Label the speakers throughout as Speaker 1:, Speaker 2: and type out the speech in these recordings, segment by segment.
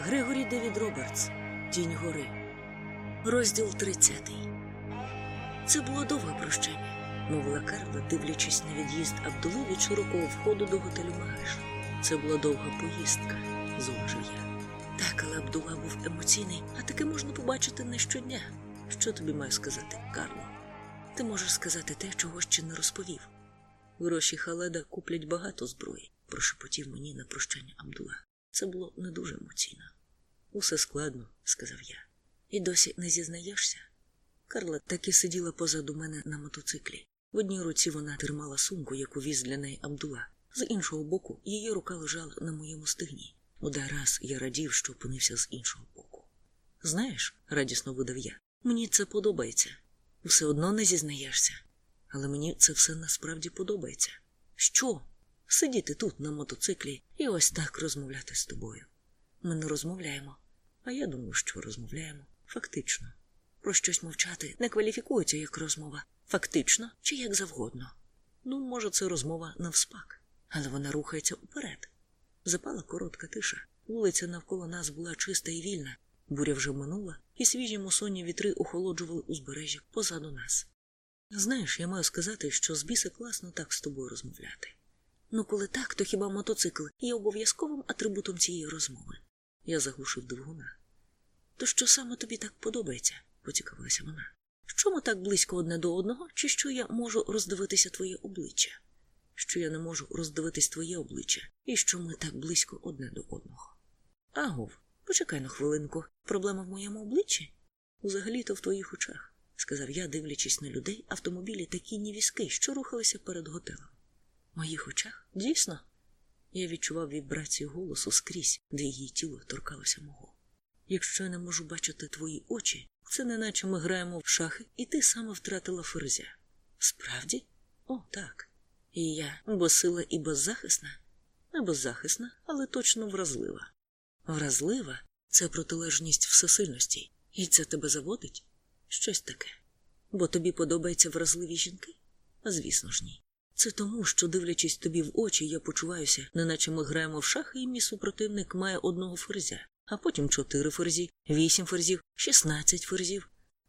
Speaker 1: Грегорі Девід Робертс Тінь гори. Розділ 30. Це було довге прощання, мовила Карла, дивлячись на від'їзд Абдули від широкого входу до готелю Магеш. Це була довга поїздка, зауважив я. Так, але Абдула був емоційний, а таке можна побачити не щодня. Що тобі маю сказати, Карло? Ти можеш сказати те, чого ще не розповів. Гроші Халеда куплять багато зброї, прошепотів мені на прощання Абдула. Це було не дуже емоційно. Усе складно, сказав я. І досі не зізнаєшся? Карла так і сиділа позаду мене на мотоциклі. В одній руці вона тримала сумку, яку віз для неї Абдула. З іншого боку, її рука лежала на моєму стегні. Удар раз я радів, що опинився з іншого боку. Знаєш, радісно видав я, мені це подобається. Все одно не зізнаєшся. Але мені це все насправді подобається. Що? Сидіти тут на мотоциклі і ось так розмовляти з тобою. Ми не розмовляємо, а я думаю, що розмовляємо фактично. Про щось мовчати не кваліфікується як розмова, фактично чи як завгодно. Ну, може, це розмова навспак, але вона рухається уперед. Запала коротка тиша. Вулиця навколо нас була чиста і вільна. Буря вже минула, і свіжі мусонні вітри охолоджували узбережжя позаду нас. Знаєш, я маю сказати, що з біса класно так з тобою розмовляти. Ну, коли так, то хіба мотоцикл є обов'язковим атрибутом цієї розмови? Я заглушив двигуна. То що саме тобі так подобається? поцікавилася вона. Що ми так близько одне до одного, чи що я можу роздивитися твоє обличчя? Що я не можу роздивитись твоє обличчя, і що ми так близько одне до одного. Агов, почекай на хвилинку. Проблема в моєму обличчі? Взагалі-то в твоїх очах, сказав я, дивлячись на людей, автомобілі та кінні візки, що рухалися перед готелем. Моїх очах? Дійсно? Я відчував вібрацію голосу скрізь, де її тіло торкалося мого. Якщо я не можу бачити твої очі, це не наче ми граємо в шахи, і ти саме втратила ферзя. Справді? О, так. І я безсила і беззахисна? Не беззахисна, але точно вразлива. Вразлива це протилежність всесильності, і це тебе заводить? Щось таке. Бо тобі подобаються вразливі жінки? Звісно ж, ні. Це тому, що, дивлячись тобі в очі, я почуваюся, неначе ми граємо в шахи, і мій супротивник має одного ферзя, а потім чотири ферзі, вісім ферзів, шістнадцять ферзів.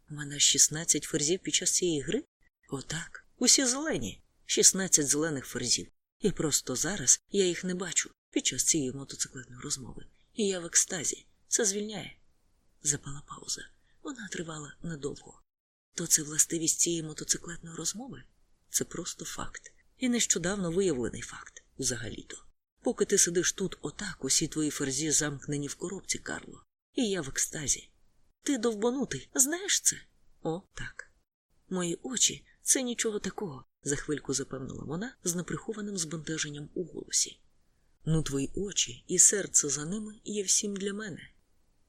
Speaker 1: У мене шістнадцять ферзів під час цієї гри? Отак. Усі зелені, шістнадцять зелених ферзів. І просто зараз я їх не бачу під час цієї мотоциклетної розмови. І я в екстазі. Це звільняє. Запала пауза. Вона тривала недовго. То це властивість цієї мотоциклетної розмови? Це просто факт. І нещодавно виявлений факт взагалі-то. Поки ти сидиш тут отак, усі твої ферзі замкнені в коробці, Карло, і я в екстазі. Ти довбанутий, знаєш це? О, так. Мої очі це нічого такого, за хвильку запевнила вона з неприхованим збентеженням у голосі. Ну, твої очі і серце за ними є всім для мене.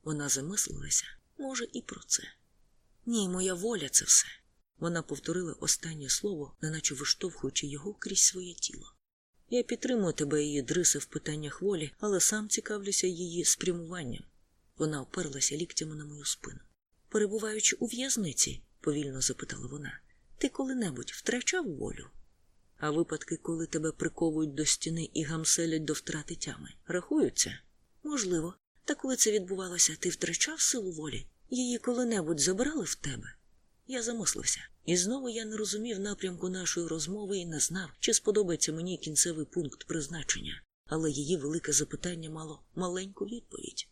Speaker 1: Вона замислилася, може, і про це. Ні, моя воля це все. Вона повторила останнє слово, неначе виштовхуючи його крізь своє тіло. Я підтримую тебе її дриси в питаннях волі, але сам цікавлюся її спрямуванням. Вона оперлася ліктями на мою спину. Перебуваючи у в'язниці, повільно запитала вона, ти коли-небудь втрачав волю? А випадки, коли тебе приковують до стіни і гамселять до втрати тями, рахуються? Можливо. Та коли це відбувалося, ти втрачав силу волі? Її коли-небудь забрали в тебе? Я замислився, і знову я не розумів напрямку нашої розмови і не знав, чи сподобається мені кінцевий пункт призначення, але її велике запитання мало маленьку відповідь.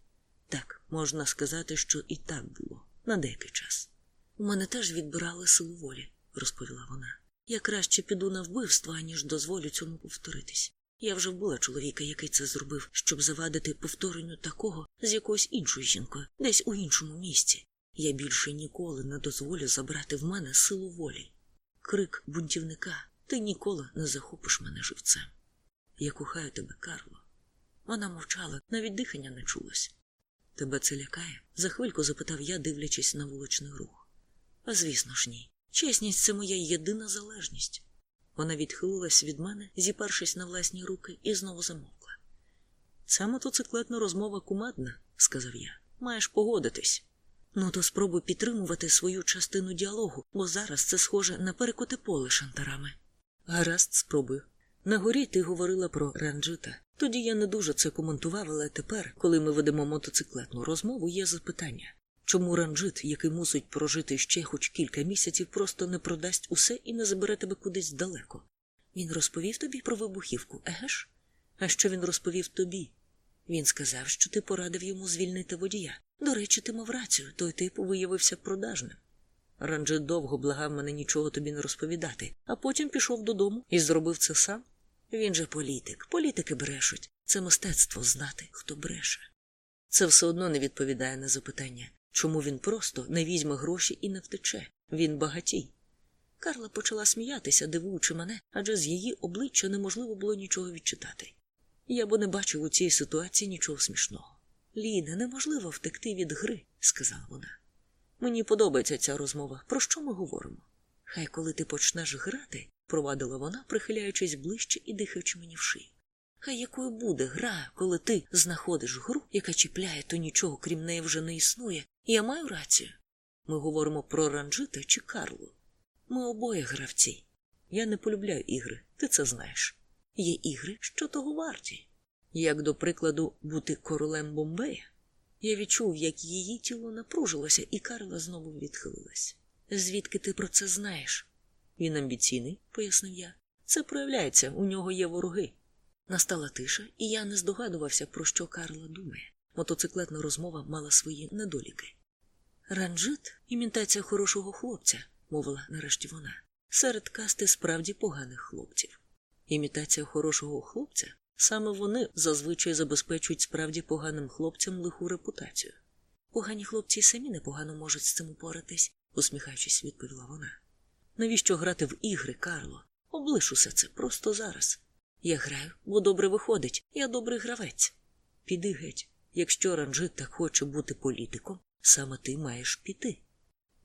Speaker 1: Так, можна сказати, що і так було на деякий час. У мене теж відбирали силу волі, розповіла вона. Я краще піду на вбивство, аніж дозволю цьому повторитись. Я вже вбила чоловіка, який це зробив, щоб завадити повторенню такого з якоюсь іншою жінкою, десь у іншому місці. Я більше ніколи не дозволю забрати в мене силу волі. Крик бунтівника ти ніколи не захопиш мене живцем. Я кохаю тебе, Карло. Вона мовчала, навіть дихання не чулось. Тебе це лякає? за хвильку запитав я, дивлячись на вуличний рух. А звісно ж, ні. Чесність це моя єдина залежність. Вона відхилилась від мене, зіпершись на власні руки, і знову замовкла. Ця мотоциклетна розмова кумедна, сказав я. Маєш погодитись. Ну, то спробуй підтримувати свою частину діалогу, бо зараз це схоже на перекоти поле шантарами. Гаразд, спробую. На горі ти говорила про ранджита, Тоді я не дуже це коментував, але тепер, коли ми ведемо мотоциклетну розмову, є запитання. Чому ранжит, який мусить прожити ще хоч кілька місяців, просто не продасть усе і не забере тебе кудись далеко? Він розповів тобі про вибухівку, еге ж? А що він розповів тобі? Він сказав, що ти порадив йому звільнити водія. До речі, ти мав рацію, той тип виявився продажним. Ранджит довго благав мене нічого тобі не розповідати, а потім пішов додому і зробив це сам. Він же політик, політики брешуть. Це мистецтво знати, хто бреше. Це все одно не відповідає на запитання, чому він просто не візьме гроші і не втече. Він багатій. Карла почала сміятися, дивуючи мене, адже з її обличчя неможливо було нічого відчитати. Я бо не бачив у цій ситуації нічого смішного. Ліна, неможливо втекти від гри, сказала вона. Мені подобається ця розмова. Про що ми говоримо? Хай коли ти почнеш грати, провадила вона, прихиляючись ближче і дихаючи мені в шию. Хай якою буде гра, коли ти знаходиш гру, яка чіпляє, то нічого крім неї вже не існує, я маю рацію. Ми говоримо про ранжита чи Карлу. Ми обоє гравці. Я не полюбляю ігри, ти це знаєш. Є ігри, що того варті. Як, до прикладу, бути королем Бомбея. Я відчув, як її тіло напружилося, і Карла знову відхилилась. Звідки ти про це знаєш? Він амбіційний, пояснив я. Це проявляється, у нього є вороги. Настала тиша, і я не здогадувався, про що Карла думає. Мотоциклетна розмова мала свої недоліки. Ранжит імітація хорошого хлопця, мовила нарешті вона. Серед касти справді поганих хлопців. Імітація хорошого хлопця саме вони зазвичай забезпечують справді поганим хлопцям лиху репутацію. Погані хлопці й самі непогано можуть з цим упоратись, усміхаючись, відповіла вона. Навіщо грати в ігри, Карло? Облиш усе це просто зараз. Я граю, бо добре виходить, я добрий гравець. Піди геть. Якщо ранжит так хоче бути політиком, саме ти маєш піти.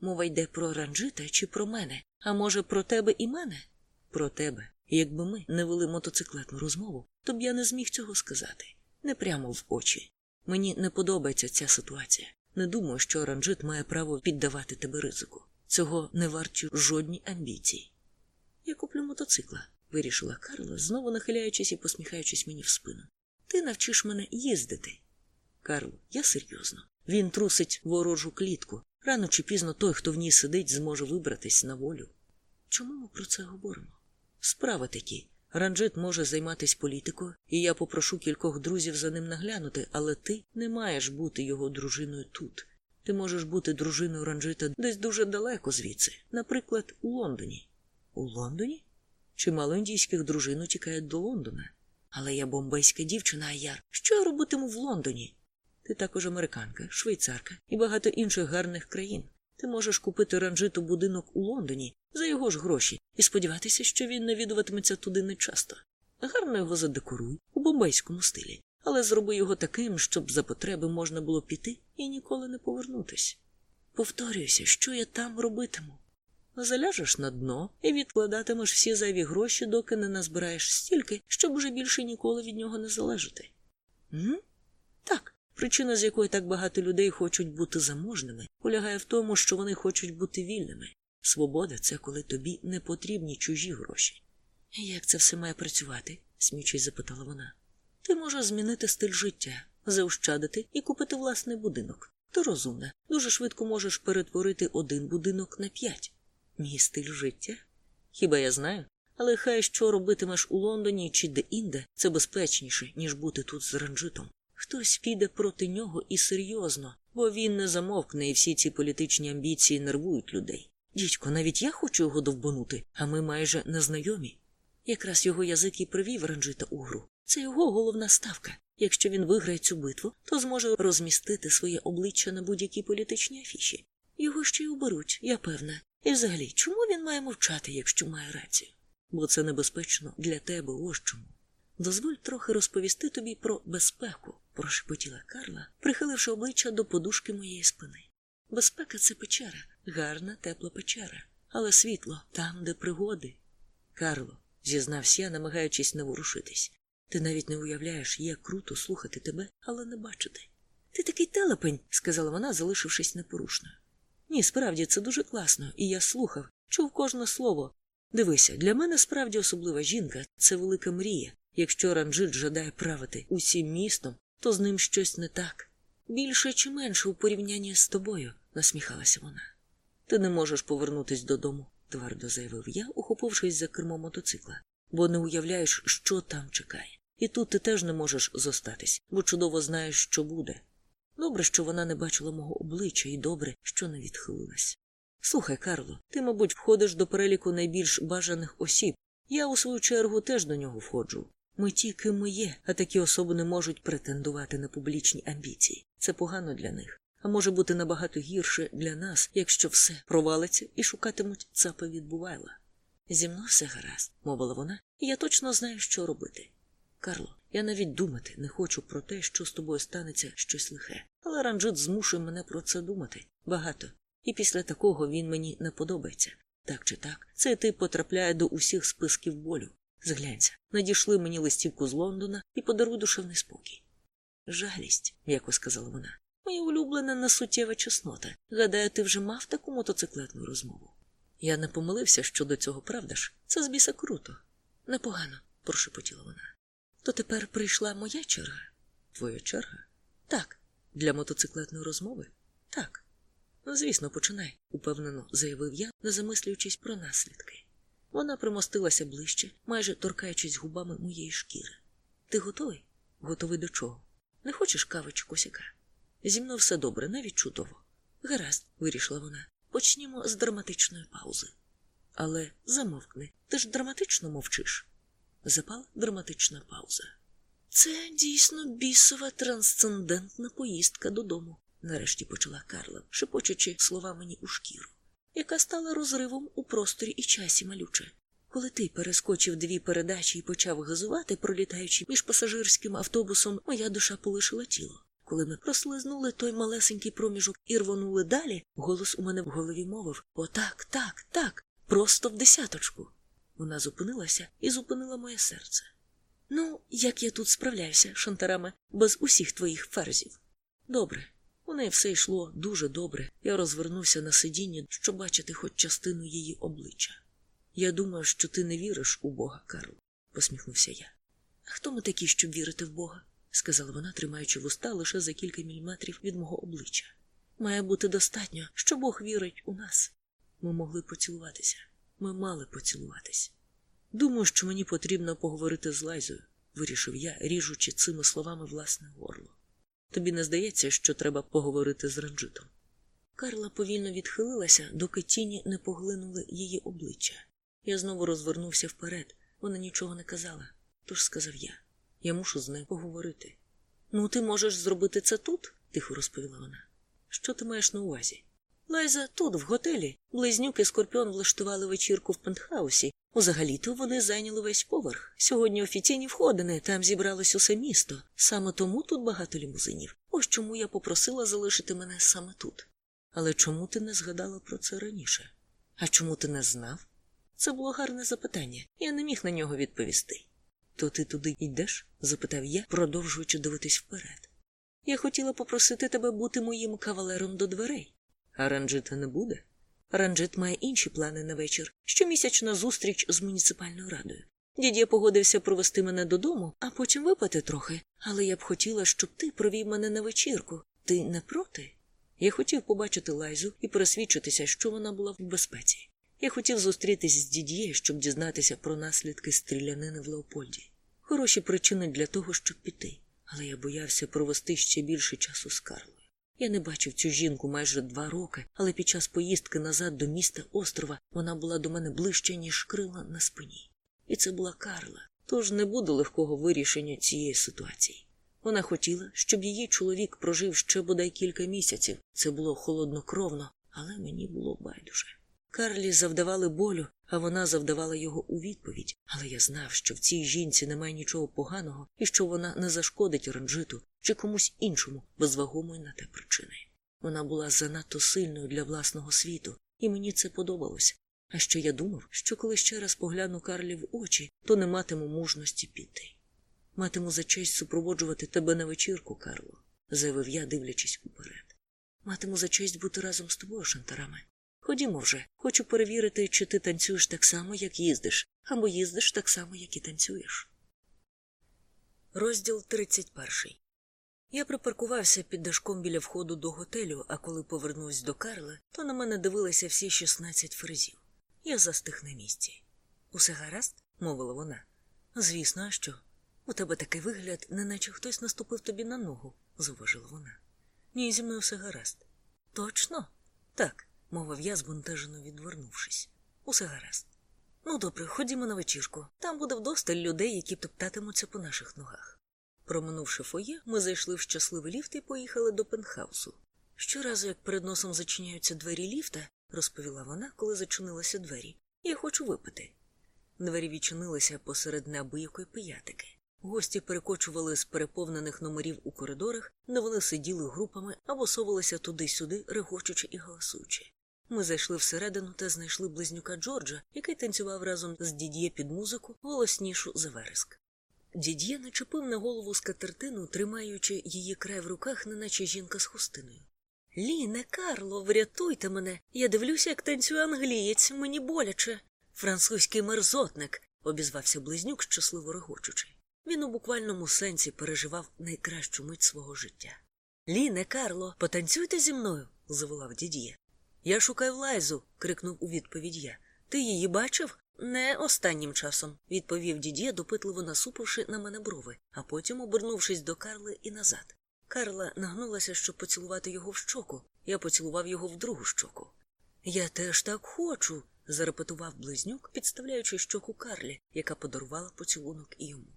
Speaker 1: Мова йде про ранжита чи про мене, а може, про тебе і мене? Про тебе. Якби ми не вели мотоциклетну розмову, то б я не зміг цього сказати. Не прямо в очі. Мені не подобається ця ситуація. Не думаю, що ранжит має право піддавати тебе ризику. Цього не варті жодні амбіції. Я куплю мотоцикла, вирішила Карла, знову нахиляючись і посміхаючись мені в спину. Ти навчиш мене їздити. Карло, я серйозно. Він трусить ворожу клітку. Рано чи пізно той, хто в ній сидить, зможе вибратись на волю. Чому ми про це говоримо? Справи такі. Ранджит може займатися політикою, і я попрошу кількох друзів за ним наглянути, але ти не маєш бути його дружиною тут. Ти можеш бути дружиною ранжита десь дуже далеко звідси, наприклад, у Лондоні. У Лондоні? Чимало індійських дружин утікають до Лондона. Але я бомбейська дівчина, а я. Що я робитиму в Лондоні? Ти також американка, швейцарка і багато інших гарних країн. Ти можеш купити ранжиту будинок у Лондоні за його ж гроші і сподіватися, що він навідуватиметься туди нечасто. Гарно його задекоруй у бомбейському стилі, але зроби його таким, щоб за потреби можна було піти і ніколи не повернутись. Повторююся, що я там робитиму. Заляжеш на дно і відкладатимеш всі зайві гроші, доки не назбираєш стільки, щоб уже більше ніколи від нього не залежати. М? Так, причина, з якої так багато людей хочуть бути заможними, полягає в тому, що вони хочуть бути вільними. Свобода це коли тобі не потрібні чужі гроші. Як це все має працювати? сміючись запитала вона. Ти можеш змінити стиль життя, заощадити і купити власний будинок. Ти розумна, дуже швидко можеш перетворити один будинок на п'ять. Мій стиль життя? Хіба я знаю? Але хай що робитимеш у Лондоні чи де-інде, це безпечніше, ніж бути тут з ранжитом. Хтось піде проти нього і серйозно, бо він не замовкне, і всі ці політичні амбіції нервують людей. Дідько, навіть я хочу його довбанути, а ми майже незнайомі. Якраз його язик і привів ранжита у гру. Це його головна ставка. Якщо він виграє цю битву, то зможе розмістити своє обличчя на будь-якій політичній афіші. Його ще й уберуть, я певна. І взагалі, чому він має мовчати, якщо має рацію? Бо це небезпечно для тебе ось чому. Дозволь трохи розповісти тобі про безпеку, прошепотіла Карла, прихиливши обличчя до подушки моєї спини. Безпека це печера, гарна, тепла печера, але світло там, де пригоди. Карло, зізнався я, намагаючись не ворушитись. Ти навіть не уявляєш, як круто слухати тебе, але не бачити. Ти такий телепень, сказала вона, залишившись непорушною. Ні, справді це дуже класно, і я слухав, чув кожне слово. Дивися, для мене справді особлива жінка це велика мрія, Якщо Ранджит жадає правити усім містом, то з ним щось не так. Більше чи менше у порівнянні з тобою, насміхалася вона. Ти не можеш повернутись додому, твердо заявив я, ухопившись за кермо мотоцикла, бо не уявляєш, що там чекає. І тут ти теж не можеш зостатись, бо чудово знаєш, що буде. Добре, що вона не бачила мого обличчя, і добре, що не відхилилась. Слухай, Карло, ти, мабуть, входиш до переліку найбільш бажаних осіб. Я, у свою чергу, теж до нього входжу. Ми ті, ким ми є, а такі особи не можуть претендувати на публічні амбіції. Це погано для них. А може бути набагато гірше для нас, якщо все провалиться і шукатимуть цапи від Бувайла. Зі мною все гаразд, мовила вона, і я точно знаю, що робити. Карло, я навіть думати не хочу про те, що з тобою станеться щось лихе. Але Ранджит змушує мене про це думати багато. І після такого він мені не подобається. Так чи так, цей тип потрапляє до усіх списків болю. Зглянься, надійшли мені листівку з Лондона і подаруй душевний спокій. Жалість, м'яко сказала вона. Моя улюблена несуттєва чеснота. Гадаю, ти вже мав таку мотоциклетну розмову. Я не помилився щодо цього, правда ж? Це з біса круто. Непогано, прошепотіла вона. То тепер прийшла моя черга. Твоя черга? Так. Для мотоциклетної розмови? Так. Ну, звісно, починай, упевнено заявив я, не замислюючись про наслідки. Вона примостилася ближче, майже торкаючись губами моєї шкіри. Ти готовий? Готовий до чого? Не хочеш кави чи косяка? Зі мною все добре, навіть чудово. Гаразд, вирішила вона. Почнімо з драматичної паузи. Але замовкни, ти ж драматично мовчиш. Запала драматична пауза. Це дійсно бісова трансцендентна поїздка додому, нарешті почала Карла, шепочучи слова мені у шкіру, яка стала розривом у просторі і часі малюче. Коли ти перескочив дві передачі і почав газувати, пролітаючи між пасажирським автобусом, моя душа полишила тіло. Коли ми прослизнули той малесенький проміжок і рвонули далі, голос у мене в голові мовив О, так, так, так, просто в десяточку. Вона зупинилася і зупинила моє серце. Ну, як я тут справляюся, шантарами, без усіх твоїх ферзів. Добре. У неї все йшло дуже добре. Я розвернувся на сидінні, щоб бачити хоч частину її обличчя. Я думаю, що ти не віриш у Бога, Карл, посміхнувся я. А хто ми такі, щоб вірити в Бога? сказала вона, тримаючи вуста лише за кілька міліметрів від мого обличчя. Має бути достатньо, що Бог вірить у нас. Ми могли поцілуватися. Ми мали поцілуватись. Думаю, що мені потрібно поговорити з Лайзою, вирішив я, ріжучи цими словами власне горло. Тобі не здається, що треба поговорити з Ранджитом? Карла повільно відхилилася, доки тіні не поглинули її обличчя. Я знову розвернувся вперед. Вона нічого не казала. Тож сказав я. Я мушу з нею поговорити. Ну, ти можеш зробити це тут, тихо розповіла вона. Що ти маєш на увазі? Лайза тут, в готелі. Близнюки Скорпіон влаштували вечірку в пентхаусі. Узагалі-то вони зайняли весь поверх. Сьогодні офіційні входини, там зібралось усе місто. Саме тому тут багато лімузинів. Ось чому я попросила залишити мене саме тут. Але чому ти не згадала про це раніше? А чому ти не знав? Це було гарне запитання. Я не міг на нього відповісти. То ти туди йдеш? запитав я, продовжуючи дивитись вперед. Я хотіла попросити тебе бути моїм кавалером до дверей. А Ранджита не буде? Ранджит має інші плани на вечір, щомісячна зустріч з муніципальною радою. Дід'я погодився провести мене додому, а потім випити трохи. Але я б хотіла, щоб ти провів мене на вечірку. Ти не проти? Я хотів побачити Лайзу і пересвідчитися, що вона була в безпеці. Я хотів зустрітись з дід'є, щоб дізнатися про наслідки стрілянини в Леопольді. Хороші причини для того, щоб піти, але я боявся провести ще більше часу з Карлою. Я не бачив цю жінку майже два роки, але під час поїздки назад до міста острова вона була до мене ближче, ніж крила на спині. І це була Карла, тож не буде легкого вирішення цієї ситуації. Вона хотіла, щоб її чоловік прожив ще бодай кілька місяців. Це було холоднокровно, але мені було байдуже. Карлі завдавали болю, а вона завдавала його у відповідь. Але я знав, що в цій жінці немає нічого поганого і що вона не зашкодить ранжиту чи комусь іншому без вагомої на те причини. Вона була занадто сильною для власного світу, і мені це подобалося. А ще я думав, що коли ще раз погляну Карлі в очі, то не матиму мужності піти. Матиму за честь супроводжувати тебе на вечірку, Карло, заявив я, дивлячись уперед. Матиму за честь бути разом з тобою, шантарами. Ходімо вже, хочу перевірити, чи ти танцюєш так само, як їздиш, або їздиш так само, як і танцюєш. Розділ 31. Я припаркувався під дашком біля входу до готелю, а коли повернувся до Карла, то на мене дивилися всі 16 фризів. Я застиг на місці. Усе гаразд? мовила вона. Звісно, а що? У тебе такий вигляд, неначе хтось наступив тобі на ногу, зауважила вона. Ні, зі мною все гаразд. Точно? Так, мовив я, збентежено відвернувшись. Усе гаразд. Ну, добре, ходімо на вечірку. Там буде вдосталь людей, які топтатимуться по наших ногах. Проминувши фоє, ми зайшли в щасливий ліфт і поїхали до пентхаусу. Щоразу, як перед носом зачиняються двері ліфта, розповіла вона, коли зачинилися двері, я хочу випити. Двері відчинилися посеред неабиякої пиятики. Гості перекочували з переповнених номерів у коридорах, де вони сиділи групами або совалися туди-сюди, регочучи і галасуючи. Ми зайшли всередину та знайшли близнюка Джорджа, який танцював разом з дід'є під музику, голоснішу за вереск. Дід'є начепив на голову скатертину, тримаючи її край в руках, неначе жінка з хустиною. Ліне, Карло, врятуйте мене. Я дивлюся, як танцює англієць, мені боляче. Французький мерзотник, обізвався близнюк, щасливо регочучи. Він у буквальному сенсі переживав найкращу мить свого життя. Ліне, Карло, потанцюйте зі мною, заволав дід'є. Я шукаю лайзу, крикнув у відповідь я. Ти її бачив? Не останнім часом, відповів дід'є, допитливо насупивши на мене брови, а потім обернувшись до Карли і назад. Карла нагнулася, щоб поцілувати його в щоку. Я поцілував його в другу щоку. Я теж так хочу, зарепетував близнюк, підставляючи щоку Карлі, яка подарувала поцілунок і йому.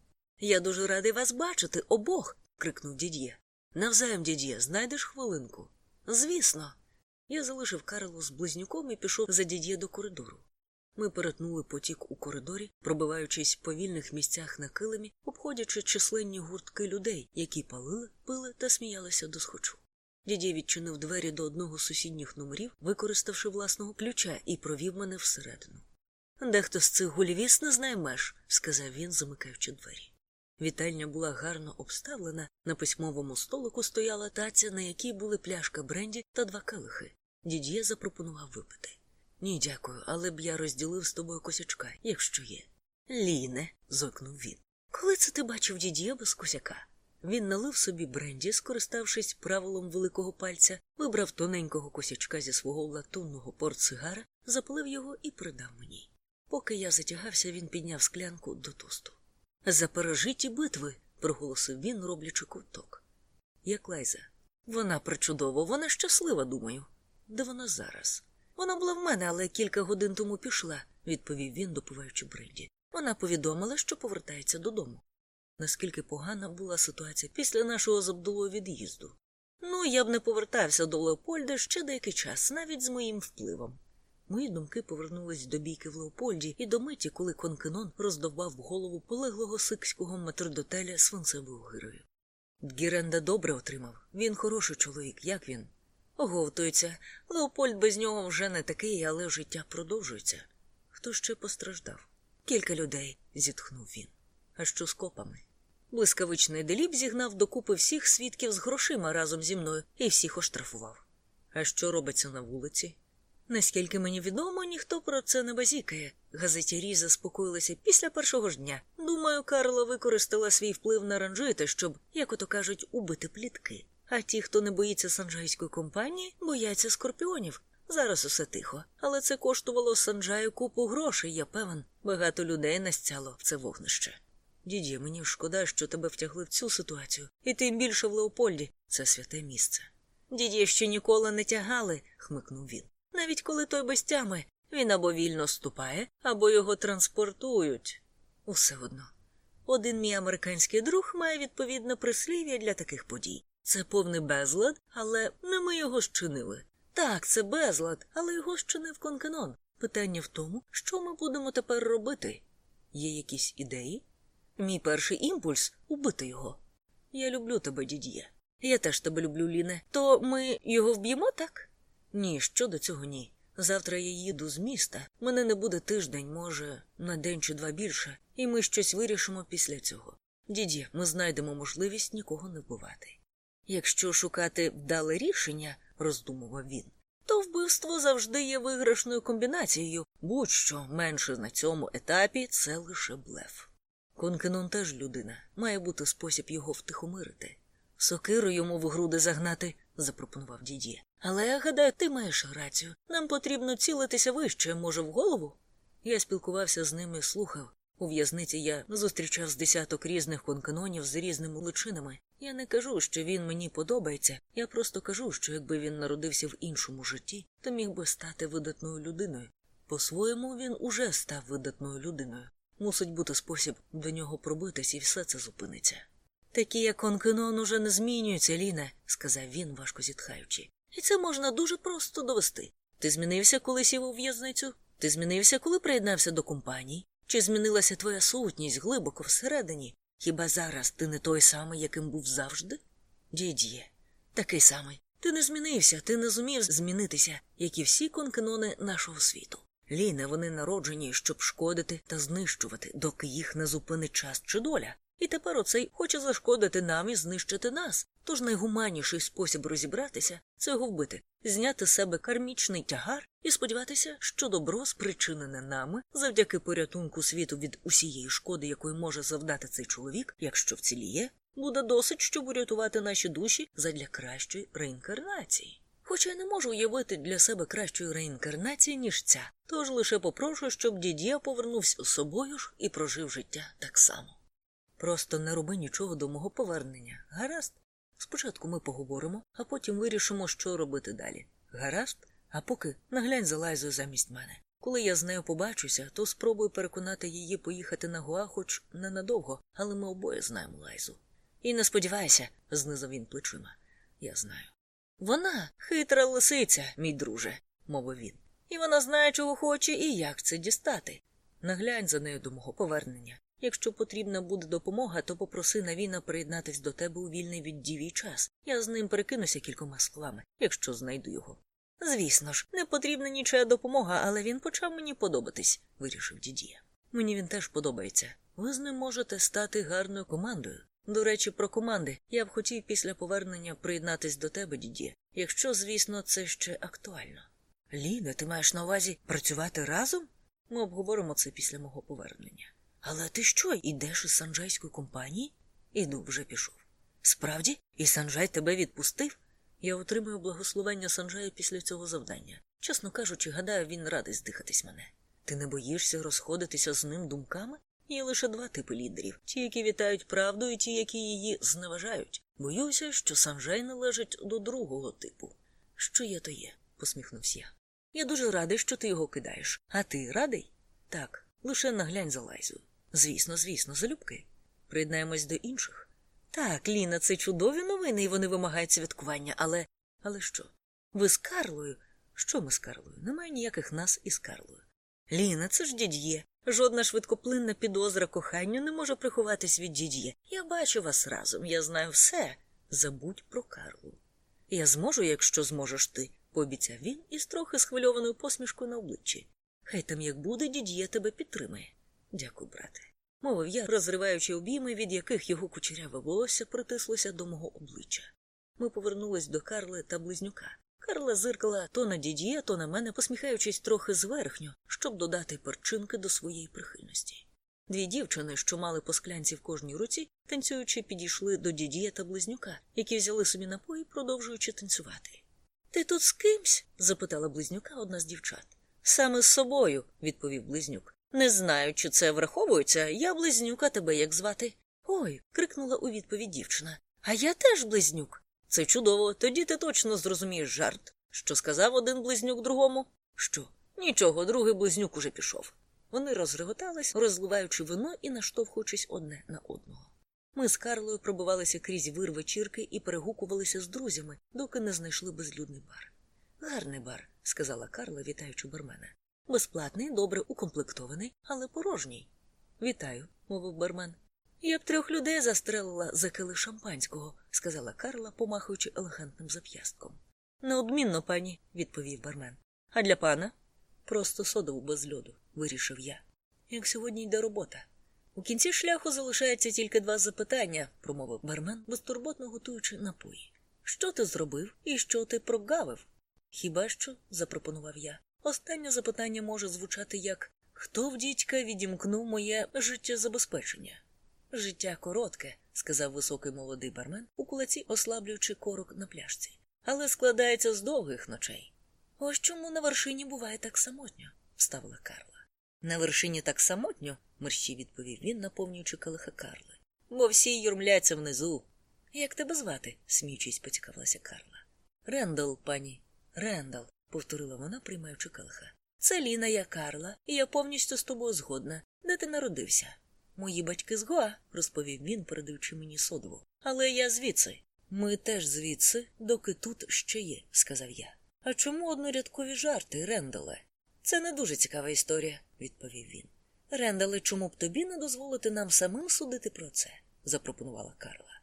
Speaker 1: Я дуже радий вас бачити, обох. крикнув дід'є. Навзаєм, дід'є, знайдеш хвилинку? Звісно. Я залишив Карлу з близнюком і пішов за дід'є до коридору. Ми перетнули потік у коридорі, пробиваючись по вільних місцях на килимі, обходячи численні гуртки людей, які палили, пили та сміялися до схочу. Дідє відчинив двері до одного з сусідніх номерів, використавши власного ключа, і провів мене всередину. Дехто з цих гулівіс не знає меж, сказав він, замикаючи двері. Вітальня була гарно обставлена, на письмовому столику стояла таця, на якій були пляшка бренді та два калихи. Дід'є запропонував випити. Ні, дякую, але б я розділив з тобою косячка, якщо є. Ліне, зойкнув він. Коли це ти бачив дід'є без косяка? Він налив собі бренді, скориставшись правилом великого пальця, вибрав тоненького косячка зі свого латунного портсигара, запалив його і придав мені. Поки я затягався, він підняв склянку до тосту. За пережиті битви, проголосив він, роблячи ковток. Як Лайза. Вона причудова, вона щаслива, думаю. Де вона зараз? Вона була в мене, але кілька годин тому пішла, відповів він, допиваючи бренді. Вона повідомила, що повертається додому. Наскільки погана була ситуація після нашого з Абдулою від'їзду. Ну, я б не повертався до Леопольда ще деякий час, навіть з моїм впливом. Мої думки повернулись до бійки в Леопольді і до миті, коли Конкенон роздовбав голову полеглого сикського метрдотеля свинцевою гирою. Гіренда добре отримав. Він хороший чоловік, як він? Оговтується. Леопольд без нього вже не такий, але життя продовжується. Хто ще постраждав? Кілька людей, зітхнув він. А що з копами? Блискавичний деліб зігнав докупи всіх свідків з грошима разом зі мною і всіх оштрафував. А що робиться на вулиці? Наскільки мені відомо, ніхто про це не базікає. Газетярі заспокоїлися після першого ж дня. Думаю, Карла використала свій вплив на ранжити, щоб, як ото кажуть, убити плітки. А ті, хто не боїться санджайської компанії, бояться скорпіонів. Зараз усе тихо, але це коштувало Санджаю купу грошей, я певен. Багато людей настяло в це вогнище. Дідє, мені шкода, що тебе втягли в цю ситуацію, і тим більше в Леопольді це святе місце. Дідє ще ніколи не тягали, хмикнув він. Навіть коли той без тями, він або вільно ступає, або його транспортують. Усе одно. Один мій американський друг має відповідне прислів'я для таких подій. Це повний безлад, але не ми його щинили. Так, це безлад, але його щинив Конкенон. Питання в тому, що ми будемо тепер робити. Є якісь ідеї? Мій перший імпульс убити його. Я люблю тебе, дід'є. Я теж тебе люблю, Ліне. То ми його вб'ємо, так? Ні, щодо цього ні. Завтра я їду з міста. Мене не буде тиждень, може, на день чи два більше, і ми щось вирішимо після цього. Діді, ми знайдемо можливість нікого не вбивати. Якщо шукати вдале рішення, роздумував він, то вбивство завжди є виграшною комбінацією, будь-що менше на цьому етапі це лише блеф. Конкенон теж людина, має бути спосіб його втихомирити. Сокиру йому в груди загнати, запропонував дідє. Але я гадаю, ти маєш рацію. Нам потрібно цілитися вище, може, в голову? Я спілкувався з ними, слухав. У в'язниці я зустрічав з десяток різних конканонів з різними личинами. Я не кажу, що він мені подобається. Я просто кажу, що якби він народився в іншому житті, то міг би стати видатною людиною. По-своєму він уже став видатною людиною. Мусить бути спосіб до нього пробитись, і все це зупиниться. Такі, як Конкенон, уже не змінюються, Ліне, сказав він, важко зітхаючи. І це можна дуже просто довести. Ти змінився, коли сів у в'язницю? Ти змінився, коли приєднався до компанії? Чи змінилася твоя сутність глибоко всередині? Хіба зараз ти не той самий, яким був завжди? Дід'є, такий самий. Ти не змінився, ти не зумів змінитися, як і всі конкенони нашого світу. Ліне, вони народжені, щоб шкодити та знищувати, доки їх не зупинить час чи доля. І тепер оцей хоче зашкодити нам і знищити нас. Тож найгуманніший спосіб розібратися це його вбити, зняти з себе кармічний тягар і сподіватися, що добро, спричинене нами, завдяки порятунку світу від усієї шкоди, якої може завдати цей чоловік, якщо вціліє, буде досить, щоб урятувати наші душі задля кращої реінкарнації. Хоча я не можу уявити для себе кращої реінкарнації, ніж ця, тож лише попрошу, щоб дід'я повернувся з собою ж і прожив життя так само. Просто не роби нічого до мого повернення. Гаразд. Спочатку ми поговоримо, а потім вирішимо, що робити далі. Гаразд, а поки наглянь за Лайзою замість мене. Коли я з нею побачуся, то спробую переконати її поїхати на Гуа, хоч ненадовго, але ми обоє знаємо Лайзу. І не сподівайся, знизав він плечима. Я знаю. Вона хитра лисиця, мій друже, мовив він. І вона знає, чого хоче і як це дістати. Наглянь за нею до мого повернення. Якщо потрібна буде допомога, то попроси Навіна приєднатись до тебе у вільний від дівій час. Я з ним перекинуся кількома словами, якщо знайду його. Звісно ж, не потрібна нічия допомога, але він почав мені подобатись, вирішив дідія. Мені він теж подобається. Ви з ним можете стати гарною командою. До речі, про команди я б хотів після повернення приєднатись до тебе, діді, якщо, звісно, це ще актуально. Ліна, ти маєш на увазі працювати разом? Ми обговоримо це після мого повернення. Але ти що, йдеш із санджайської компанії? Іду, вже пішов. Справді, і Санджай тебе відпустив? Я отримую благословення Санджая після цього завдання. Чесно кажучи, гадаю, він радий здихатись мене. Ти не боїшся розходитися з ним думками? Є лише два типи лідерів ті, які вітають правду, і ті, які її зневажають. Боюся, що Санджай належить до другого типу. Що є, то є, посміхнувся я. Я дуже радий, що ти його кидаєш. А ти радий? Так, лише наглянь за Лайзою. Звісно, звісно, залюбки. Приєднаємось до інших. Так, Ліна, це чудові новини, і вони вимагають святкування, але. Але що? Ви з Карлою? Що ми з Карлою? Немає ніяких нас із Карлою. Ліна, це ж дід'є. Жодна швидкоплинна підозра коханню не може приховатись від дід'є. Я бачу вас разом, я знаю все. Забудь про Карлу. Я зможу, якщо зможеш ти, пообіцяв він із трохи схвильованою посмішкою на обличчі. Хай там як буде, дід'є тебе підтримає. Дякую, брате. Мовив я, розриваючи обійми, від яких його кучеряве волосся притислося до мого обличчя. Ми повернулись до Карли та близнюка. Карла зиркала то на дід'є, то на мене, посміхаючись трохи зверхньо, щоб додати перчинки до своєї прихильності. Дві дівчини, що мали по склянці в кожній руці, танцюючи, підійшли до дід'є та близнюка, які взяли собі напої, продовжуючи танцювати. Ти тут з кимсь? запитала близнюка одна з дівчат. Саме з собою, відповів близнюк. Не знаю, чи це враховується, я близнюка тебе як звати. Ой. крикнула у відповідь дівчина. А я теж близнюк. Це чудово, тоді ти точно зрозумієш жарт. Що сказав один близнюк другому? Що? Нічого, другий близнюк уже пішов. Вони розреготались, розливаючи вино і наштовхуючись одне на одного. Ми з Карлою пробивалися крізь вир вечірки і перегукувалися з друзями, доки не знайшли безлюдний бар. Гарний бар, сказала Карла, вітаючи бармена. Безплатний, добре укомплектований, але порожній. Вітаю, мовив бармен. Я б трьох людей застрелила за кили шампанського, сказала Карла, помахуючи елегантним зап'ястком. Неодмінно, пані, відповів бармен. А для пана? Просто содову без льоду, вирішив я. Як сьогодні йде робота. У кінці шляху залишається тільки два запитання, промовив бармен, безтурботно готуючи напої. Що ти зробив і що ти прогавив? Хіба що? запропонував я. Останнє запитання може звучати як Хто в дідька відімкнув моє життєзабезпечення? Життя коротке, сказав високий молодий бармен, у кулаці ослаблюючи корок на пляшці, але складається з довгих ночей. Ось чому на вершині буває так самотньо, вставила Карла. На вершині так самотньо, мерщій відповів він, наповнюючи калиха Карли. Бо всі юрмляться внизу. Як тебе звати? сміючись, поцікавилася Карла. Рендал, пані. Рендал, повторила вона, приймаючи калиха. Це Ліна, я Карла, і я повністю з тобою згодна. Де ти народився? Мої батьки з Гоа, розповів він, передаючи мені содову. Але я звідси. Ми теж звідси, доки тут ще є, сказав я. А чому однорядкові жарти, Рендале? Це не дуже цікава історія, відповів він. Рендале, чому б тобі не дозволити нам самим судити про це? запропонувала Карла.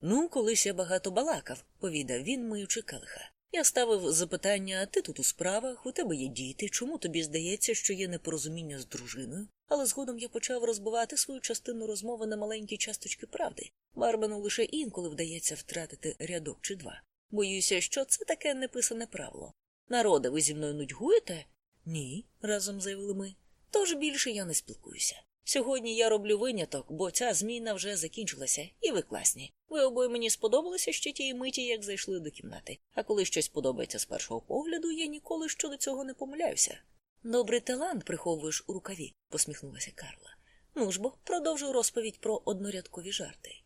Speaker 1: Ну, колись я багато балакав, повідав він, миючи келиха. Я ставив запитання, ти тут у справах, у тебе є діти, чому тобі здається, що є непорозуміння з дружиною? Але згодом я почав розбивати свою частину розмови на маленькі часточки правди. Бармену лише інколи вдається втратити рядок чи два. Боюся, що це таке неписане правило. Народе, ви зі мною нудьгуєте? Ні, разом заявили ми. Тож більше я не спілкуюся. Сьогодні я роблю виняток, бо ця зміна вже закінчилася, і ви класні. Ви обоє мені сподобалися ще тієї миті, як зайшли до кімнати. А коли щось подобається з першого погляду, я ніколи щодо цього не помиляюся. Добрий талант приховуєш у рукаві, посміхнулася Карла. Ну ж бо, продовжуй розповідь про однорядкові жарти.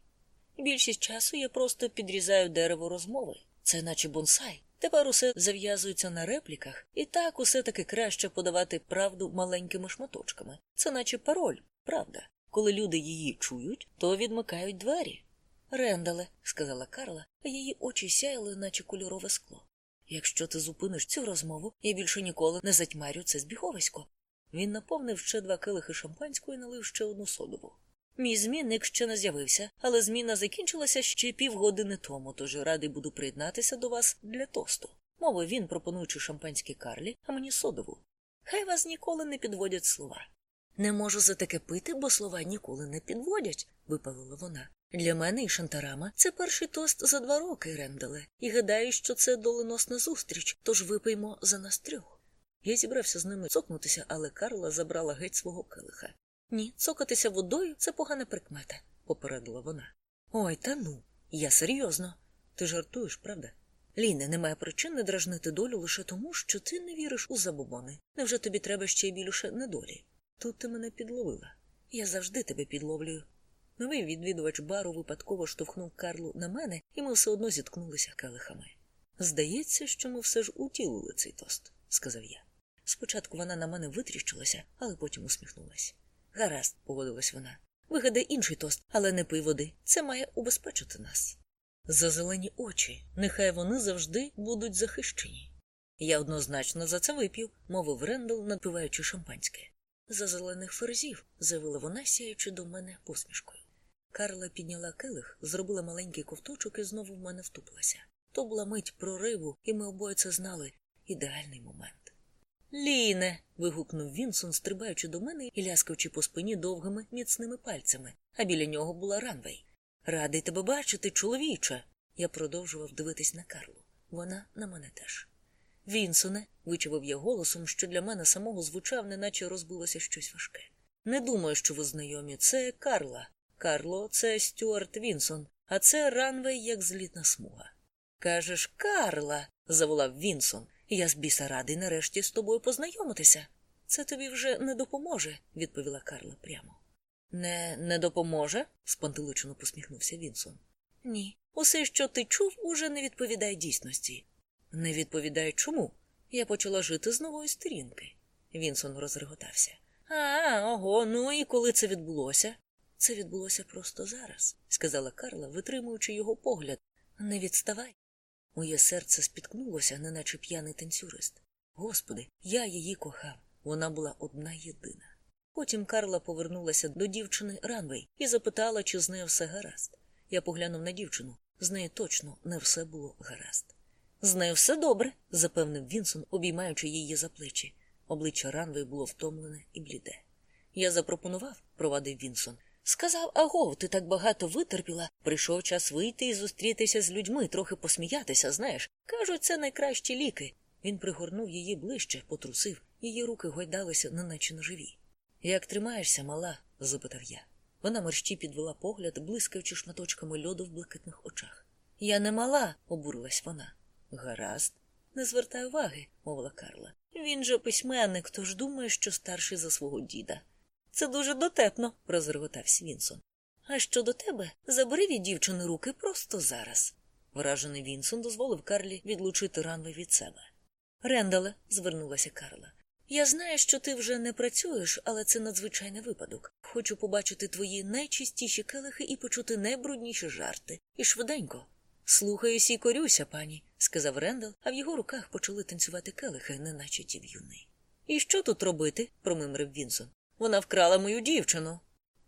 Speaker 1: Більшість часу я просто підрізаю дерево розмови. Це наче бонсай. Тепер усе зав'язується на репліках, і так усе таки краще подавати правду маленькими шматочками. Це наче пароль, правда. Коли люди її чують, то відмикають двері. Рендале, сказала Карла, а її очі сяяли, наче кольорове скло. Якщо ти зупиниш цю розмову, я більше ніколи не затьмарю це збіговисько. Він наповнив ще два килихи шампанського і налив ще одну содову. Мій змінник ще не з'явився, але зміна закінчилася ще півгодини тому, тож радий буду приєднатися до вас для тосту. Мовив він, пропонуючи шампанське карлі, а мені содову. Хай вас ніколи не підводять слова. Не можу за таке пити, бо слова ніколи не підводять, випалила вона. Для мене і шантарама це перший тост за два роки, Ренделе, і гадаю, що це доленосна зустріч, тож випиймо за нас трьох. Я зібрався з ними цокнутися, але Карла забрала геть свого келиха. Ні, цокатися водою це погана прикмета, попередила вона. Ой, та ну, я серйозно. Ти жартуєш, правда? Ліне, немає причин не дражнити долю лише тому, що ти не віриш у забобони. Невже тобі треба ще більше недолі? Тут ти мене підловила. Я завжди тебе підловлюю. Новий відвідувач бару випадково штовхнув Карлу на мене, і ми все одно зіткнулися келихами. Здається, що ми все ж утілили цей тост, сказав я. Спочатку вона на мене витріщилася, але потім усміхнулася. Гаразд, погодилась вона. Вигадай інший тост, але не пий води. Це має убезпечити нас. За зелені очі, нехай вони завжди будуть захищені. Я однозначно за це вип'ю, мовив Рендал, надпиваючи шампанське. За зелених ферзів, заявила вона, сяючи до мене посмішкою. Карла підняла келих, зробила маленький ковточок і знову в мене втупилася. То була мить прориву, і ми обоє це знали ідеальний момент. Ліне. вигукнув Вінсон, стрибаючи до мене і ляскаючи по спині довгими міцними пальцями, а біля нього була Ранвей. Радий тебе бачити, чоловіче. Я продовжував дивитись на Карлу. Вона на мене теж. Вінсоне, вичавив я голосом, що для мене самого звучав, неначе розбилося щось важке. Не думаю, що ви знайомі. Це Карла. Карло, це Стюарт Вінсон, а це Ранвей як злітна смуга. Кажеш, Карла, заволав Вінсон. Я з біса радий нарешті з тобою познайомитися. Це тобі вже не допоможе, відповіла Карла прямо. Не не допоможе? спантеличено посміхнувся Вінсон. Ні. Усе, що ти чув, уже не відповідає дійсності. Не відповідає чому? Я почала жити з нової сторінки. Вінсон розреготався. А, ого, ну і коли це відбулося? Це відбулося просто зараз, сказала Карла, витримуючи його погляд. Не відставай. Моє серце спіткнулося, неначе п'яний танцюрист. Господи, я її кохав. Вона була одна єдина. Потім Карла повернулася до дівчини Ранвей і запитала, чи з нею все гаразд. Я поглянув на дівчину. З нею точно не все було гаразд. З нею все добре, запевнив Вінсон, обіймаючи її за плечі. Обличчя Ранвей було втомлене і бліде. Я запропонував, провадив Вінсон. Сказав аго, ти так багато витерпіла. Прийшов час вийти і зустрітися з людьми, трохи посміятися, знаєш. Кажуть, це найкращі ліки. Він пригорнув її ближче, потрусив, її руки гойдалися, неначе ноживі. Як тримаєшся, мала? запитав я. Вона мерщі підвела погляд, блискаючи шматочками льоду в блакитних очах. Я не мала, обурилась вона. Гаразд, не звертай уваги, мовила Карла. Він же письменник, тож думає, що старший за свого діда. Це дуже дотепно, розреготався Вінсон. А щодо тебе, забери від дівчини руки просто зараз. Вражений Вінсон дозволив Карлі відлучити ранви від себе. Рендале, звернулася Карла. Я знаю, що ти вже не працюєш, але це надзвичайний випадок. Хочу побачити твої найчистіші келихи і почути найбрудніші жарти. І швиденько. Слухаюся і корюся, пані, сказав Рендал, а в його руках почали танцювати келихи, неначе ті в'юни. І що тут робити? промимрив Вінсон. Вона вкрала мою дівчину.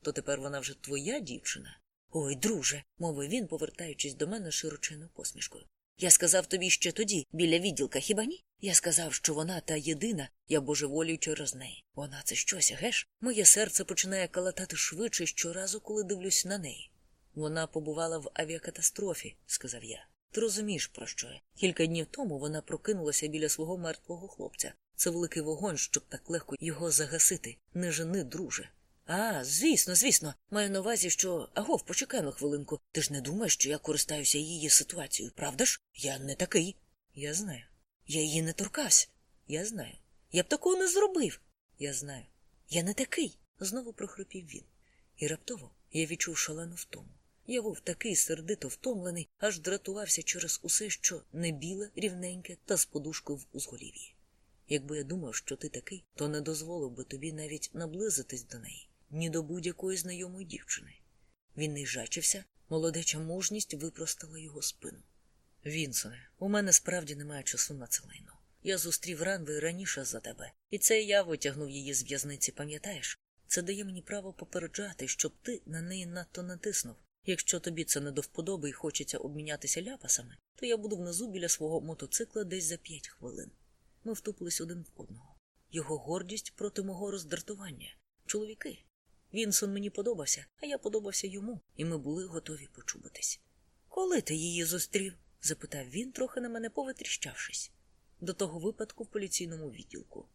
Speaker 1: То тепер вона вже твоя дівчина. Ой, друже, мовив він, повертаючись до мене широченою посмішкою. Я сказав тобі ще тоді, біля відділка, хіба ні? Я сказав, що вона та єдина, я божеволію через неї. Вона це щось, геш? Моє серце починає калатати швидше щоразу, коли дивлюсь на неї. Вона побувала в авіакатастрофі, сказав я. Ти розумієш, про що я? Кілька днів тому вона прокинулася біля свого мертвого хлопця. Це великий вогонь, щоб так легко його загасити. Не жени, друже. А, звісно, звісно, маю на увазі, що агов, почекай на хвилинку. Ти ж не думаєш, що я користаюся її ситуацією, правда ж? Я не такий. Я знаю. Я її не торкався. Я знаю. Я б такого не зробив. Я знаю. Я не такий. Знову прохрипів він. І раптово я відчув шалену втому. Я був такий сердито втомлений, аж дратувався через усе, що не біле, рівненьке та з подушкою в узголів'ї. Якби я думав, що ти такий, то не дозволив би тобі навіть наблизитись до неї, ні до будь-якої знайомої дівчини. Він не жачився, молодеча мужність випростала його спину. Вінсоне, у мене справді немає часу на це лайно. Я зустрів ранви раніше за тебе, і це я витягнув її з в'язниці, пам'ятаєш? Це дає мені право попереджати, щоб ти на неї надто натиснув. Якщо тобі це не до вподоби і хочеться обмінятися ляпасами, то я буду внизу біля свого мотоцикла десь за п'ять хвилин. Ми втупились один в одного. Його гордість проти мого роздратування. Чоловіки. Вінсон мені подобався, а я подобався йому, і ми були готові почубитись. Коли ти її зустрів? запитав він, трохи на мене повитріщавшись. До того випадку в поліційному відділку.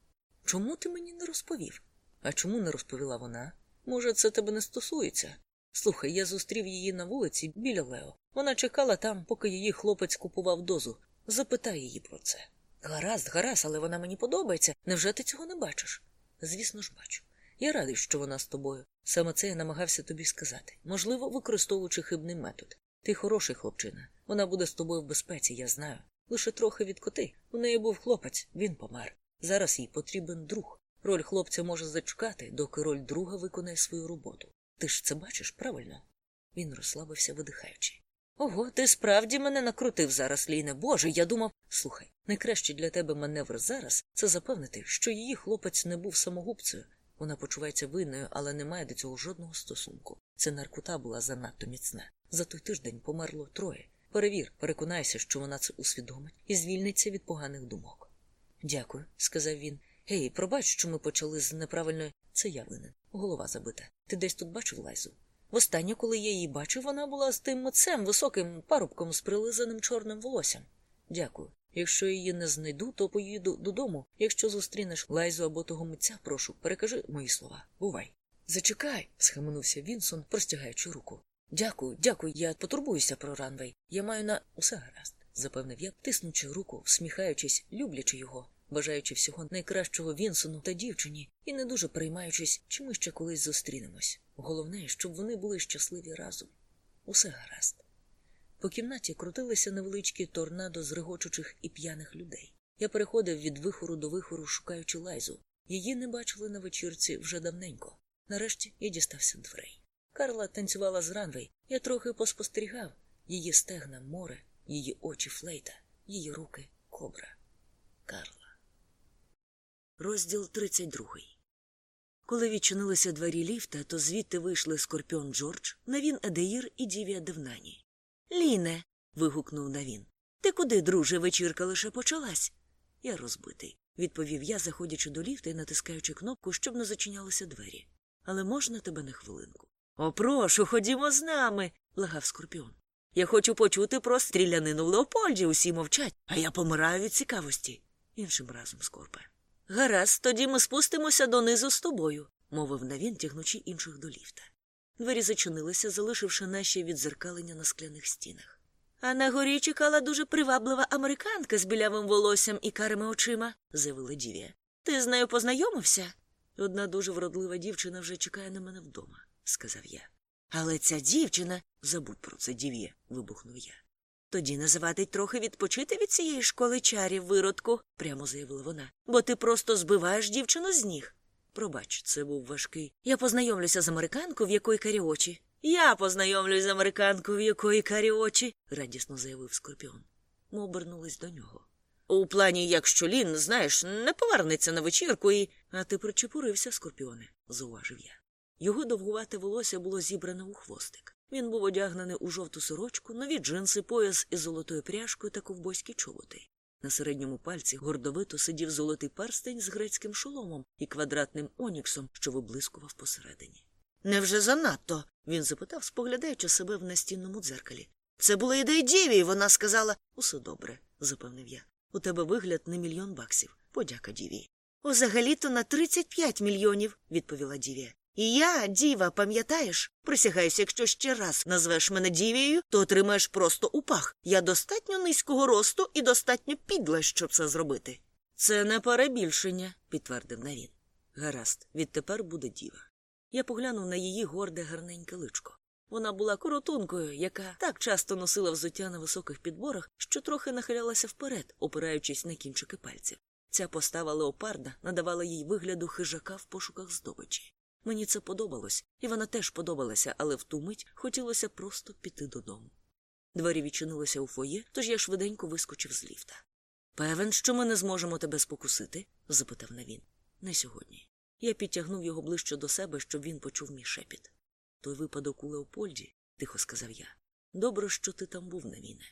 Speaker 1: Чому ти мені не розповів? А чому не розповіла вона? Може, це тебе не стосується? Слухай, я зустрів її на вулиці біля Лео. Вона чекала там, поки її хлопець купував дозу. Запитай її про це. Гаразд, гаразд, але вона мені подобається. Невже ти цього не бачиш? Звісно ж, бачу. Я радий, що вона з тобою. Саме це я намагався тобі сказати. Можливо, використовуючи хибний метод. Ти хороший хлопчина. Вона буде з тобою в безпеці, я знаю. Лише трохи відкоти. У неї був хлопець, він помер. Зараз їй потрібен друг. Роль хлопця може зачекати, доки роль друга виконає свою роботу. Ти ж це бачиш правильно? Він розслабився, видихаючи. Ого, ти справді мене накрутив зараз, Ліне. Боже, я думав. Слухай, найкраще для тебе маневр зараз це запевнити, що її хлопець не був самогубцею. Вона почувається винною, але не має до цього жодного стосунку. Це наркота була занадто міцна. За той тиждень померло троє. Перевір, переконайся, що вона це усвідомить і звільниться від поганих думок. Дякую, сказав він. Гей, пробач, що ми почали з неправильної. Це я винен. Голова забита. Ти десь тут бачив лайзу? Востаннє, коли я її бачив, вона була з тим митцем, високим парубком з прилизаним чорним волоссям. Дякую. Якщо її не знайду, то поїду додому. Якщо зустрінеш лайзу або того митця, прошу, перекажи мої слова. Бувай. Зачекай, схаменувся Вінсон, простягаючи руку. Дякую, дякую, я потурбуюся про Ранвей. Я маю на усе гаразд, запевнив я, тиснучи руку, всміхаючись, люблячи його, бажаючи всього найкращого Вінсону та дівчині, і не дуже переймаючись, чи ми ще колись зустрінемось. Головне, щоб вони були щасливі разом. Усе гаразд. По кімнаті крутилися невеличкі торнадо з регочучих і п'яних людей. Я переходив від вихору до вихору, шукаючи лайзу. Її не бачили на вечірці вже давненько. Нарешті я дістався дверей. Карла танцювала з ранвей. Я трохи поспостерігав її стегна море, її очі флейта, її руки кобра. Карла. Розділ 32 Коли відчинилися двері ліфта, то звідти вийшли Скорпіон Джордж, Навін Адеїр і Дівія Девнані. Ліне. вигукнув Навін. Ти куди, друже, вечірка лише почалась? Я розбитий, відповів я, заходячи до ліфта і натискаючи кнопку, щоб не зачинялися двері. Але можна тебе на хвилинку? О, прошу, ходімо з нами, благав Скорпіон. Я хочу почути про стрілянину в Леопольді, усі мовчать, а я помираю від цікавості. Іншим разом, Скорпе. Гаразд, тоді ми спустимося донизу з тобою, мовив Навін, тягнучи інших до ліфта. Двері зачинилися, залишивши наші відзеркалення на скляних стінах. А на горі чекала дуже приваблива американка з білявим волоссям і карими очима, заявила Дівія. Ти з нею познайомився? Одна дуже вродлива дівчина вже чекає на мене вдома, сказав я. Але ця дівчина, забудь про це, Дів'є, вибухнув я. Тоді не завадить трохи відпочити від цієї школи чарів, виродку, прямо заявила вона, бо ти просто збиваєш дівчину з ніг. Пробач, це був важкий. Я познайомлюся з американкою, в якої карі очі. Я познайомлюсь з американкою, в якої карі очі, радісно заявив Скорпіон. Ми обернулись до нього. У плані, якщо Лін, знаєш, не повернеться на вечірку і. А ти причепурився, Скорпіоне, зауважив я. Його довгувате волосся було зібране у хвостик. Він був одягнений у жовту сорочку, нові джинси, пояс із золотою пряжкою та ковбойські чоботи. На середньому пальці гордовито сидів золотий перстень з грецьким шоломом і квадратним оніксом, що виблискував посередині. Невже занадто? він запитав, споглядаючи себе в настінному дзеркалі. Це була ідея Діві, і вона сказала усе добре, запевнив я. У тебе вигляд не мільйон баксів. Подяка Діві. Узагалі-то на 35 мільйонів, відповіла Дівія. І я, діва, пам'ятаєш? Присягаюся, якщо ще раз назвеш мене дівією, то отримаєш просто упах. Я достатньо низького росту і достатньо підла, щоб це зробити. Це не перебільшення, підтвердив Навін. Гаразд, відтепер буде діва. Я поглянув на її горде гарненьке личко. Вона була коротункою, яка так часто носила взуття на високих підборах, що трохи нахилялася вперед, опираючись на кінчики пальців. Ця постава леопарда надавала їй вигляду хижака в пошуках здобичі. Мені це подобалось, і вона теж подобалася, але в ту мить хотілося просто піти додому. Двері відчинилися у фоє, тож я швиденько вискочив з ліфта. Певен, що ми не зможемо тебе спокусити? запитав Навін. Не сьогодні. Я підтягнув його ближче до себе, щоб він почув мій шепіт. Той випадок у Леопольді, тихо сказав я. Добре, що ти там був, Навіне.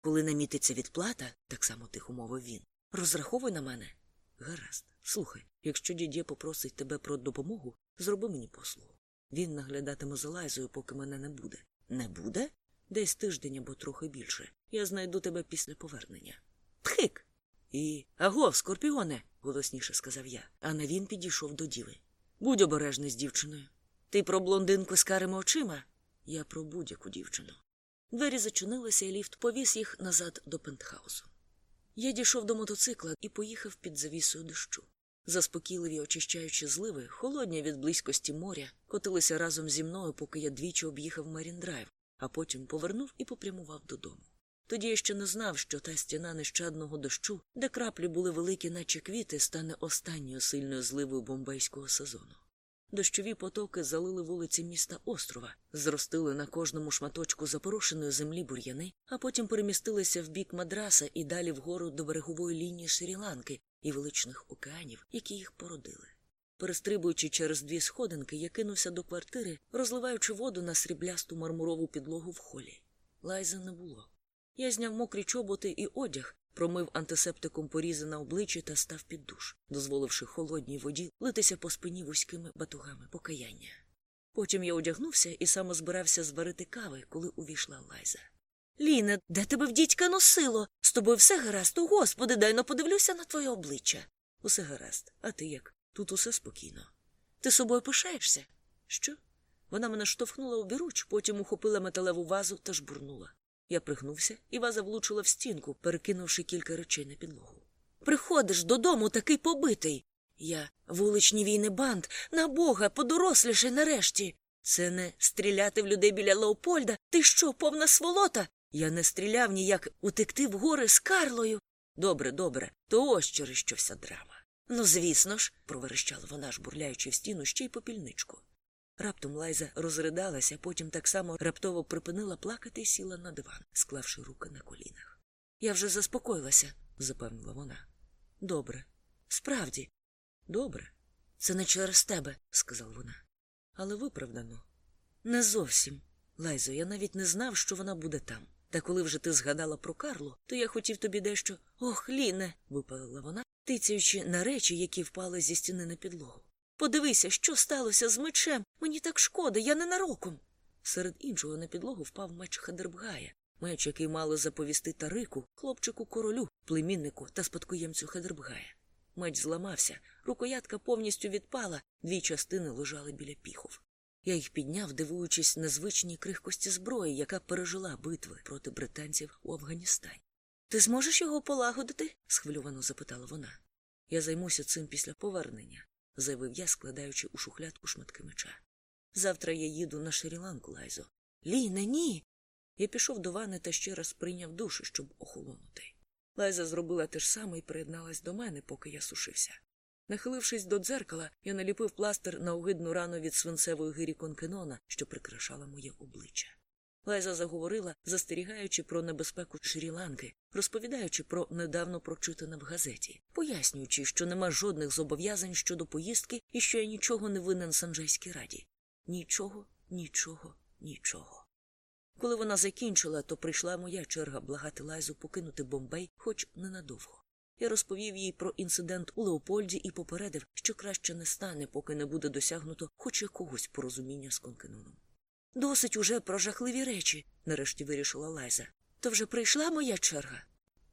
Speaker 1: Коли намітиться відплата, так само тихо мовив він. Розраховуй на мене. Гаразд, слухай, якщо дідє попросить тебе про допомогу, зроби мені послугу. Він наглядатиме за лайзою, поки мене не буде. Не буде? Десь тиждень або трохи більше. Я знайду тебе після повернення. Пхик. І. Агов, скорпіоне, голосніше сказав я, а на він підійшов до діви. Будь обережний з дівчиною. Ти про блондинку з карими очима? Я про будь-яку дівчину. Двері зачинилися, і ліфт повіз їх назад до пентхаусу. Я дійшов до мотоцикла і поїхав під завісою дощу. Заспокійливі очищаючи зливи, холодні від близькості моря, котилися разом зі мною, поки я двічі об'їхав Маріндрайв, а потім повернув і попрямував додому. Тоді я ще не знав, що та стіна нещадного дощу, де краплі були великі, наче квіти, стане останньою сильною зливою бомбейського сезону. Дощові потоки залили вулиці міста острова, зростили на кожному шматочку запорошеної землі бур'яни, а потім перемістилися в бік мадраса і далі вгору до берегової лінії Шрі-Ланки і величних океанів, які їх породили. Перестрибуючи через дві сходинки, я кинувся до квартири, розливаючи воду на сріблясту мармурову підлогу в холі. Лайза не було. Я зняв мокрі чоботи і одяг, промив антисептиком порізи на обличчі та став під душ, дозволивши холодній воді литися по спині вузькими батугами покаяння. Потім я одягнувся і саме збирався зварити кави, коли увійшла Лайза. Ліне, де тебе в дідька носило? З тобою все гаразд, о господи, дай но подивлюся на твоє обличчя. Усе гаразд, а ти як? Тут усе спокійно. Ти собою пишаєшся? Що? Вона мене штовхнула обіруч, потім ухопила металеву вазу та жбурнула. Я пригнувся, і ваза влучила в стінку, перекинувши кілька речей на підлогу. Приходиш додому такий побитий. Я вуличні війни банд, на бога, подоросліше нарешті. Це не стріляти в людей біля Леопольда. Ти що, повна сволота? Я не стріляв ніяк утекти в гори з Карлою. Добре, добре, то ось через що вся драма. Ну, звісно ж, проверещала вона, жбурляючи в стіну ще й попільничку. Раптом Лайза розридалася, потім так само раптово припинила плакати і сіла на диван, склавши руки на колінах. Я вже заспокоїлася, запевнила вона. Добре. Справді, добре. Це не через тебе, сказала вона. Але виправдано. Не зовсім. Лайзо, я навіть не знав, що вона буде там. Та коли вже ти згадала про Карлу, то я хотів тобі дещо. Ох, Ліне, випалила вона, тицяючи на речі, які впали зі стіни на підлогу. Подивися, що сталося з мечем. Мені так шкода, я ненароком. Серед іншого на підлогу впав меч Хедербгая, меч, який мали заповісти Тарику, хлопчику королю, племіннику та спадкоємцю Хедербгая. Меч зламався, рукоятка повністю відпала, дві частини лежали біля піхов. Я їх підняв, дивуючись незвичній крихкості зброї, яка пережила битви проти британців у Афганістані. Ти зможеш його полагодити? схвильовано запитала вона. Я займуся цим після повернення, заявив я, складаючи у шухлядку шматки меча. Завтра я їду на Шрі-Ланку, Лайзо. Ліне, ні. Я пішов до ванни та ще раз прийняв душ, щоб охолонути. Лайза зробила те ж саме і приєдналась до мене, поки я сушився. Нахилившись до дзеркала, я наліпив пластир на огидну рану від свинцевої гирі конкенона, що прикрашала моє обличчя. Лайза заговорила, застерігаючи про небезпеку Шрі-Ланки, розповідаючи про недавно прочитане в газеті, пояснюючи, що нема жодних зобов'язань щодо поїздки і що я нічого не винен Санджайській раді. Нічого, нічого, нічого. Коли вона закінчила, то прийшла моя черга благати Лайзу покинути Бомбей, хоч ненадовго. Я розповів їй про інцидент у Леопольді і попередив, що краще не стане, поки не буде досягнуто хоч якогось порозуміння з Конкеноном. Досить уже про жахливі речі, нарешті вирішила Лайза. То вже прийшла моя черга.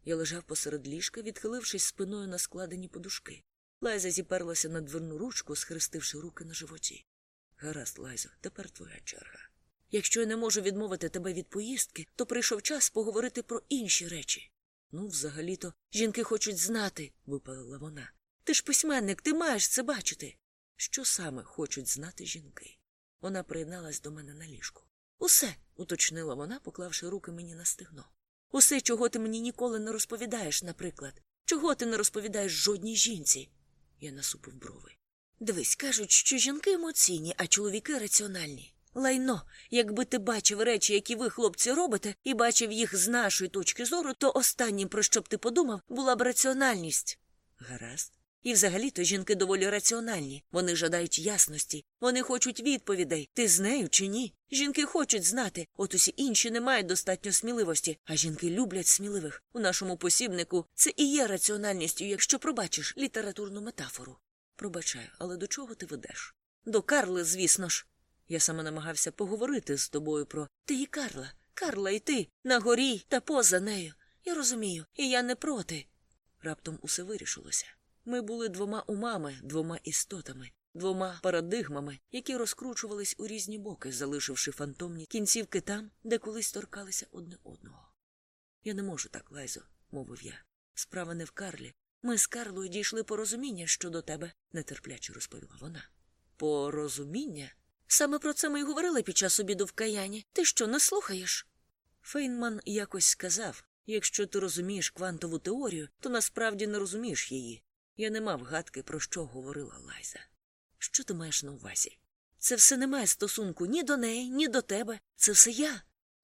Speaker 1: Я лежав посеред ліжка, відхилившись спиною на складені подушки. Лайза зіперлася на дверну ручку, схрестивши руки на животі. Гаразд, Лайзо, тепер твоя черга. Якщо я не можу відмовити тебе від поїздки, то прийшов час поговорити про інші речі. Ну, взагалі-то, жінки хочуть знати, випалила вона. Ти ж письменник, ти маєш це бачити. Що саме хочуть знати жінки? Вона приєдналась до мене на ліжку. Усе, уточнила вона, поклавши руки мені на стегно. Усе, чого ти мені ніколи не розповідаєш, наприклад. Чого ти не розповідаєш жодній жінці? Я насупив брови. Дивись, кажуть, що жінки емоційні, а чоловіки раціональні. Лайно, якби ти бачив речі, які ви, хлопці, робите, і бачив їх з нашої точки зору, то останнім, про що б ти подумав, була б раціональність. Гаразд. І взагалі-то жінки доволі раціональні. Вони жадають ясності, вони хочуть відповідей, ти з нею чи ні. Жінки хочуть знати, от усі інші не мають достатньо сміливості, а жінки люблять сміливих. У нашому посібнику це і є раціональністю, якщо пробачиш літературну метафору. Пробачаю, але до чого ти ведеш? До Карли, звісно ж. Я саме намагався поговорити з тобою про ти і Карла, Карла і ти, на горі та поза нею. Я розумію, і я не проти. Раптом усе вирішилося. Ми були двома умами, двома істотами, двома парадигмами, які розкручувались у різні боки, залишивши фантомні кінцівки там, де колись торкалися одне одного. Я не можу так, Лайзо, мовив я. Справа не в Карлі. Ми з Карлою дійшли порозуміння щодо тебе, нетерпляче розповіла вона. Порозуміння? Саме про це ми й говорили під час обіду в каяні. Ти що, не слухаєш? Фейнман якось сказав якщо ти розумієш квантову теорію, то насправді не розумієш її. Я не мав гадки, про що говорила Лайза. Що ти маєш на увазі? Це все не має стосунку ні до неї, ні до тебе. Це все я.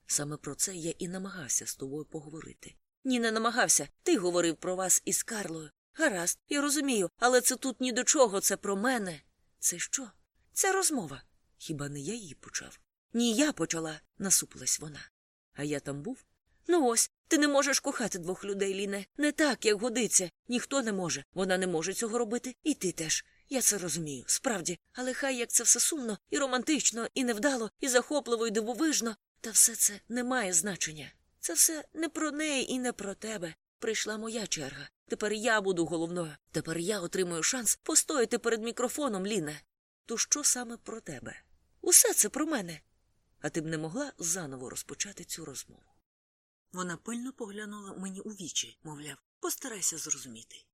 Speaker 1: Саме про це я і намагався з тобою поговорити. Ні, не намагався. Ти говорив про вас із Карлою. Гаразд, я розумію, але це тут ні до чого, це про мене. Це що? Це розмова. Хіба не я її почав? Ні, я почала, насупилась вона. А я там був? Ну ось, ти не можеш кохати двох людей, Ліне. Не так, як годиться. Ніхто не може. Вона не може цього робити, і ти теж. Я це розумію, справді, але хай як це все сумно, і романтично, і невдало, і захопливо, і дивовижно, та все це не має значення. Це все не про неї і не про тебе. Прийшла моя черга. Тепер я буду головною. Тепер я отримую шанс постояти перед мікрофоном, Ліне. То що саме про тебе? Усе це про мене. А ти б не могла заново розпочати цю розмову. Вона пильно поглянула мені у вічі, мовляв, постарайся зрозуміти.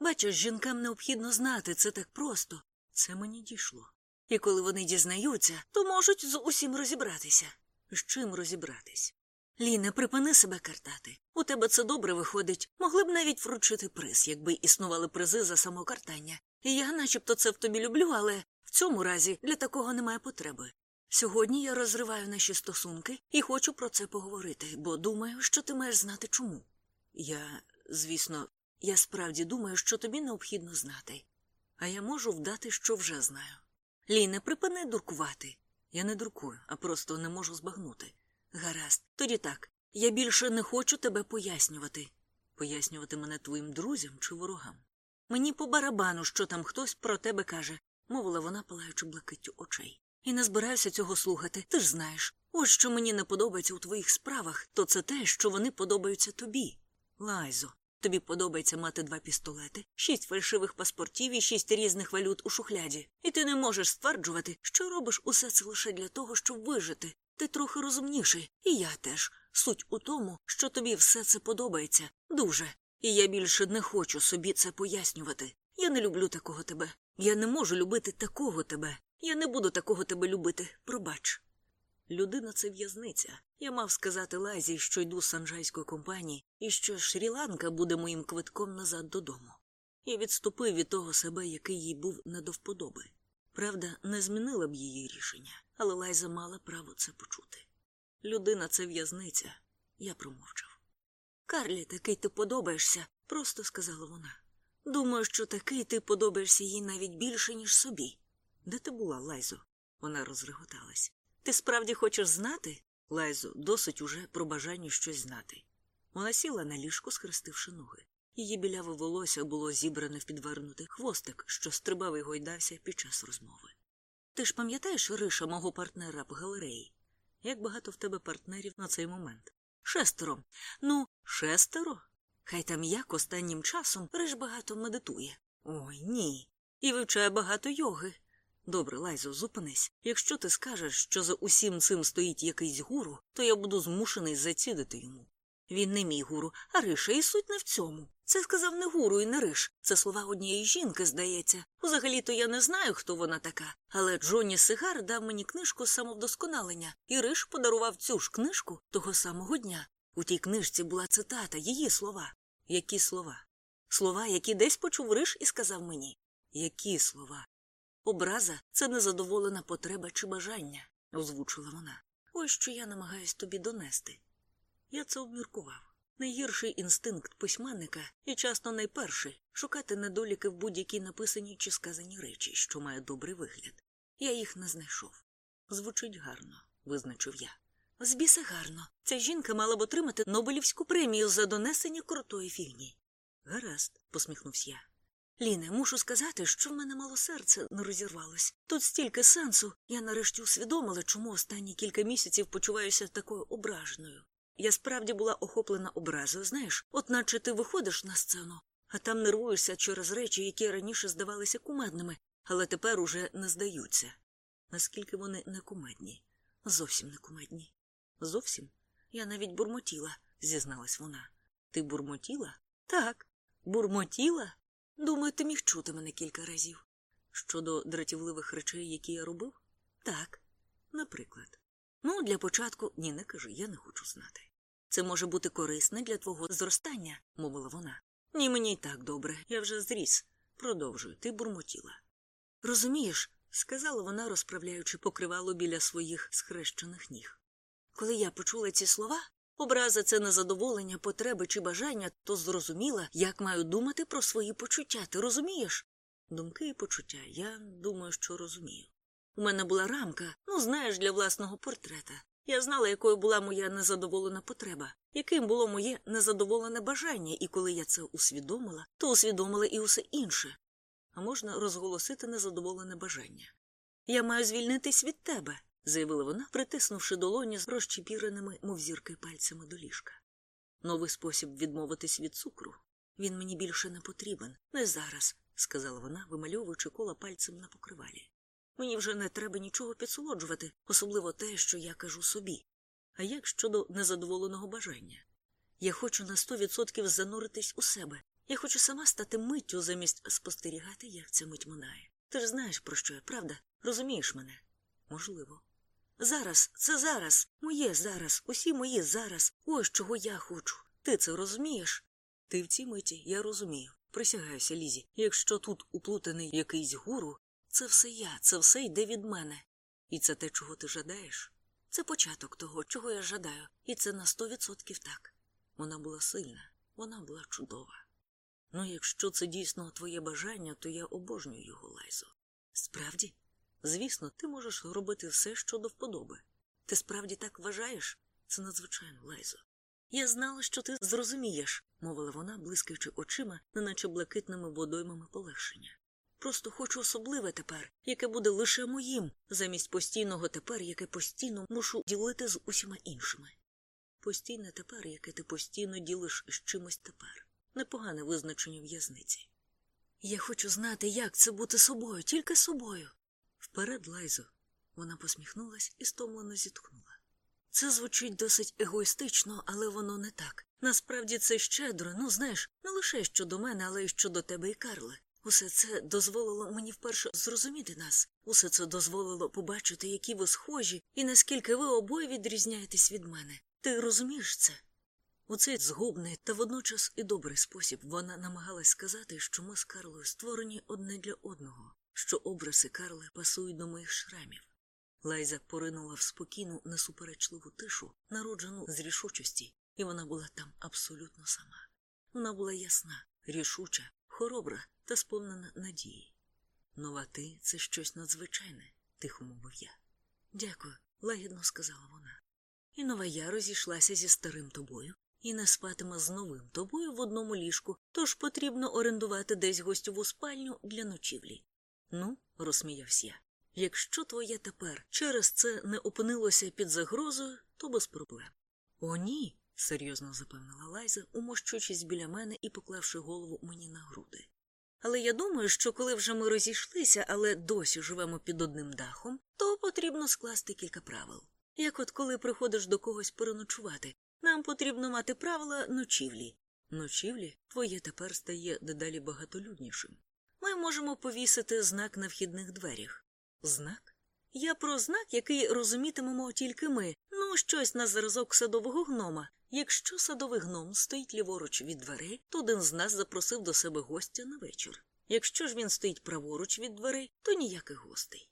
Speaker 1: Бачиш, жінкам необхідно знати це так просто. Це мені дійшло. І коли вони дізнаються, то можуть з усім розібратися. З чим розібратись? Ліне, припини себе картати. У тебе це добре виходить. Могли б навіть вручити приз, якби існували призи за самокартання. І я начебто це в тобі люблю, але в цьому разі для такого немає потреби. Сьогодні я розриваю наші стосунки і хочу про це поговорити, бо думаю, що ти маєш знати чому. Я, звісно, я справді думаю, що тобі необхідно знати, а я можу вдати, що вже знаю. Ліне, припини дуркувати. Я не дуркую, а просто не можу збагнути. Гаразд, тоді так. Я більше не хочу тебе пояснювати. Пояснювати мене твоїм друзям чи ворогам. Мені по барабану, що там хтось про тебе каже, мовила вона, палаючи блакиттю очей. І не збираюся цього слухати, ти ж знаєш. Ось що мені не подобається у твоїх справах, то це те, що вони подобаються тобі. Лайзо, Тобі подобається мати два пістолети, шість фальшивих паспортів і шість різних валют у шухляді. І ти не можеш стверджувати, що робиш усе це лише для того, щоб вижити. Ти трохи розумніший, і я теж. Суть у тому, що тобі все це подобається. Дуже. І я більше не хочу собі це пояснювати. Я не люблю такого тебе. Я не можу любити такого тебе. Я не буду такого тебе любити. Пробач. Людина це в'язниця. Я мав сказати Лайзі, що йду з санджайської компанії, і що Шрі-Ланка буде моїм квитком назад додому. Я відступив від того себе, який їй був не до вподоби. Правда, не змінила б її рішення, але Лайза мала право це почути. Людина це в'язниця. Я промовчав. Карлі, такий ти подобаєшся, просто сказала вона. Думаю, що такий ти подобаєшся їй навіть більше, ніж собі. Де ти була, Лайзо? Вона розреготалась. Ти справді хочеш знати? Лайзо, досить уже про бажання щось знати. Вона сіла на ліжку, схрестивши ноги. Її біляве волосся було зібране в підвернутий хвостик, що стрибав і гойдався під час розмови. Ти ж пам'ятаєш Риша, мого партнера в галереї? Як багато в тебе партнерів на цей момент? Шестеро. Ну, шестеро? Хай там як останнім часом Риш багато медитує. Ой, ні. І вивчає багато йоги. Добре, Лайзо, зупинись. Якщо ти скажеш, що за усім цим стоїть якийсь гуру, то я буду змушений зацідити йому. Він не мій гуру, а Риша, і суть не в цьому. Це сказав не гуру і не Риш. Це слова однієї жінки, здається. Взагалі-то я не знаю, хто вона така. Але Джонні Сигар дав мені книжку самовдосконалення, і Риш подарував цю ж книжку того самого дня. У тій книжці була цитата, її слова. Які слова? Слова, які десь почув Риш і сказав мені. Які слова? Образа це незадоволена потреба чи бажання, озвучила вона. Ось що я намагаюсь тобі донести. Я це обміркував. Найгірший інстинкт письменника і часто найперший шукати недоліки в будь-якій написаній чи сказаній речі, що має добрий вигляд. Я їх не знайшов. Звучить гарно, визначив я. Збіса гарно. Ця жінка мала б отримати Нобелівську премію за донесення крутої фігні. Гаразд, посміхнувся я. Ліне, мушу сказати, що в мене мало серце не розірвалось. Тут стільки сенсу, я нарешті усвідомила, чому останні кілька місяців почуваюся такою ображеною. Я справді була охоплена образою, знаєш, от наче ти виходиш на сцену, а там нервуєшся через речі, які раніше здавалися кумедними, але тепер уже не здаються. Наскільки вони не кумедні? Зовсім не кумедні. Зовсім? Я навіть бурмотіла, зізналась вона. Ти бурмотіла? Так. Бурмотіла? Думаю, ти міг чути мене кілька разів. Щодо дратівливих речей, які я робив? Так. Наприклад. Ну, для початку ні, не кажи, я не хочу знати. Це може бути корисне для твого зростання, мовила вона. Ні, мені й так добре, я вже зріс. Продовжуй, ти бурмотіла. Розумієш, сказала вона, розправляючи покривало біля своїх схрещених ніг. Коли я почула ці слова, образа це незадоволення, потреби чи бажання, то зрозуміла, як маю думати про свої почуття. Ти розумієш? Думки і почуття, я думаю, що розумію. У мене була рамка, ну, знаєш, для власного портрета. Я знала, якою була моя незадоволена потреба, яким було моє незадоволене бажання, і коли я це усвідомила, то усвідомила і усе інше. А можна розголосити незадоволене бажання. Я маю звільнитись від тебе, заявила вона, притиснувши долоні з розчепіреними, мов зірки пальцями до ліжка. Новий спосіб відмовитись від цукру. Він мені більше не потрібен. Не зараз, сказала вона, вимальовуючи кола пальцем на покривалі. Мені вже не треба нічого підсолоджувати, особливо те, що я кажу собі. А як щодо незадоволеного бажання? Я хочу на сто відсотків зануритись у себе. Я хочу сама стати миттю замість спостерігати, як ця мить минає. Ти ж знаєш, про що я, правда? Розумієш мене? Можливо. Зараз, це зараз, моє зараз, усі мої зараз. Ось чого я хочу. Ти це розумієш? Ти в цій миті я розумію. Присягаюся, Лізі, якщо тут уплутаний якийсь гуру, це все я, це все йде від мене. І це те, чого ти жадаєш? Це початок того, чого я жадаю, і це на сто відсотків так. Вона була сильна, вона була чудова. Ну, якщо це дійсно твоє бажання, то я обожнюю його, Лайзо. Справді? Звісно, ти можеш робити все, що до вподоби. Ти справді так вважаєш? Це надзвичайно, Лайзо. Я знала, що ти зрозумієш, мовила вона, блискаючи очима, неначе блакитними водоймами полегшення. Просто хочу особливе тепер, яке буде лише моїм, замість постійного тепер, яке постійно мушу ділити з усіма іншими. Постійне тепер, яке ти постійно ділиш з чимось тепер. непогане визначення в'язниці. Я хочу знати, як це бути собою, тільки собою. Вперед, Лайзо. Вона посміхнулась і стомлено зітхнула. Це звучить досить егоїстично, але воно не так. Насправді це щедро, ну знаєш, не лише щодо мене, але й щодо тебе і Карле. Усе це дозволило мені вперше зрозуміти нас. Усе це дозволило побачити, які ви схожі, і наскільки ви обоє відрізняєтесь від мене. Ти розумієш це? У цей згубний та водночас і добрий спосіб вона намагалась сказати, що ми з Карлою створені одне для одного, що образи Карли пасують до моїх шрамів. Лайза поринула в спокійну, несуперечливу тишу, народжену з рішучості, і вона була там абсолютно сама. Вона була ясна, рішуча, хоробра та сповнена надії. Нова ти це щось надзвичайне, тихо мовив я. Дякую, лагідно сказала вона. І нова я розійшлася зі старим тобою і не спатиме з новим тобою в одному ліжку, тож потрібно орендувати десь гостьову спальню для ночівлі. Ну, розсміявся я. Якщо твоє тепер через це не опинилося під загрозою, то без проблем. О, ні, серйозно запевнила Лайза, умощуючись біля мене і поклавши голову мені на груди. Але я думаю, що коли вже ми розійшлися, але досі живемо під одним дахом, то потрібно скласти кілька правил. Як от коли приходиш до когось переночувати, нам потрібно мати правила ночівлі. Ночівлі твоє тепер стає дедалі багатолюднішим. Ми можемо повісити знак на вхідних дверях. Знак? Я про знак, який розумітимемо тільки ми, ну, щось на зразок садового гнома. Якщо садовий гном стоїть ліворуч від дверей, то один з нас запросив до себе гостя на вечір. Якщо ж він стоїть праворуч від дверей, то ніяких гостей.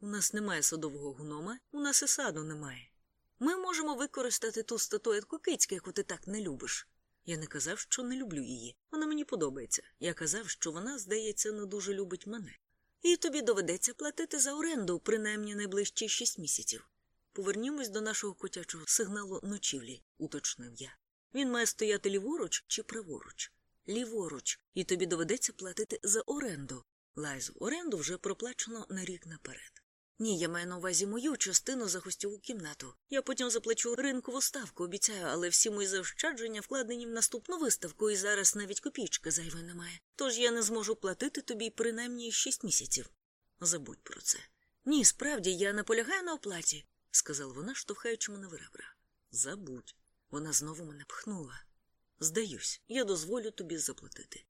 Speaker 1: У нас немає садового гнома, у нас і саду немає. Ми можемо використати ту статуетку кицьки, яку ти так не любиш. Я не казав, що не люблю її. Вона мені подобається. Я казав, що вона, здається, не дуже любить мене. І тобі доведеться платити за оренду принаймні найближчі шість місяців. Повернімось до нашого котячого сигналу ночівлі, уточнив я. Він має стояти ліворуч чи праворуч? Ліворуч, і тобі доведеться платити за оренду. Лайзу, оренду вже проплачено на рік наперед. Ні, я маю на увазі мою частину за гостьову кімнату. Я потім заплачу ринкову ставку, обіцяю, але всі мої заощадження вкладені в наступну виставку, і зараз навіть копійки зайвої немає. Тож я не зможу платити тобі принаймні шість місяців. Забудь про це. Ні, справді я наполягаю на оплаті, сказала вона, штовхаючи мене в ребра. Забудь. Вона знову мене пхнула. Здаюсь, я дозволю тобі заплатити.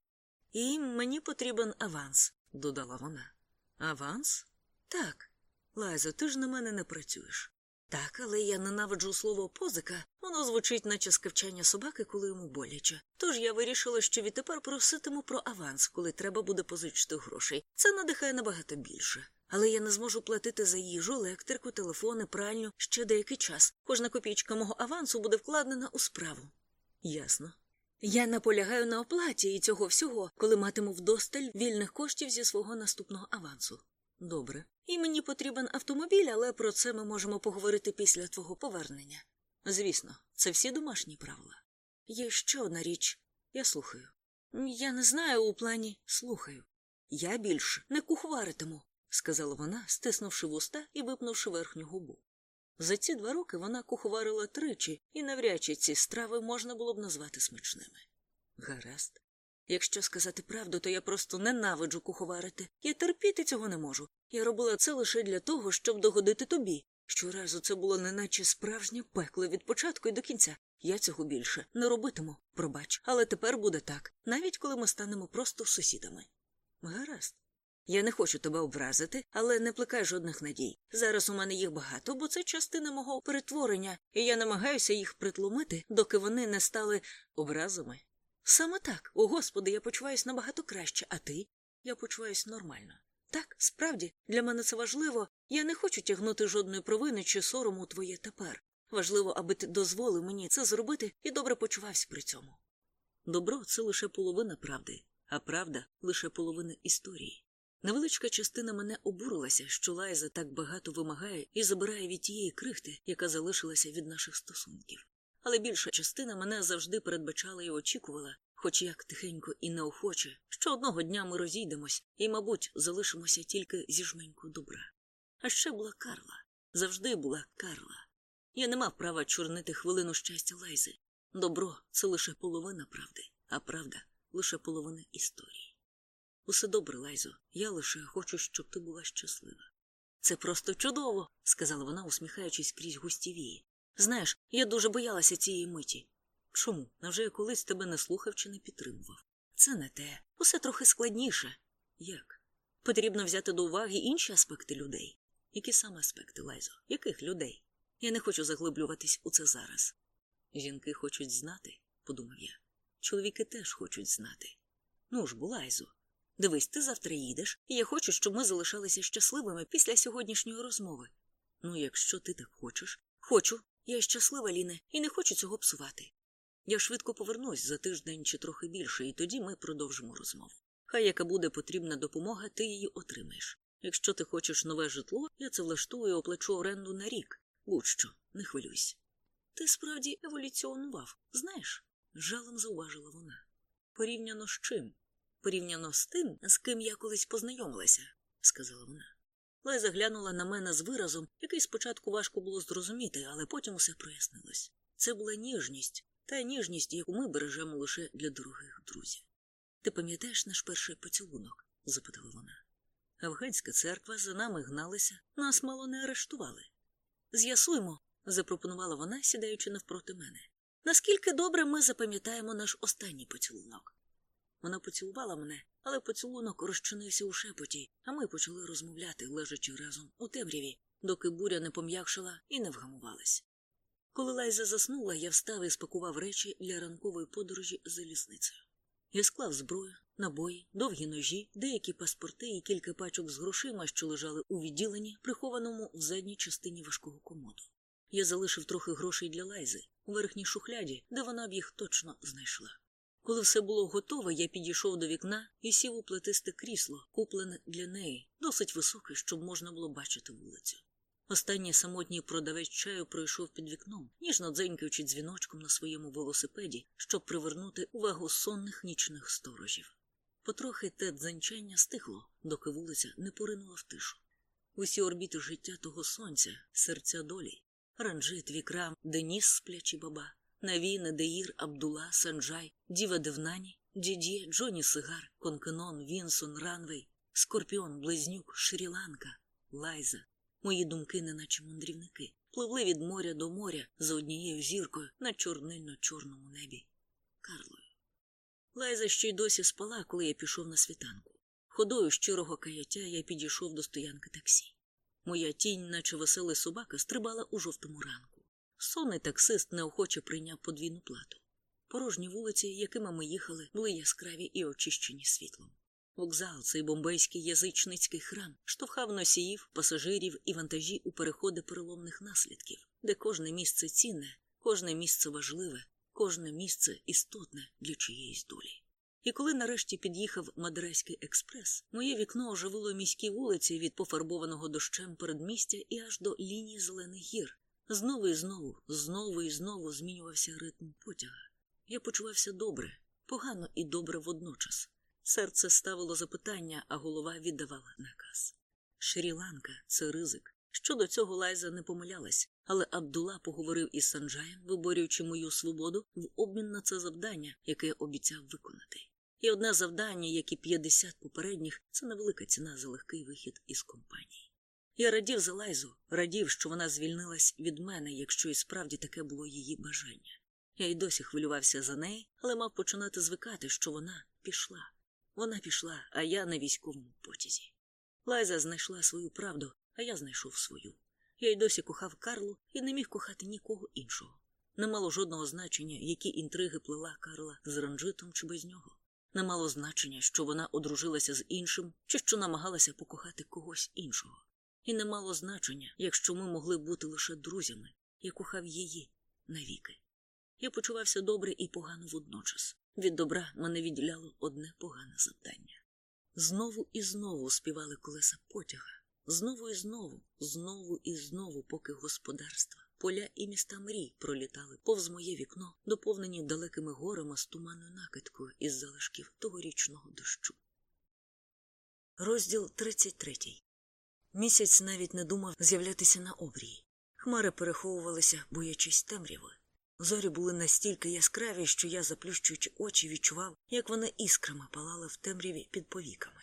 Speaker 1: І мені потрібен аванс, додала вона. Аванс? Так. Лайзо, ти ж на мене не працюєш. Так, але я ненавиджу слово позика, воно звучить, наче скавчання собаки, коли йому боляче. Тож я вирішила, що відтепер проситиму про аванс, коли треба буде позичити грошей. Це надихає набагато більше. Але я не зможу платити за їжу, електрику, телефони, пральню ще деякий час. Кожна копійка мого авансу буде вкладена у справу. Ясно. Я наполягаю на оплаті і цього всього, коли матиму вдосталь вільних коштів зі свого наступного авансу. Добре. І мені потрібен автомобіль, але про це ми можемо поговорити після твого повернення. Звісно, це всі домашні правила. Є ще одна річ. Я слухаю. Я не знаю у плані слухаю. Я більше не кухваритиму, сказала вона, стиснувши вуста і випнувши верхню губу. За ці два роки вона куховарила тричі, і навряд чи ці страви можна було б назвати смачними. Гаразд. Якщо сказати правду, то я просто ненавиджу куховарити. Я терпіти цього не можу. Я робила це лише для того, щоб догодити тобі. Щоразу це було неначе справжнє пекло від початку і до кінця. Я цього більше не робитиму, пробач, але тепер буде так, навіть коли ми станемо просто сусідами. Гаразд. Я не хочу тебе образити, але не плекай жодних надій. Зараз у мене їх багато, бо це частина мого перетворення, і я намагаюся їх притлумити, доки вони не стали образами. Саме так, о господи, я почуваюся набагато краще, а ти? Я почуваюся нормально. Так, справді, для мене це важливо. Я не хочу тягнути жодної провини чи сорому твоє тепер. Важливо, аби ти дозволив мені це зробити і добре почувався при цьому. Добро це лише половина правди, а правда лише половина історії. Невеличка частина мене обурилася, що Лайза так багато вимагає і забирає від тієї крихти, яка залишилася від наших стосунків. Але більша частина мене завжди передбачала і очікувала, хоч як тихенько і неохоче, що одного дня ми розійдемось і, мабуть, залишимося тільки зі жменькою добра. А ще була Карла. Завжди була Карла. Я не мав права чорнити хвилину щастя Лайзи. Добро це лише половина правди. а правда лише половина історії. Усе добре, Лайзо, я лише хочу, щоб ти була щаслива. Це просто чудово, сказала вона, усміхаючись крізь густі вії. Знаєш, я дуже боялася цієї миті. Чому? Невже я колись тебе не слухав чи не підтримував? Це не те, усе трохи складніше. Як? Потрібно взяти до уваги інші аспекти людей. Які саме аспекти, Лайзо? Яких людей? Я не хочу заглиблюватись у це зараз. Жінки хочуть знати, подумав я. Чоловіки теж хочуть знати. Ну ж, бо, Лайзо, дивись, ти завтра їдеш, і я хочу, щоб ми залишалися щасливими після сьогоднішньої розмови. Ну, якщо ти так хочеш, хочу. Я щаслива, Ліне, і не хочу цього псувати. Я швидко повернусь за тиждень чи трохи більше, і тоді ми продовжимо розмову. Хай яка буде потрібна допомога, ти її отримаєш. Якщо ти хочеш нове житло, я це влаштую і оплачу оренду на рік. Будь-що, не хвилюйся. Ти справді еволюціонував, знаєш? жалем зауважила вона. Порівняно з чим? Порівняно з тим, з ким я колись познайомилася, сказала вона. Лайза глянула на мене з виразом, який спочатку важко було зрозуміти, але потім усе прояснилось. Це була ніжність, та ніжність, яку ми бережемо лише для дорогих друзів. Ти пам'ятаєш наш перший поцілунок? запитала вона. Афганська церква за нами гналися, нас мало не арештували. З'ясуймо, запропонувала вона, сідаючи навпроти мене. Наскільки добре ми запам'ятаємо наш останній поцілунок? Вона поцілувала мене, але поцілунок розчинився у шепоті, а ми почали розмовляти, лежачи разом у темряві, доки буря не пом'якшила і не вгамувалась. Коли Лайза заснула, я встав і спакував речі для ранкової подорожі залізницею. Я склав зброю, набої, довгі ножі, деякі паспорти і кілька пачок з грошима, що лежали у відділенні, прихованому в задній частині важкого комоду. Я залишив трохи грошей для Лайзи у верхній шухляді, де вона б їх точно знайшла. Коли все було готове, я підійшов до вікна і сів у плетисте крісло, куплене для неї, досить високе, щоб можна було бачити вулицю. Останній самотній продавець чаю пройшов під вікном, ніжно дзенькаючи дзвіночком на своєму велосипеді, щоб привернути увагу сонних нічних сторожів. Потрохи те дзенчання стихло, доки вулиця не поринула в тишу. Усі орбіти життя того сонця, серця долі, Ранджит, Вікрам, Деніс, Сплячий Баба, Навін Адеїр, Абдула, Санджай, Діва Девнані, Дідьє, Джоні Сигар, Конкенон, Вінсон, Ранвейг, Скорпіон, Близнюк, Шрі-Ланка, Лайза. Мої думки, неначе мандрівники, пливли від моря до моря за однією зіркою на чорнильно-чорному небі. Карлою. Лайза ще й досі спала, коли я пішов на світанку. Ходою щирого каяття я підійшов до стоянки таксі. Моя тінь, наче веселий собака, стрибала у жовтому ранку. Сонний таксист неохоче прийняв подвійну плату. Порожні вулиці, якими ми їхали, були яскраві і очищені світлом. Вокзал, цей бомбейський язичницький храм, штовхав носіїв, пасажирів і вантажі у переходи переломних наслідків, де кожне місце цінне, кожне місце важливе, кожне місце істотне для чиєїсь долі. І коли нарешті під'їхав Мадрайський експрес, моє вікно оживило міські вулиці від пофарбованого дощем передмістя і аж до лінії зелених гір. Знову і знову, знову і знову змінювався ритм потяга. Я почувався добре, погано і добре водночас. Серце ставило запитання, а голова віддавала наказ. Шрі-Ланка це ризик. Щодо цього Лайза не помилялась, але Абдула поговорив із Санджаєм, виборюючи мою свободу в обмін на це завдання, яке я обіцяв виконати. І одне завдання, як і 50 попередніх, це невелика ціна за легкий вихід із компанії. Я радів за Лайзу, радів, що вона звільнилась від мене, якщо і справді таке було її бажання. Я й досі хвилювався за неї, але мав починати звикати, що вона пішла. Вона пішла, а я на військовому потязі. Лайза знайшла свою правду, а я знайшов свою. Я й досі кохав Карлу і не міг кохати нікого іншого. Не мало жодного значення, які інтриги плела Карла з ранжитом чи без нього. Не мало значення, що вона одружилася з іншим, чи що намагалася покохати когось іншого. І не мало значення, якщо ми могли бути лише друзями, я кохав її навіки. Я почувався добре і погано водночас. Від добра мене відділяло одне погане завдання. Знову і знову співали колеса потяга, знову і знову, знову і знову, поки господарства, поля і міста мрій пролітали повз моє вікно, доповнені далекими горами з туманною накидкою із залишків тогорічного дощу. Розділ 33 Місяць навіть не думав з'являтися на обрії. Хмари переховувалися, боячись темряви. Зорі були настільки яскраві, що я, заплющуючи очі, відчував, як вони іскрами палали в темряві під повіками.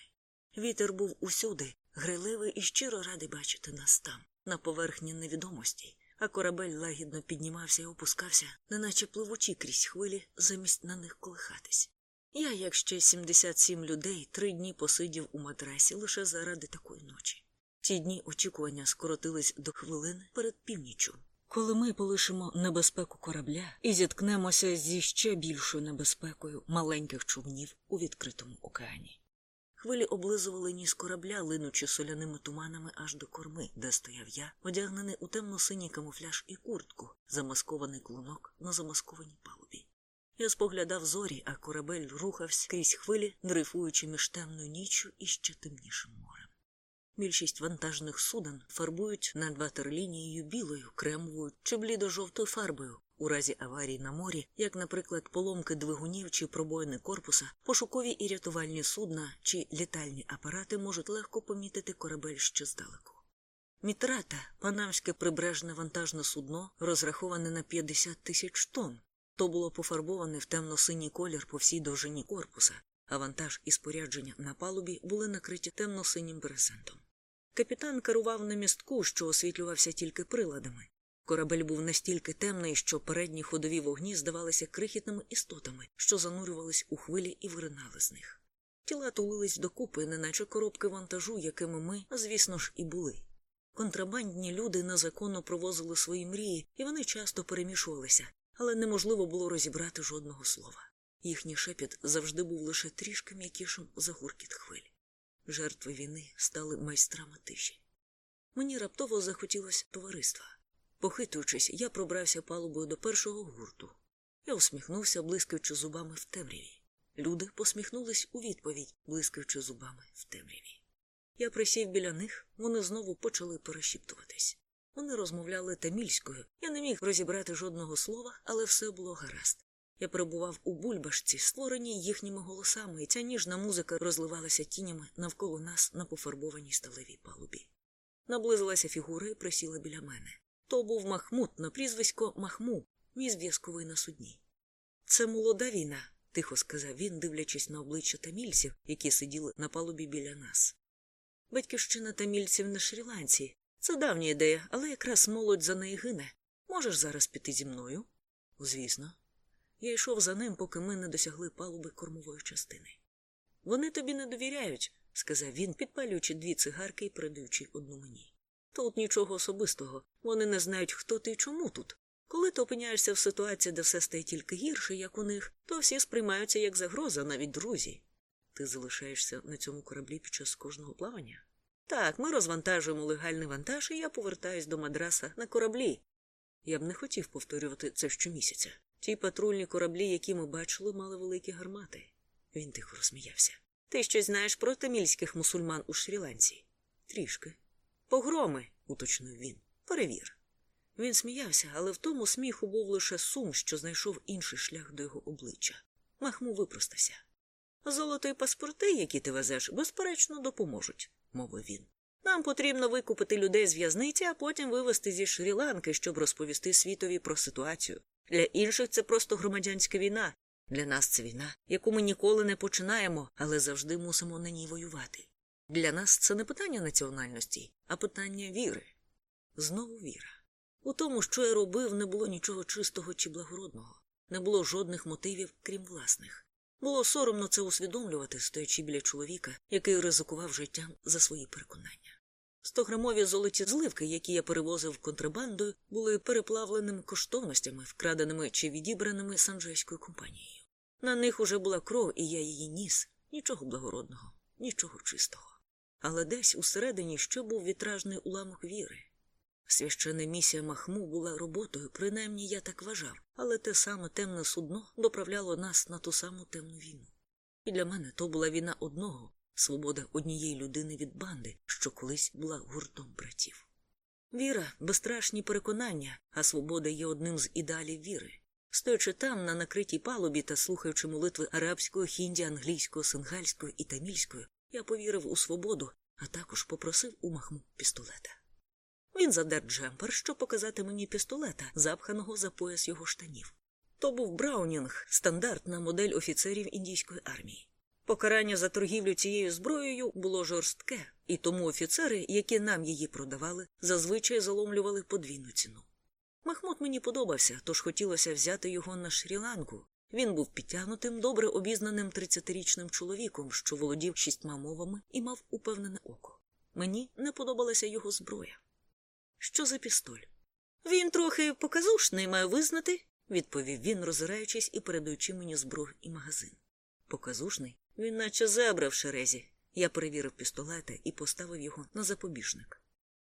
Speaker 1: Вітер був усюди, гриливий і щиро радий бачити нас там, на поверхні невідомості, а корабель лагідно піднімався і опускався, неначе пливучи крізь хвилі, замість на них колихатись. Я, як ще 77 людей, три дні посидів у матрасі лише заради такої ночі. Ті дні очікування скоротились до хвилини перед північю, коли ми полишимо небезпеку корабля і зіткнемося зі ще більшою небезпекою маленьких човнів у відкритому океані. Хвилі облизували ніс корабля, линучи соляними туманами аж до корми, де стояв я, одягнений у темно-синій камуфляж і куртку, замаскований клунок на замаскованій палубі. Я споглядав зорі, а корабель рухався крізь хвилі, дрейфуючи між темною ніччю і ще темнішим морем. Більшість вантажних суден фарбують над ватерлінією білою, кремовою чи блідо-жовтою фарбою. У разі аварії на морі, як, наприклад, поломки двигунів чи пробоїни корпуса, пошукові і рятувальні судна чи літальні апарати можуть легко помітити корабель ще здалеку. Мітрата панамське прибережне вантажне судно, розраховане на 50 тисяч тонн, то було пофарбоване в темно-синій колір по всій довжині корпуса, а вантаж і спорядження на палубі були накриті темно-синім брезентом. Капітан керував на містку, що освітлювався тільки приладами. Корабель був настільки темний, що передні ходові вогні здавалися крихітними істотами, що занурювались у хвилі і виринали з них. Тіла тулились докупи, неначе коробки вантажу, якими ми, звісно ж, і були. Контрабандні люди незаконно провозили свої мрії, і вони часто перемішувалися, але неможливо було розібрати жодного слова. Їхній шепіт завжди був лише трішки м'якішим за гуркіт хвиль. Жертви війни стали майстрами тиші. Мені раптово захотілося товариства. Похитуючись, я пробрався палубою до першого гурту. Я усміхнувся, блискаючи зубами в темряві. Люди посміхнулись у відповідь, блискаючи зубами в темряві. Я присів біля них, вони знову почали перешіптуватись. Вони розмовляли тамільською. Я не міг розібрати жодного слова, але все було гаразд. Я перебував у бульбашці, створеній їхніми голосами, і ця ніжна музика розливалася тінями навколо нас на пофарбованій сталевій палубі. Наблизилася фігура і присіла біля мене. То був Махмуд на прізвисько Махму, мій зв'язковий на судні. Це молода війна, тихо сказав він, дивлячись на обличчя тамільців, які сиділи на палубі біля нас. Батьківщина тамільців на Шрі-Ланці. Це давня ідея, але якраз молодь за неї гине. Можеш зараз піти зі мною? Звісно. Я йшов за ним, поки ми не досягли палуби кормової частини. Вони тобі не довіряють, сказав він, підпалюючи дві цигарки і передаючи одну мені. Тут нічого особистого, вони не знають, хто ти і чому тут. Коли ти опиняєшся в ситуації, де все стає тільки гірше, як у них, то всі сприймаються як загроза, навіть друзі. Ти залишаєшся на цьому кораблі під час кожного плавання? Так, ми розвантажуємо легальний вантаж, і я повертаюсь до мадраса на кораблі. Я б не хотів повторювати це щомісяця. Ті патрульні кораблі, які ми бачили, мали великі гармати. Він тихо розсміявся. Ти щось знаєш про тамільських мусульман у Шрі-Ланці? Трішки. Погроми, уточнив він. Перевір. Він сміявся, але в тому сміху був лише сум, що знайшов інший шлях до його обличчя. Махму випростався. Золото і паспорти, які ти везеш, безперечно, допоможуть, мовив він. Нам потрібно викупити людей з в'язниці, а потім вивезти зі Шрі-Ланки, щоб розповісти світові про ситуацію. Для інших це просто громадянська війна. Для нас це війна, яку ми ніколи не починаємо, але завжди мусимо на ній воювати. Для нас це не питання національності, а питання віри. Знову віра. У тому, що я робив, не було нічого чистого чи благородного, не було жодних мотивів, крім власних. Було соромно це усвідомлювати, стоячи біля чоловіка, який ризикував життям за свої переконання. Стограмові золоті зливки, які я перевозив контрабандою, були переплавленими коштовностями, вкраденими чи відібраними санджейською компанією. На них уже була кров, і я її ніс, нічого благородного, нічого чистого. Але десь усередині ще був вітражний уламок віри. Священна місія Махму була роботою, принаймні я так вважав, але те саме темне судно доправляло нас на ту саму темну війну. І для мене то була війна одного, свобода однієї людини від банди, що колись була гуртом братів. Віра безстрашні переконання, а свобода є одним з ідеалів віри. Стоячи там, на накритій палубі та слухаючи молитви арабською, хінді, англійською, сингальською і тамільською, я повірив у свободу, а також попросив у Махму пістолета. Він задер джемпер, щоб показати мені пістолета, запханого за пояс його штанів. То був Браунінг, стандартна модель офіцерів індійської армії. Покарання за торгівлю цією зброєю було жорстке, і тому офіцери, які нам її продавали, зазвичай заломлювали подвійну ціну. Махмуд мені подобався, тож хотілося взяти його на Шрі-Ланку. Він був підтягнутим, добре обізнаним 30-річним чоловіком, що володів шістьма мовами і мав упевнене око. Мені не подобалася його зброя. Що за пістоль? Він трохи показушний, маю визнати, відповів він, розираючись і передаючи мені зброю і магазин. Показушний? Він наче зебра в шерезі. Я перевірив пістолета і поставив його на запобіжник.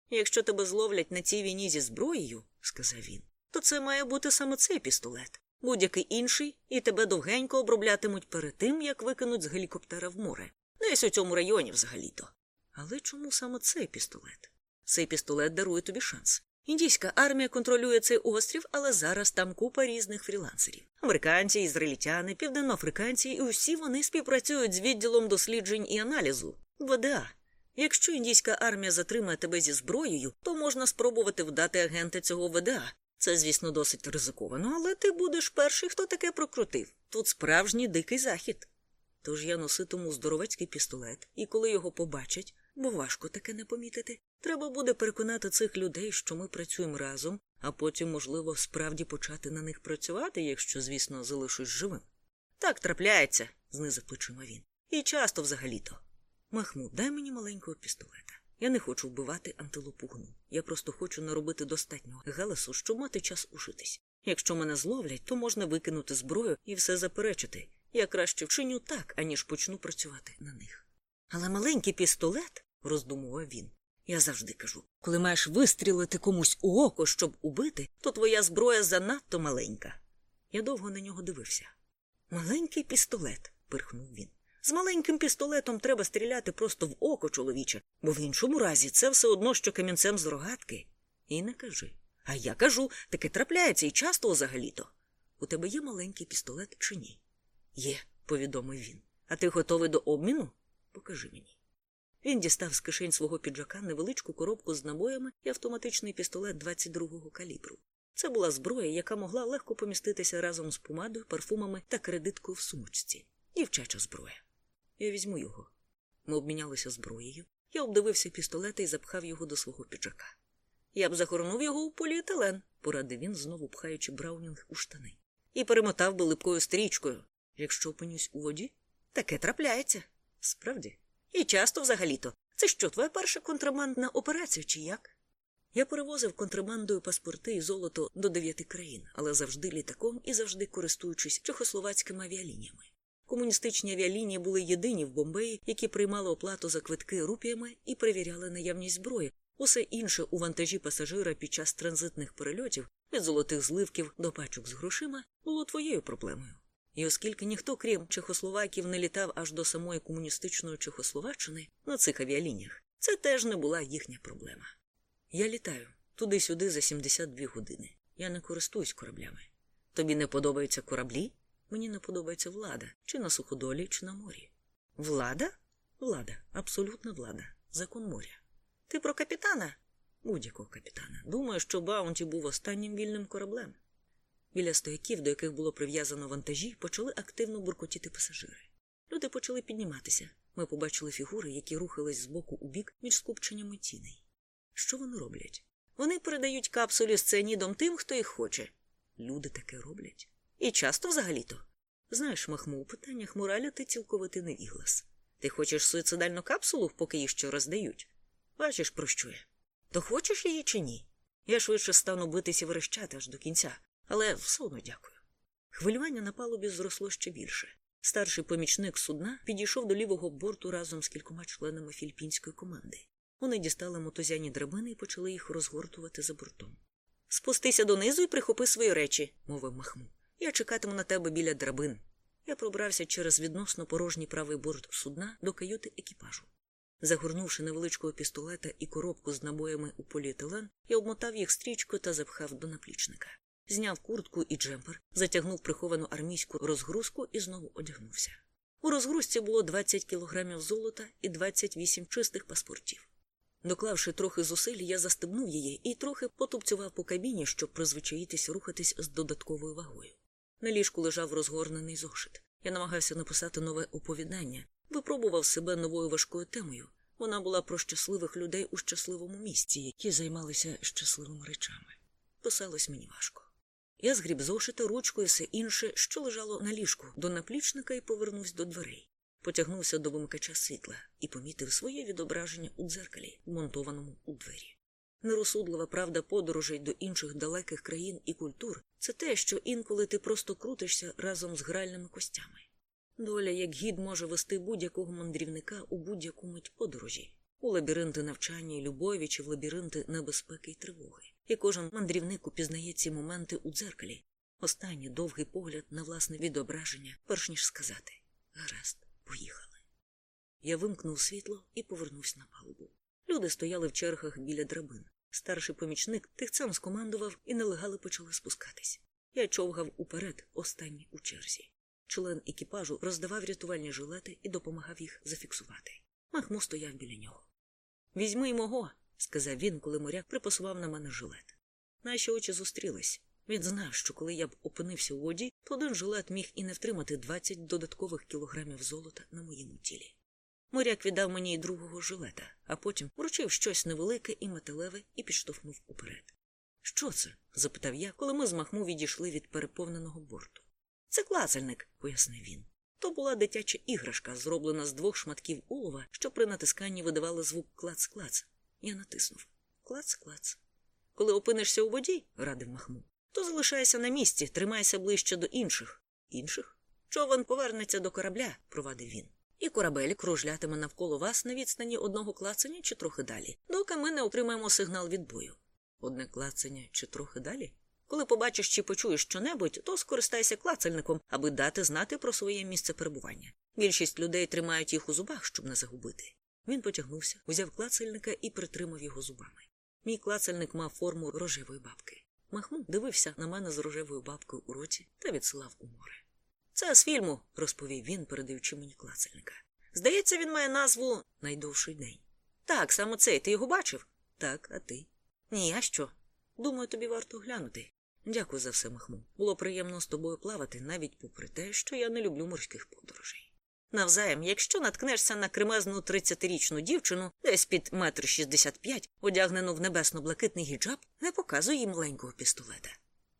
Speaker 1: Якщо тебе зловлять на цій війні зі зброєю, сказав він, то це має бути саме цей пістолет. Будь-який інший, і тебе довгенько оброблятимуть перед тим, як викинуть з гелікоптера в море. Десь у цьому районі взагалі-то. Але чому саме цей пістолет? Цей пістолет дарує тобі шанс. Індійська армія контролює цей острів, але зараз там купа різних фрілансерів: американці, ізраїльтяни, південноафриканці, і усі вони співпрацюють з відділом досліджень і аналізу. ВДА. Якщо індійська армія затримає тебе зі зброєю, то можна спробувати вдати агента цього ВДА. Це, звісно, досить ризиковано, але ти будеш перший, хто таке прокрутив. Тут справжній дикий захід. Тож я носитиму здоровецький пістолет, і коли його побачать, бо важко таке не помітити, треба буде переконати цих людей, що ми працюємо разом, а потім, можливо, справді почати на них працювати, якщо, звісно, залишусь живим. Так трапляється, знизав плечима він. І часто взагалі-то. Махмуд, дай мені маленького пістолета. Я не хочу вбивати антилопу гну. Я просто хочу наробити достатньо галасу, щоб мати час ушитись. Якщо мене зловлять, то можна викинути зброю і все заперечити. Я краще вчиню так, аніж почну працювати на них. Але маленький пістолет, роздумував він. Я завжди кажу, коли маєш вистрілити комусь у око, щоб убити, то твоя зброя занадто маленька. Я довго на нього дивився. Маленький пістолет, пирхнув він. З маленьким пістолетом треба стріляти просто в око, чоловіче, бо в іншому разі це все одно, що камінцем з рогатки. І не кажи. А я кажу, таке трапляється і часто взагалі-то. У тебе є маленький пістолет чи ні? Є, повідомив він. А ти готовий до обміну? Покажи мені. Він дістав з кишень свого піджака невеличку коробку з набоями і автоматичний пістолет 22-го калібру. Це була зброя, яка могла легко поміститися разом з помадою, парфумами та кредиткою в сумочці. Дівчача зброя. Я візьму його. Ми обмінялися зброєю. Я обдивився пістолета і запхав його до свого піджака. Я б захоронув його у поліетилен, порадив він, знову пхаючи Браунінг у штани. І перемотав би липкою стрічкою. Якщо опинюсь у воді, таке трапляється. Справді. І часто взагалі-то. Це що, твоя перша контрабандна операція, чи як? Я перевозив контрабандою паспорти і золото до дев'яти країн, але завжди літаком і завжди користуючись чехословацькими авіалініями. Комуністичні авіалінії були єдині в Бомбеї, які приймали оплату за квитки рупіями і перевіряли наявність зброї. Усе інше у вантажі пасажира під час транзитних перельотів від золотих зливків до пачок з грошима було твоєю проблемою. І оскільки ніхто, крім Чехословаків, не літав аж до самої комуністичної Чехословаччини на цих авіалініях, це теж не була їхня проблема. Я літаю туди-сюди за 72 години. Я не користуюсь кораблями. Тобі не подобаються кораблі? Мені не подобається влада, чи на суходолі, чи на морі. Влада? Влада, абсолютна влада, закон моря. Ти про капітана? Будь-якого капітана. Думаю, що Баунті був останнім вільним кораблем. Біля стояків, до яких було прив'язано вантажі, почали активно буркотіти пасажири. Люди почали підніматися. Ми побачили фігури, які рухались з боку у бік між скупченнями тіней. Що вони роблять? Вони передають капсулі з цианідом тим, хто їх хоче. Люди таке роблять. І часто взагалі-то. Знаєш, Махму, у питаннях моралі ти цілковитий невіглас. Ти хочеш суїцидальну капсулу, поки її ще роздають? Бачиш, про що я? То хочеш її чи ні? Я швидше стану битися і верещати аж до кінця, але все одно дякую. Хвилювання на палубі зросло ще більше. Старший помічник судна підійшов до лівого борту разом з кількома членами філіппінської команди. Вони дістали мотузяні драбини і почали їх розгортувати за бортом. Спустися донизу і прихопи свої речі, мовив Махму. Я чекатиму на тебе біля драбин. Я пробрався через відносно порожній правий борт судна до каюти екіпажу. Загорнувши невеличкого пістолета і коробку з набоями у поліетилен, я обмотав їх стрічкою та запхав до наплічника. Зняв куртку і джемпер, затягнув приховану армійську розгрузку і знову одягнувся. У розгрузці було 20 кілограмів золота і 28 чистих паспортів. Доклавши трохи зусиль, я застебнув її і трохи потупцював по кабіні, щоб призвичаїтись рухатись з додатковою вагою. На ліжку лежав розгорнений зошит. Я намагався написати нове оповідання, випробував себе новою важкою темою. Вона була про щасливих людей у щасливому місці, які займалися щасливими речами. Писалось мені важко. Я згріб зошита, ручку і все інше, що лежало на ліжку, до наплічника і повернувся до дверей. Потягнувся до вимикача світла і помітив своє відображення у дзеркалі, вмонтованому у двері. Нерозсудлива правда подорожей до інших далеких країн і культур це те, що інколи ти просто крутишся разом з гральними костями. Доля, як гід, може вести будь-якого мандрівника у будь-яку мить подорожі, у лабіринти навчання і любові чи в лабіринти небезпеки й тривоги. І кожен мандрівник упізнає ці моменти у дзеркалі. Останній довгий погляд на власне відображення, перш ніж сказати гаразд, поїхали. Я вимкнув світло і повернувся на палубу. Люди стояли в чергах біля драбин. Старший помічник тихцем скомандував, і нелегали почали спускатись. Я човгав уперед, останній у черзі. Член екіпажу роздавав рятувальні жилети і допомагав їх зафіксувати. Махму стояв біля нього. Візьми й мого, сказав він, коли моряк припасував на мене жилет. Наші очі зустрілись. Він знав, що коли я б опинився у воді, то один жилет міг і не втримати 20 додаткових кілограмів золота на моєму тілі. Моряк віддав мені й другого жилета, а потім вручив щось невелике і металеве і підштовхнув уперед. Що це? запитав я, коли ми з Махму відійшли від переповненого борту. Це клацальник, пояснив він. То була дитяча іграшка, зроблена з двох шматків олова, що при натисканні видавали звук клац-клац. Я натиснув клац-клац. Коли опинишся у воді, радив Махму, то залишайся на місці, тримайся ближче до інших. Інших? Човен повернеться до корабля, провадив він. І корабель кружлятиме навколо вас на відстані одного клацання чи трохи далі, доки ми не отримаємо сигнал відбою. Одне клацання чи трохи далі? Коли побачиш чи почуєш щонебудь, то скористайся клацальником, аби дати знати про своє місце перебування. Більшість людей тримають їх у зубах, щоб не загубити. Він потягнувся, узяв клацальника і притримав його зубами. Мій клацальник мав форму рожевої бабки. Махмуд дивився на мене з рожевою бабкою у роті та відсилав у море. Це з фільму, розповів він, передаючи мені клацальника. Здається, він має назву Найдовший день. Так, саме цей. Ти його бачив? Так, а ти? Ні, а що? Думаю, тобі варто глянути. Дякую за все, Махму. Було приємно з тобою плавати, навіть попри те, що я не люблю морських подорожей. Навзаєм, якщо наткнешся на кремезну 30-річну дівчину, десь під метр шістдесят п'ять, одягнену в небесно-блакитний гіджаб, не показуй їй маленького пістолета.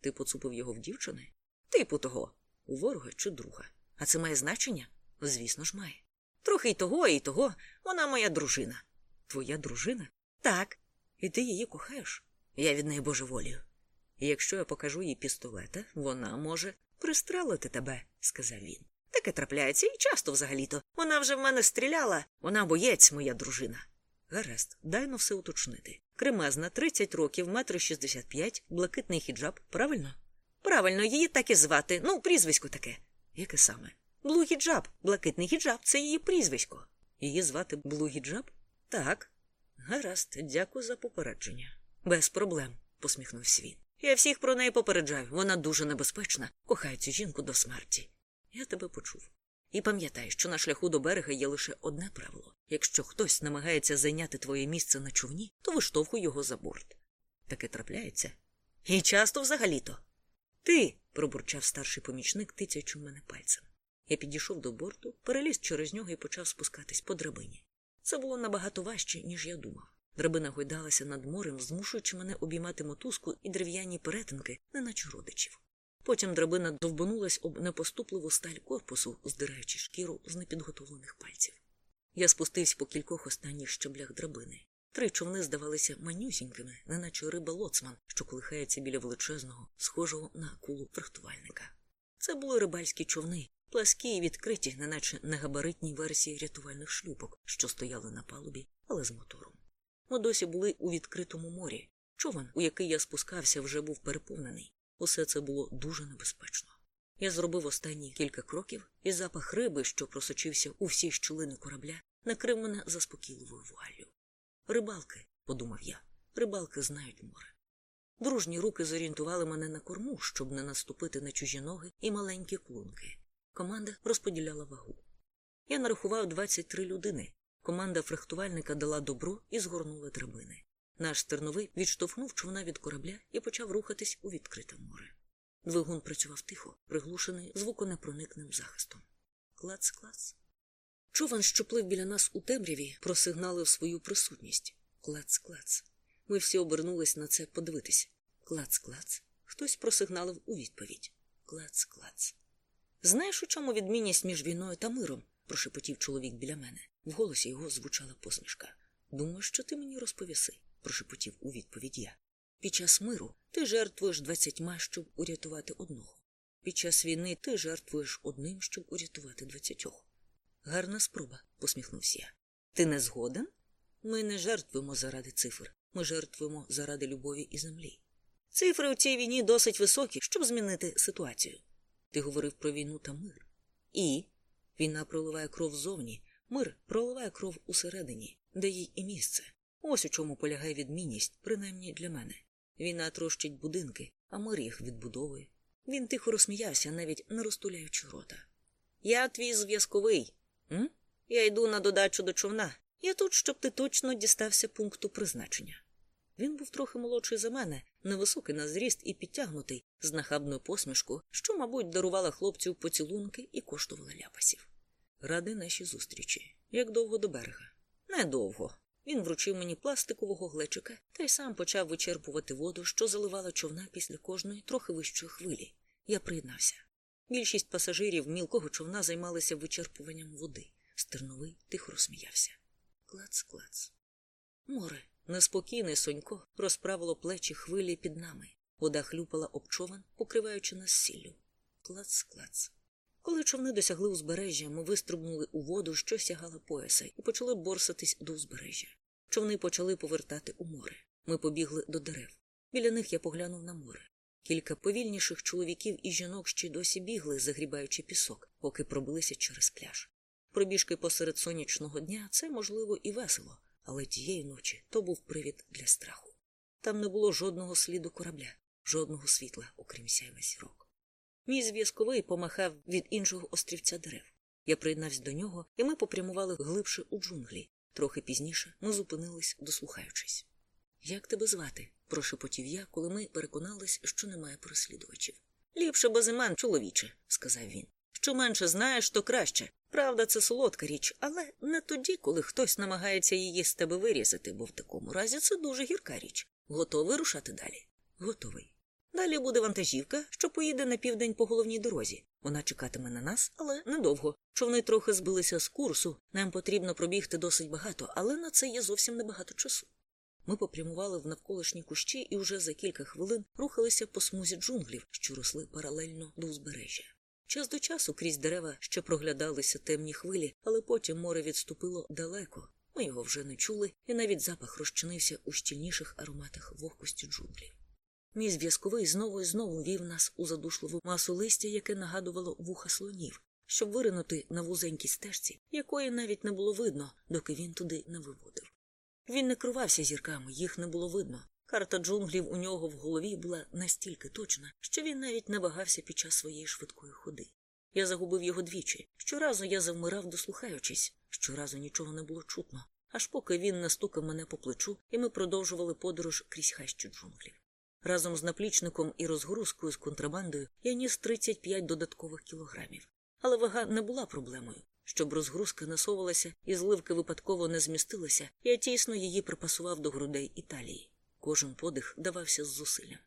Speaker 1: Ти поцупив його в дівчини? Типу того, у ворога чи друга. А це має значення? Звісно ж, має. Трохи й того, і того. Вона моя дружина. Твоя дружина? Так. І ти її кохаєш? Я від неї божеволію. Якщо я покажу їй пістолета, вона може пристрелити тебе, сказав він. Таке трапляється і часто взагалі-то. Вона вже в мене стріляла, вона боєць, моя дружина. Гаразд, дай но все уточнити. Кремезна, 30 років, метр 65, блакитний хіджаб, правильно? Правильно, її так і звати. Ну, прізвисько таке. Яке саме? Блу Гіджаб. Блакитний гіджаб це її прізвисько. Її звати Блу Гіджаб? Так. Гаразд, дякую за попередження. Без проблем, посміхнувся він. Я всіх про неї попереджаю. Вона дуже небезпечна, кохає цю жінку до смерті. Я тебе почув. І пам'ятай, що на шляху до берега є лише одне правило якщо хтось намагається зайняти твоє місце на човні, то виштовхуй його за борт. Таке трапляється. І часто взагалі-то. Ти. пробурчав старший помічник, тицяючи в мене пальцем. Я підійшов до борту, переліз через нього і почав спускатись по драбині. Це було набагато важче, ніж я думав. Драбина гойдалася над морем, змушуючи мене обіймати мотузку і дерев'яні перетинки, неначе родичів. Потім драбина довбанулась об непоступливу сталь корпусу, здираючи шкіру з непідготовлених пальців. Я спустився по кількох останніх щаблях драбини. Три човни здавалися манюсінькими, неначе риба лоцман, що колихається біля величезного, схожого на акулу фрахтувальника. Це були рибальські човни, пласкі і відкриті, неначе негабаритні версії рятувальних шлюпок, що стояли на палубі, але з мотором. Ми досі були у відкритому морі. Човен, у який я спускався, вже був переповнений. Усе це було дуже небезпечно. Я зробив останні кілька кроків, і запах риби, що просочився у всі щілини корабля, накрив мене заспокійливою вуаллю. Рибалки, подумав я, рибалки знають море. Дружні руки зорієнтували мене на корму, щоб не наступити на чужі ноги і маленькі клунки. Команда розподіляла вагу. Я нарахував 23 людини. Команда фрехтувальника дала добро і згорнула драбини. Наш стерновий відштовхнув човна від корабля і почав рухатись у відкрите море. Двигун працював тихо, приглушений звуконепроникним захистом. Клац-клац. Човен, що плив біля нас у темряві, просигналив свою присутність. Клац-клац. Ми всі обернулись на це подивитись. Клац-клац. Хтось просигналив у відповідь. Клац-клац. Знаєш, у чому відмінність між війною та миром? прошепотів чоловік біля мене. В голосі його звучала посмішка. Думаю, що ти мені розповіси, прошепотів у відповідь я. Під час миру ти жертвуєш двадцятьма, щоб урятувати одного. Під час війни ти жертвуєш одним, щоб урятувати двадцятьох. Гарна спроба, посміхнувся я. Ти не згоден? Ми не жертвуємо заради цифр, ми жертвуємо заради любові і землі. Цифри у цій війні досить високі, щоб змінити ситуацію. Ти говорив про війну та мир. І війна проливає кров ззовні, мир проливає кров усередині, де їй і місце. Ось у чому полягає відмінність, принаймні для мене. Війна трощить будинки, а мир їх відбудовує. Він тихо розсміявся, навіть не розтуляючи рота. Я твій зв'язковий. М? Я йду на додачу до човна. Я тут, щоб ти точно дістався пункту призначення. Він був трохи молодший за мене, невисокий на зріст і підтягнутий, з нахабною посмішкою, що, мабуть, дарувала хлопців поцілунки і коштувала ляпасів. Ради наші зустрічі. Як довго до берега? Недовго. Він вручив мені пластикового глечика та й сам почав вичерпувати воду, що заливала човна після кожної трохи вищої хвилі. Я приєднався. Більшість пасажирів мілкого човна займалися вичерпуванням води. Стерновий тихо розсміявся. Клац-клац. Море, неспокійне сонько, розправило плечі хвилі під нами. Вода хлюпала об човен, покриваючи нас сіллю. Клац-клац. Коли човни досягли узбережжя, ми вистрибнули у воду, що сягала пояса, і почали борсатись до узбережжя. Човни почали повертати у море. Ми побігли до дерев. Біля них я поглянув на море. Кілька повільніших чоловіків і жінок ще досі бігли, загрібаючи пісок, поки пробилися через пляж. Пробіжки посеред сонячного дня це можливо і весело, але тієї ночі то був привід для страху. Там не було жодного сліду корабля, жодного світла, окрім сяйва зірок. Мій зв'язковий помахав від іншого острівця дерев. Я приєднався до нього, і ми попрямували глибше у джунглі. Трохи пізніше ми зупинились, дослухаючись. Як тебе звати? прошепотів я, коли ми переконались, що немає переслідувачів. Ліпше без імен, чоловіче, сказав він. Що менше знаєш, то краще. Правда, це солодка річ, але не тоді, коли хтось намагається її з тебе вирізати, бо в такому разі це дуже гірка річ. Готовий рушати далі? Готовий. Далі буде вантажівка, що поїде на південь по головній дорозі. Вона чекатиме на нас, але недовго. Човни трохи збилися з курсу. Нам потрібно пробігти досить багато, але на це є зовсім небагато часу. Ми попрямували в навколишні кущі і вже за кілька хвилин рухалися по смузі джунглів, що росли паралельно до узбережжя. Час до часу крізь дерева ще проглядалися темні хвилі, але потім море відступило далеко. Ми його вже не чули, і навіть запах розчинився у щільніших ароматах вогкості джунглів. Мій зв'язковий знову і знову вів нас у задушливу масу листя, яке нагадувало вуха слонів, щоб виринути на вузенькій стежці, якої навіть не було видно, доки він туди не виводив. Він не керувався зірками, їх не було видно. Карта джунглів у нього в голові була настільки точна, що він навіть не вагався під час своєї швидкої ходи. Я загубив його двічі. Щоразу я завмирав, дослухаючись, щоразу нічого не було чутно, аж поки він настукав мене по плечу, і ми продовжували подорож крізь хащу джунглів. Разом з наплічником і розгрузкою з контрабандою я ніс 35 додаткових кілограмів. Але вага не була проблемою. Щоб розгрузка насовувалася і зливки випадково не змістилися, я тісно її припасував до грудей Італії. Кожен подих давався з зусиллям.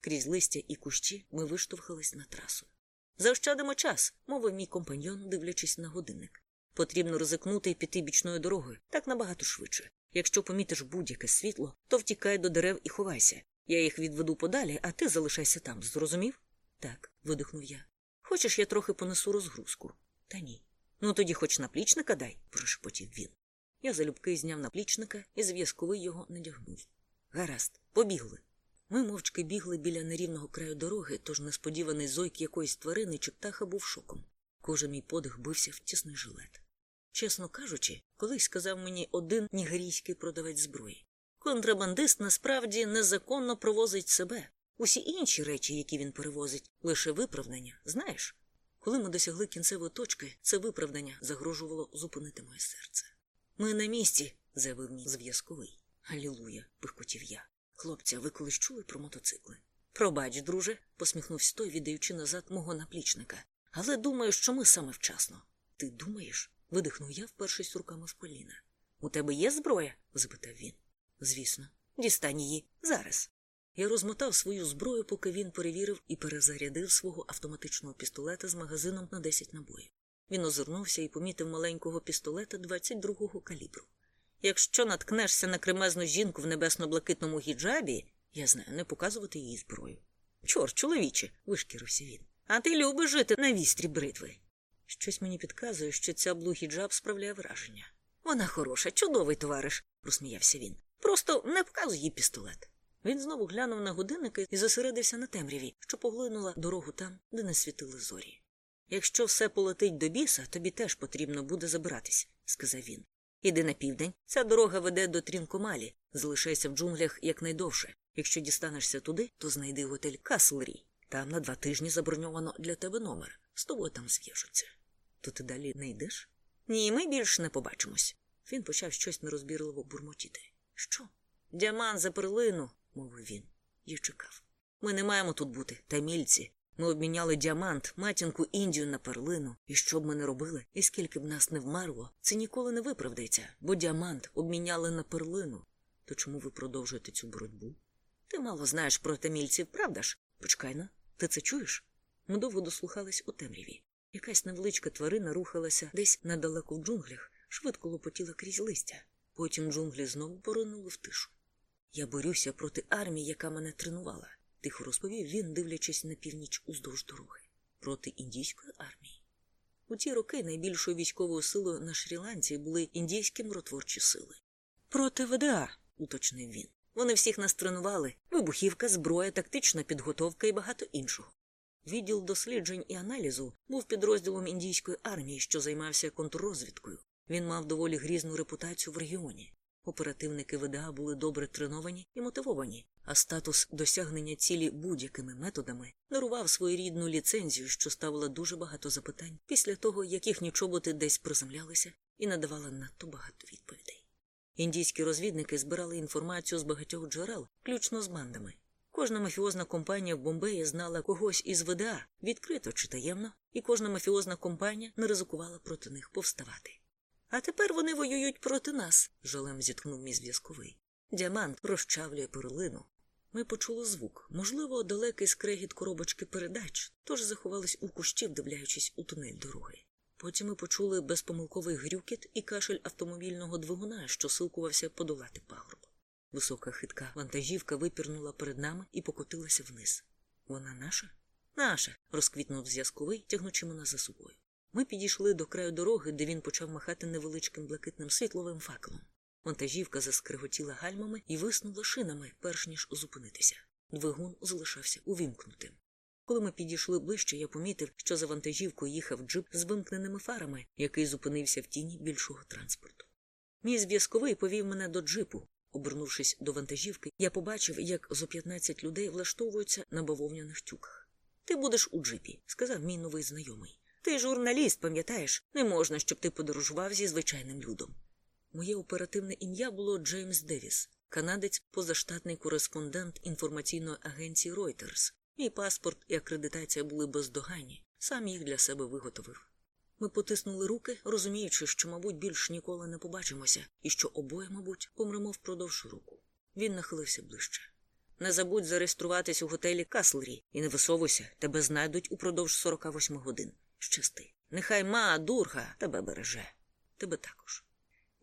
Speaker 1: Крізь листя і кущі ми виштовхались на трасу. Заощадимо час, мовив мій компаньон, дивлячись на годинник. Потрібно ризикнути і піти бічною дорогою, так набагато швидше. Якщо помітиш будь-яке світло, то втікай до дерев і ховайся. Я їх відведу подалі, а ти залишайся там, зрозумів? Так, видихнув я. Хочеш, я трохи понесу розгрузку? Та ні. Ну тоді хоч наплічника дай, прошепотів він. Я залюбки зняв наплічника і зв'язковий його надягнув. Гаразд, побігли. Ми мовчки бігли біля нерівного краю дороги, тож несподіваний зойк якоїсь тварини чи птаха був шоком. Кожен мій подих бився в тісний жилет. Чесно кажучи, колись сказав мені один нігерійський продавець зброї. Контрабандист насправді незаконно провозить себе. Усі інші речі, які він перевозить, лише виправдання, знаєш? Коли ми досягли кінцевої точки, це виправдання загрожувало зупинити моє серце. Ми на місці, заявив мій зв'язковий. Алілуя, пихкотів я. Хлопці, а ви колись чули про мотоцикли? Пробач, друже, посміхнувся той, віддаючи назад мого наплічника. Але думаю, що ми саме вчасно. Ти думаєш? видихнув я, впершись руками в коліна. У тебе є зброя? запитав він. Звісно, дістань її зараз. Я розмотав свою зброю, поки він перевірив і перезарядив свого автоматичного пістолета з магазином на 10 набоїв. Він озирнувся і помітив маленького пістолета 22-го калібру. Якщо наткнешся на кремезну жінку в небесно-блакитному гіджабі, я знаю, не показувати їй зброю. Чорт, чоловіче, вишкірився він. А ти любиш жити на вістрі бритви. Щось мені підказує, що ця блу-хіджаб справляє враження. Вона хороша, чудовий товариш, розсміявся він. Просто не показуй їй пістолет. Він знову глянув на годинники і зосередився на темряві, що поглинула дорогу там, де не світили зорі. Якщо все полетить до біса, тобі теж потрібно буде забиратись, сказав він. Іди на південь. Ця дорога веде до Трінкомалі. Залишайся в джунглях якнайдовше. Якщо дістанешся туди, то знайди готель Каслрі. Там на два тижні заброньовано для тебе номер. З тобою там зв'яжуться. То ти далі не йдеш? Ні, ми більше не побачимось. Він почав щось нерозбірливо бурмотіти. Що? Діамант за перлину, мовив він. Я чекав. Ми не маємо тут бути, тамільці. Ми обміняли діамант, матінку Індію на перлину. І що б ми не робили, і скільки б нас не вмерло, це ніколи не виправдається, бо діамант обміняли на перлину. То чому ви продовжуєте цю боротьбу? Ти мало знаєш про тамільців, правда ж? Почекай на, ти це чуєш? Ми довго дослухались у темряві. Якась невеличка тварина рухалася десь недалеко в джунглях, швидко лопотіла крізь листя. Потім джунглі знову поринули в тишу. Я борюся проти армії, яка мене тренувала, тихо розповів він, дивлячись на північ уздовж дороги. Проти індійської армії. У ті роки найбільшою військовою силою на Шрі-Ланці були індійські миротворчі сили. Проти ВДА, уточнив він. Вони всіх нас тренували вибухівка, зброя, тактична підготовка і багато іншого. Відділ досліджень і аналізу був підрозділом індійської армії, що займався контррозвідкою. Він мав доволі грізну репутацію в регіоні. Оперативники ВДА були добре треновані і мотивовані, а статус досягнення цілі будь-якими методами дарував своєрідну ліцензію, що ставила дуже багато запитань після того, як їхні чоботи десь приземлялися і надавала надто багато відповідей. Індійські розвідники збирали інформацію з багатьох джерел, включно з бандами. Кожна мафіозна компанія в Бомбеї знала когось із ВДА відкрито чи таємно, і кожна мафіозна компанія не ризикувала проти них повставати. А тепер вони воюють проти нас, жалем зіткнув мій зв'язковий. Діамант розчавлює перлину. Ми почули звук, можливо, далекий скрегіт коробочки передач, тож заховались у кущі, вдивляючись у тунель дороги. Потім ми почули безпомилковий грюкіт і кашель автомобільного двигуна, що силкувався подолати пагорб. Висока хитка вантажівка випірнула перед нами і покотилася вниз. Вона наша? Наша. розквітнув зв'язковий, тягнучи мене за собою. Ми підійшли до краю дороги, де він почав махати невеличким блакитним світловим факелом. Вантажівка заскриготіла гальмами і виснула шинами, перш ніж зупинитися. Двигун залишався увімкнутим. Коли ми підійшли ближче, я помітив, що за вантажівкою їхав джип з вимкненими фарами, який зупинився в тіні більшого транспорту. Мій зв'язковий повів мене до джипу. Обернувшись до вантажівки, я побачив, як зо 15 людей влаштовуються на бавовняних тюках. Ти будеш у джипі, сказав мій новий знайомий. Ти журналіст, пам'ятаєш, не можна, щоб ти подорожував зі звичайним людом. Моє оперативне ім'я було Джеймс Девіс, канадець, позаштатний кореспондент інформаційної агенції Reuters. Мій паспорт і акредитація були бездоганні, сам їх для себе виготовив. Ми потиснули руки, розуміючи, що, мабуть, більш ніколи не побачимося, і що обоє, мабуть, помремо впродовж руку. Він нахилився ближче. Не забудь зареєструватись у готелі Каслері і не висовуйся, тебе знайдуть упродовж 48 годин. Щасти. Нехай ма, дурга, тебе береже. Тебе також.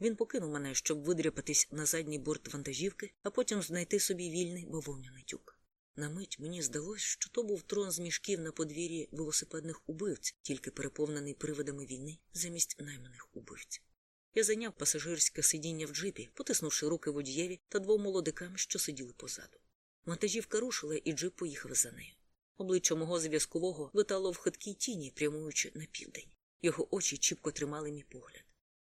Speaker 1: Він покинув мене, щоб видряпатись на задній борт вантажівки, а потім знайти собі вільний бавовняний тюк. На мить мені здалось, що то був трон з мішків на подвір'ї велосипедних убивць, тільки переповнений привидами війни замість найманих убивць. Я зайняв пасажирське сидіння в джипі, потиснувши руки водієві та двом молодикам, що сиділи позаду. Вантажівка рушила, і джип поїхав за нею. Обличчя мого зв'язкового витало в хиткій тіні, прямуючи на південь. Його очі чіпко тримали мій погляд.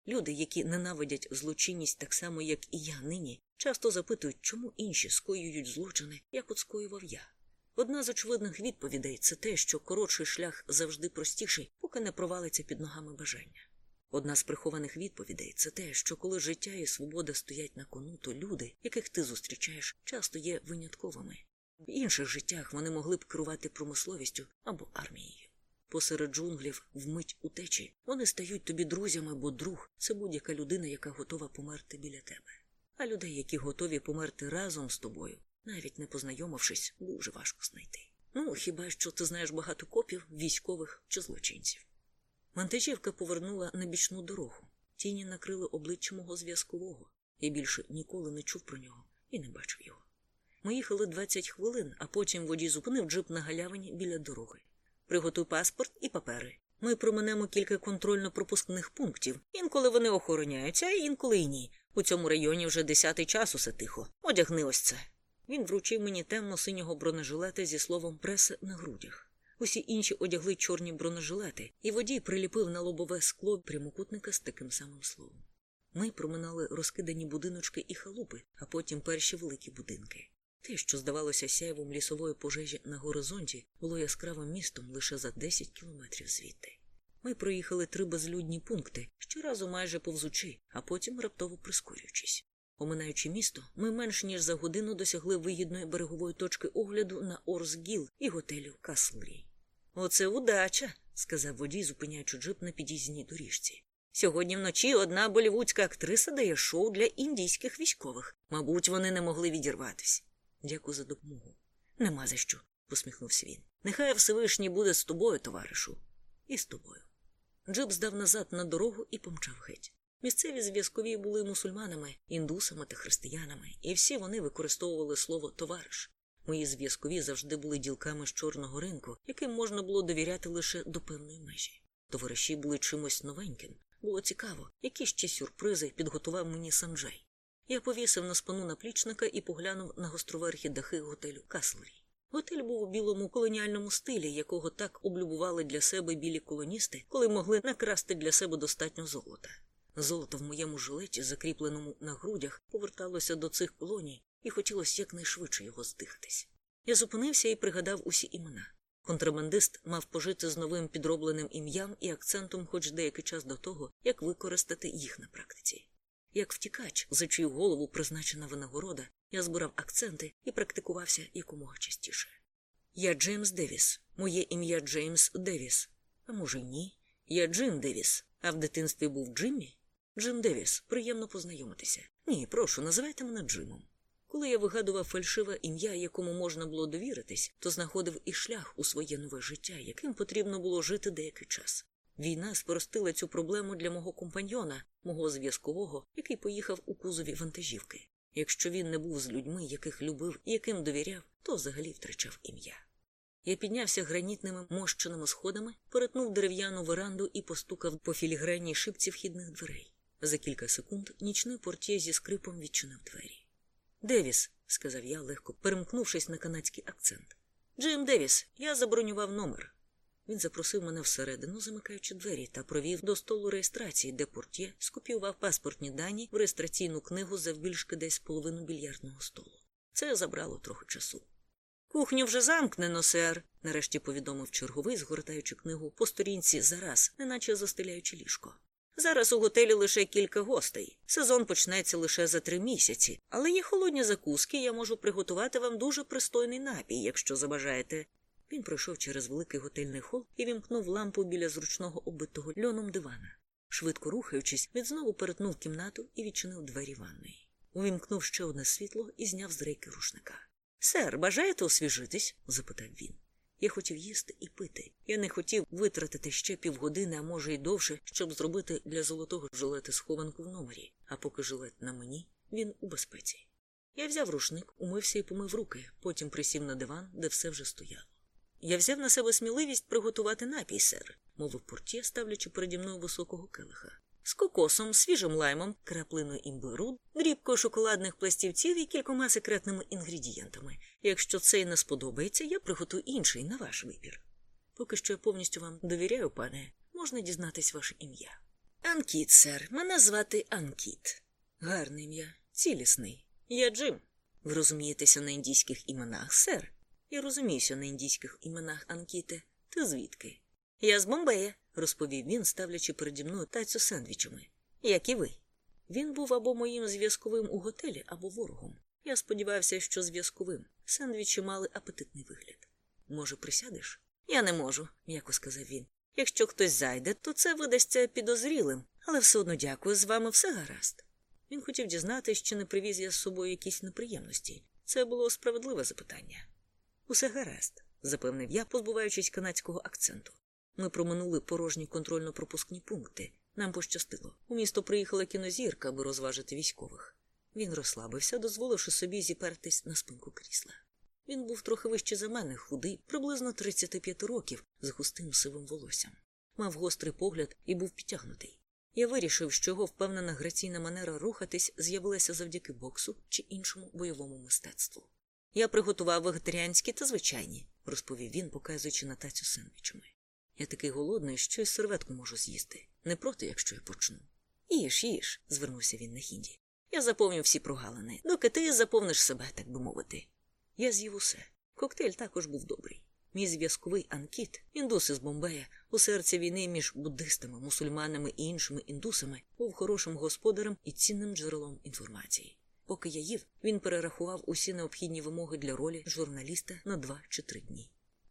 Speaker 1: Люди, які ненавидять злочинність так само, як і я нині, часто запитують, чому інші скоюють злочини, як от скоював я. Одна з очевидних відповідей це те, що коротший шлях завжди простіший, поки не провалиться під ногами бажання. Одна з прихованих відповідей це те, що коли життя і свобода стоять на кону, то люди, яких ти зустрічаєш, часто є винятковими. В інших життях вони могли б керувати промисловістю або армією. Посеред джунглів, вмить утечі, вони стають тобі друзями, бо друг це будь-яка людина, яка готова померти біля тебе. А людей, які готові померти разом з тобою, навіть не познайомившись, дуже важко знайти. Ну, хіба що ти знаєш багато копів, військових чи злочинців. Вантажівка повернула на бічну дорогу. Тіні накрили обличчя мого зв'язкового. Я більше ніколи не чув про нього і не бачив його. Ми їхали 20 хвилин, а потім водій зупинив джип на галявині біля дороги. Приготуй паспорт і папери. Ми проминемо кілька контрольно-пропускних пунктів. Інколи вони охороняються, інколи й ні. У цьому районі вже десятий час усе тихо. Одягни ось це. Він вручив мені темно-синього бронежилета зі словом преса на грудях. Усі інші одягли чорні бронежилети, і водій приліпив на лобове скло прямокутника з таким самим словом. Ми проминали розкидані будиночки і халупи, а потім перші великі будинки. Те, що здавалося сяйвом лісової пожежі на горизонті, було яскравим містом лише за 10 кілометрів звідти. Ми проїхали три безлюдні пункти, щоразу майже повзучи, а потім раптово прискорюючись. Оминаючи місто, ми менш ніж за годину досягли вигідної берегової точки огляду на Орсгіл і готелю Каслрі. Оце удача, сказав водій, зупиняючи джип на під'їзній доріжці. Сьогодні вночі одна болівудська актриса дає шоу для індійських військових. Мабуть, вони не могли відірватися. Дякую за допомогу. Нема за що, посміхнувся він. Нехай Всевишній буде з тобою, товаришу, і з тобою. Джип здав назад на дорогу і помчав геть. Місцеві зв'язкові були мусульманами, індусами та християнами, і всі вони використовували слово товариш. Мої зв'язкові завжди були ділками з чорного ринку, яким можна було довіряти лише до певної межі. Товариші були чимось новеньким. Було цікаво, які ще сюрпризи підготував мені Санджай. Я повісив на спину наплічника і поглянув на гостроверхі дахи готелю Каслері. Готель був у білому колоніальному стилі, якого так облюбували для себе білі колоністи, коли могли накрасти для себе достатньо золота. Золото в моєму жилеті, закріпленому на грудях, поверталося до цих колоній, і хотілося якнайшвидше його здихатись. Я зупинився і пригадав усі імена. Контрабандист мав пожити з новим підробленим ім'ям і акцентом хоч деякий час до того, як використати їх на практиці. Як втікач, за чию голову призначена винагорода, я збирав акценти і практикувався якомога частіше. Я Джеймс Девіс, моє ім'я Джеймс Девіс. А може, ні? Я Джим Девіс, а в дитинстві був Джиммі? Джим Девіс, приємно познайомитися. Ні, прошу, називайте мене Джимом. Коли я вигадував фальшиве ім'я, якому можна було довіритись, то знаходив і шлях у своє нове життя, яким потрібно було жити деякий час. Війна спростила цю проблему для мого компаньйона, мого зв'язкового, який поїхав у кузові вантажівки. Якщо він не був з людьми, яких любив і яким довіряв, то взагалі втрачав ім'я. Я піднявся гранітними мощеними сходами, перетнув дерев'яну веранду і постукав по філігранній шибці вхідних дверей. За кілька секунд нічний портє зі скрипом відчинив двері. Девіс, сказав я, легко перемкнувшись на канадський акцент. Джим Девіс, я забронював номер. Він запросив мене всередину, замикаючи двері, та провів до столу реєстрації, де портє скопіював паспортні дані в реєстраційну книгу завбільшки десь половину більярдного столу. Це забрало трохи часу. Кухню вже замкнено, сер, нарешті повідомив черговий, згортаючи книгу по сторінці зараз, неначе застеляючи ліжко. Зараз у готелі лише кілька гостей. Сезон почнеться лише за три місяці, але є холодні закуски, я можу приготувати вам дуже пристойний напій, якщо забажаєте. Він пройшов через великий готельний хол і вімкнув лампу біля зручного оббитого льоном дивана. Швидко рухаючись, він знову перетнув кімнату і відчинив двері ванної. Увімкнув ще одне світло і зняв з рейки рушника. Сер, бажаєте освіжитись? запитав він. Я хотів їсти і пити. Я не хотів витратити ще півгодини, а може й довше, щоб зробити для золотого жилети схованку в номері, а поки жилет на мені, він у безпеці. Я взяв рушник, умився і помив руки, потім присів на диван, де все вже стояло. Я взяв на себе сміливість приготувати напій, сер, мовив портє, ставлячи переді мною високого келиха. З кокосом, свіжим лаймом, краплиною імбиру, дрібкою шоколадних пластівців і кількома секретними інгредієнтами. Якщо це й не сподобається, я приготую інший на ваш вибір. Поки що я повністю вам довіряю, пане, можна дізнатись ваше ім'я. Анкіт, сер, мене звати Анкіт. Гарне ім'я, цілісний. Я Джим. Ви розумієтеся на індійських іменах, сер? Я розуміюся на індійських іменах Анкіте. Ти звідки? Я з Бомбея, розповів він, ставлячи переді мною тацю сендвічами. Як і ви. Він був або моїм зв'язковим у готелі, або ворогом. Я сподівався, що зв'язковим. Сендвічі мали апетитний вигляд. Може, присядеш? Я не можу, м'яко сказав він. Якщо хтось зайде, то це видасться підозрілим, але все одно дякую, з вами все гаразд. Він хотів дізнатися, чи не привіз я з собою якісь неприємності. Це було справедливе запитання. Усе гаразд, запевнив я, позбуваючись канадського акценту. Ми проминули порожні контрольно-пропускні пункти. Нам пощастило. У місто приїхала кінозірка, аби розважити військових. Він розслабився, дозволивши собі зіпертись на спинку крісла. Він був трохи вище за мене, худий, приблизно 35 років, з густим сивим волоссям. Мав гострий погляд і був підтягнутий. Я вирішив, що його впевнена граційна манера рухатись з'явилася завдяки боксу чи іншому бойовому мистецтву. Я приготував вегетаріанські та звичайні, розповів він, показуючи на тацю сендвічами. Я такий голодний, що й серветку можу з'їсти. Не проти, якщо я почну. Їж, їж, звернувся він на хінді. Я заповню всі прогалини, доки ти заповниш себе, так би мовити. Я з'їв усе. Коктейль також був добрий. Мій зв'язковий анкіт, індус із Бомбея, у серці війни між буддистами, мусульманами і іншими індусами, був хорошим господарем і цінним джерелом інформації. Поки я їв, він перерахував усі необхідні вимоги для ролі журналіста на два чи три дні.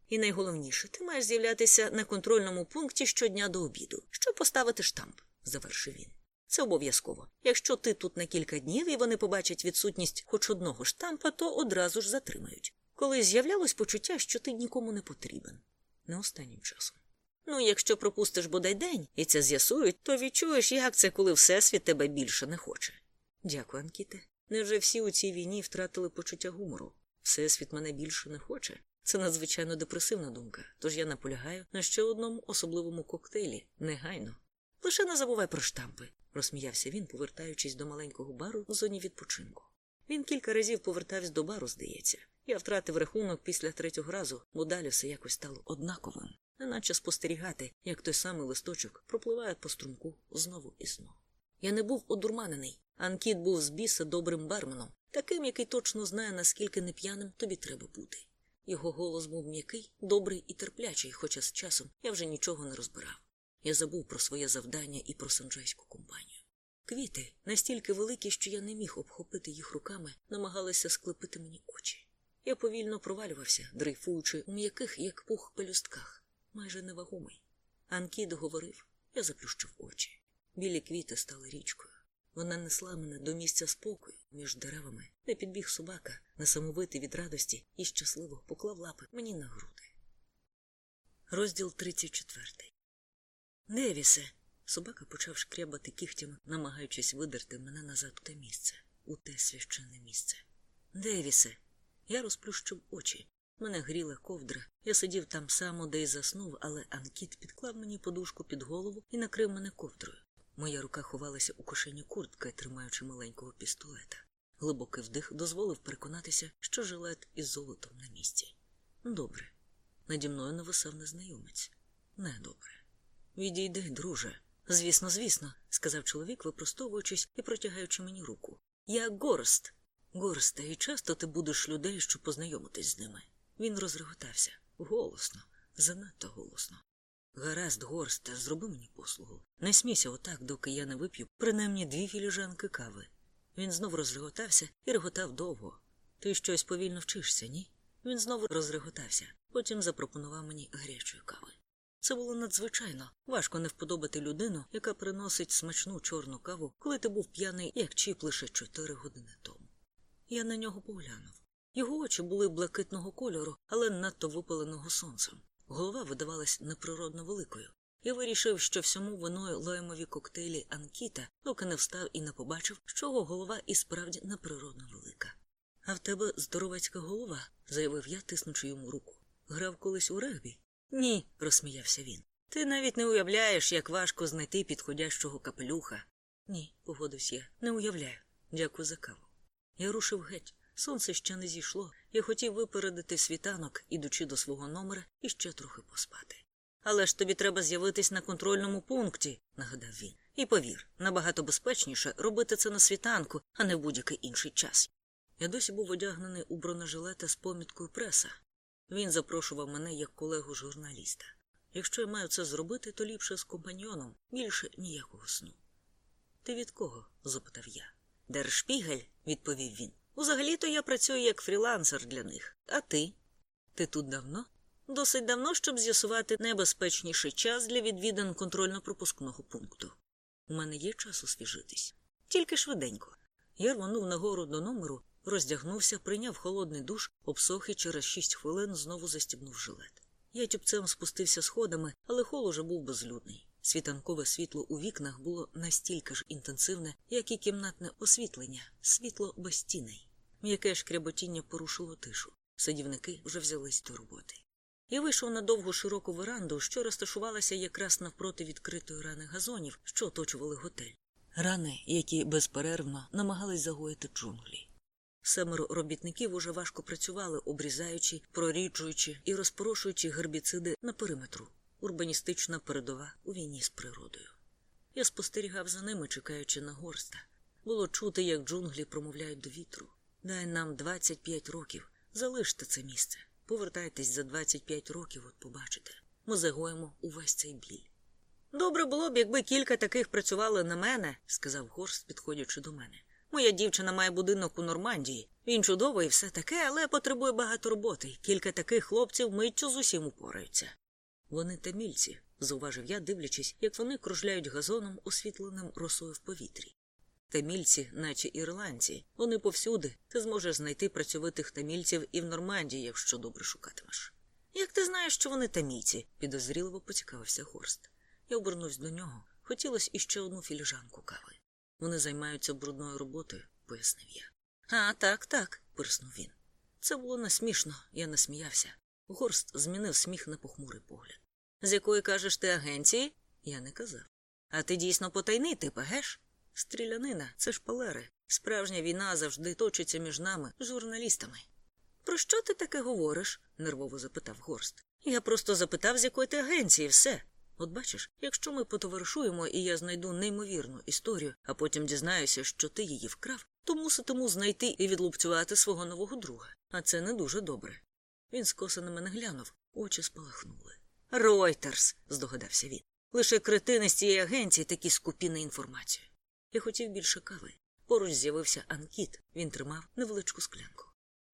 Speaker 1: І найголовніше, ти маєш з'являтися на контрольному пункті щодня до обіду, щоб поставити штамп, завершив він. Це обов'язково. Якщо ти тут на кілька днів і вони побачать відсутність хоч одного штампа, то одразу ж затримають. Коли з'являлось почуття, що ти нікому не потрібен. Не останнім часом. Ну, якщо пропустиш бодай день і це з'ясують, то відчуєш, як це, коли Всесвіт тебе більше не хоче. Дякую, Анкіте. Невже всі у цій війні втратили почуття гумору? Всесвіт мене більше не хоче. Це надзвичайно депресивна думка, тож я наполягаю на ще одному особливому коктейлі негайно. Лише не забувай про штампи, розсміявся він, повертаючись до маленького бару в зоні відпочинку. Він кілька разів повертався до бару, здається. Я втратив рахунок після третього разу, бо далі все якось стало однаковим, неначе спостерігати, як той самий листочок пропливає по струмку знову і знову. Я не був одурманений. Анкіт був з біса добрим барменом, таким, який точно знає, наскільки неп'яним тобі треба бути. Його голос був м'який, добрий і терплячий, хоча з часом я вже нічого не розбирав. Я забув про своє завдання і про санджайську компанію. Квіти, настільки великі, що я не міг обхопити їх руками, намагалися склепити мені очі. Я повільно провалювався, дрейфуючи у м'яких, як пух пелюстках, майже невагомий. Анкіт говорив, я заплющив очі. Білі квіти стали річкою. Вона несла мене до місця спокою між деревами, де підбіг собака, несамовитий від радості і щасливо поклав лапи мені на груди. Розділ 34 Невісе. Собака почав шкрябати кігтями, намагаючись видерти мене назад у те місце, у те священне місце. Девісе. Я розплющив очі. Мене гріла ковдра. Я сидів там само, де й заснув, але Анкіт підклав мені подушку під голову і накрив мене ковдрою. Моя рука ховалася у кишені куртки, тримаючи маленького пістолета. Глибокий вдих дозволив переконатися, що жилет із золотом на місці. Добре. Наді мною нависав незнайомець. Недобре. Відійди, друже. Звісно, звісно, сказав чоловік, випростовуючись і протягаючи мені руку. Я Горст. Горсте, і часто ти будеш людей, щоб познайомитись з ними. Він розреготався голосно, занадто голосно. Гаразд, Горсте, зроби мені послугу. Не смійся отак, доки я не вип'ю принаймні дві філіжанки кави. Він знов розреготався і реготав довго. Ти щось повільно вчишся, ні? Він знову розреготався, потім запропонував мені гарячої кави. Це було надзвичайно важко не вподобати людину, яка приносить смачну чорну каву, коли ти був п'яний, як чіп лише чотири години тому. Я на нього поглянув. Його очі були блакитного кольору, але надто випаленого сонцем. Голова видавалась неприродно великою. Я вирішив, що всьому виною лаймові коктейлі Анкіта, доки не встав і не побачив, що його голова і справді неприродно велика. А в тебе здоровецька голова, заявив я, тиснучи йому руку. Грав колись у регбі? Ні, розсміявся він. Ти навіть не уявляєш, як важко знайти підходящого капелюха. Ні, погодився я, не уявляю. Дякую за каву. Я рушив геть. Сонце ще не зійшло. Я хотів випередити світанок, ідучи до свого номера, і ще трохи поспати. Але ж тобі треба з'явитись на контрольному пункті, нагадав він. І повір, набагато безпечніше робити це на світанку, а не в будь-який інший час. Я досі був одягнений у бронежилета з поміткою преса. Він запрошував мене як колегу журналіста. Якщо я маю це зробити, то ліпше з компаньйоном, більше ніякого сну. Ти від кого? запитав я. Дер Шпігель, відповів він. Узагалі-то я працюю як фрілансер для них. А ти? Ти тут давно? Досить давно, щоб з'ясувати найбезпечніший час для відвідин контрольно-пропускного пункту. У мене є час освіжитись. Тільки швиденько. Я рванув нагору до номеру, роздягнувся, прийняв холодний душ, обсох і через шість хвилин знову застібнув жилет. Я тюбцем спустився сходами, але хол уже був безлюдний. Світанкове світло у вікнах було настільки ж інтенсивне, як і кімнатне освітлення, світло без тіней. М'яке шкряботіння порушило тишу. Садівники вже взялись до роботи. Я вийшов на довгу широку веранду, що розташувалася якраз навпроти відкритої рани газонів, що оточували готель. Рани, які безперервно намагались загоїти джунглі. Семеро робітників уже важко працювали, обрізаючи, проріджуючи і розпорошуючи гербіциди на периметру. Урбаністична передова у війні з природою. Я спостерігав за ними, чекаючи на горста. Було чути, як джунглі промовляють до вітру. Дай нам 25 років. Залиште це місце. Повертайтесь за 25 років, от побачите. Ми загоїмо увесь цей біль. Добре було б, якби кілька таких працювали на мене, сказав Горст, підходячи до мене. Моя дівчина має будинок у Нормандії. Він чудовий і все таке, але потребує багато роботи. Кілька таких хлопців миттю з усім упораються. Вони тамільці, зауважив я, дивлячись, як вони кружляють газоном, освітленим росою в повітрі. Тамільці, наче ірландці, вони повсюди. Ти зможеш знайти працьовитих тамільців і в Нормандії, якщо добре шукатимеш. Як ти знаєш, що вони тамійці? підозріливо поцікавився Горст. Я обернувся до нього. Хотілося іще одну філіжанку кави. Вони займаються брудною роботою, пояснив я. А, так, так, пирснув він. Це було насмішно, я насміявся. Горст змінив сміх на похмурий погляд. З якої кажеш ти агенції? Я не казав. А ти дійсно потайний тип, геш? Стрілянина, це шпалери. Справжня війна завжди точиться між нами, журналістами. Про що ти таке говориш? нервово запитав Горст. Я просто запитав, з якої ти агенції, все. От бачиш, якщо ми потоваришуємо і я знайду неймовірну історію, а потім дізнаюся, що ти її вкрав, то муситиму знайти і відлупцювати свого нового друга. А це не дуже добре. Він скоса на мене глянув, очі спалахнули. Ройтерс, здогадався він. Лише кретини з цієї агенції такі скупі на інформацію. Я хотів більше кави. Поруч з'явився Анкіт. Він тримав невеличку склянку.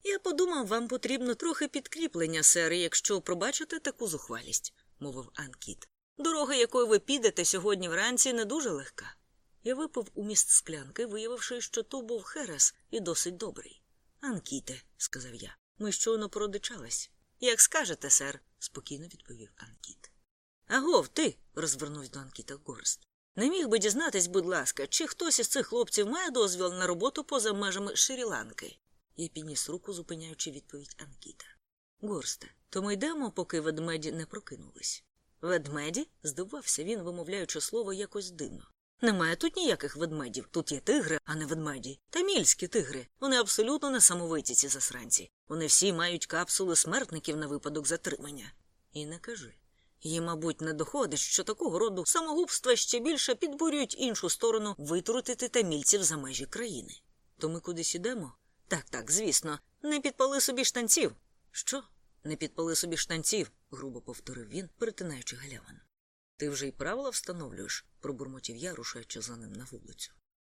Speaker 1: Я подумав, вам потрібно трохи підкріплення, сер, якщо пробачите таку зухвалість, мовив Анкіт. Дорога, якою ви підете сьогодні вранці, не дуже легка. Я випив у міст склянки, виявивши, що то був Херес і досить добрий. Анкіте, сказав я, ми щойно породичались. Як скажете, сер, спокійно відповів Анкіт. Агов, ти, розвернувся до Анкіта Горст. Не міг би дізнатись, будь ласка, чи хтось із цих хлопців має дозвіл на роботу поза межами Шрі-Ланки? Я підніс руку, зупиняючи відповідь Анкіта. Горсте, то ми йдемо, поки ведмеді не прокинулись. Ведмеді? здивувався він, вимовляючи слово якось дивно. Немає тут ніяких ведмедів. Тут є тигри, а не ведмеді. Тамільські тигри. Вони абсолютно несамовиті, ці засранці. Вони всі мають капсули смертників на випадок затримання. І не кажи. Їм, мабуть, не доходить, що такого роду самогубства ще більше підбурюють іншу сторону витрутити тамільців за межі країни. То ми кудись ідемо? Так, так, звісно, не підпали собі штанців. Що? Не підпали собі штанців, грубо повторив він, перетинаючи галявину. Ти вже й правила встановлюєш, пробурмотів я, рушаючи за ним на вулицю.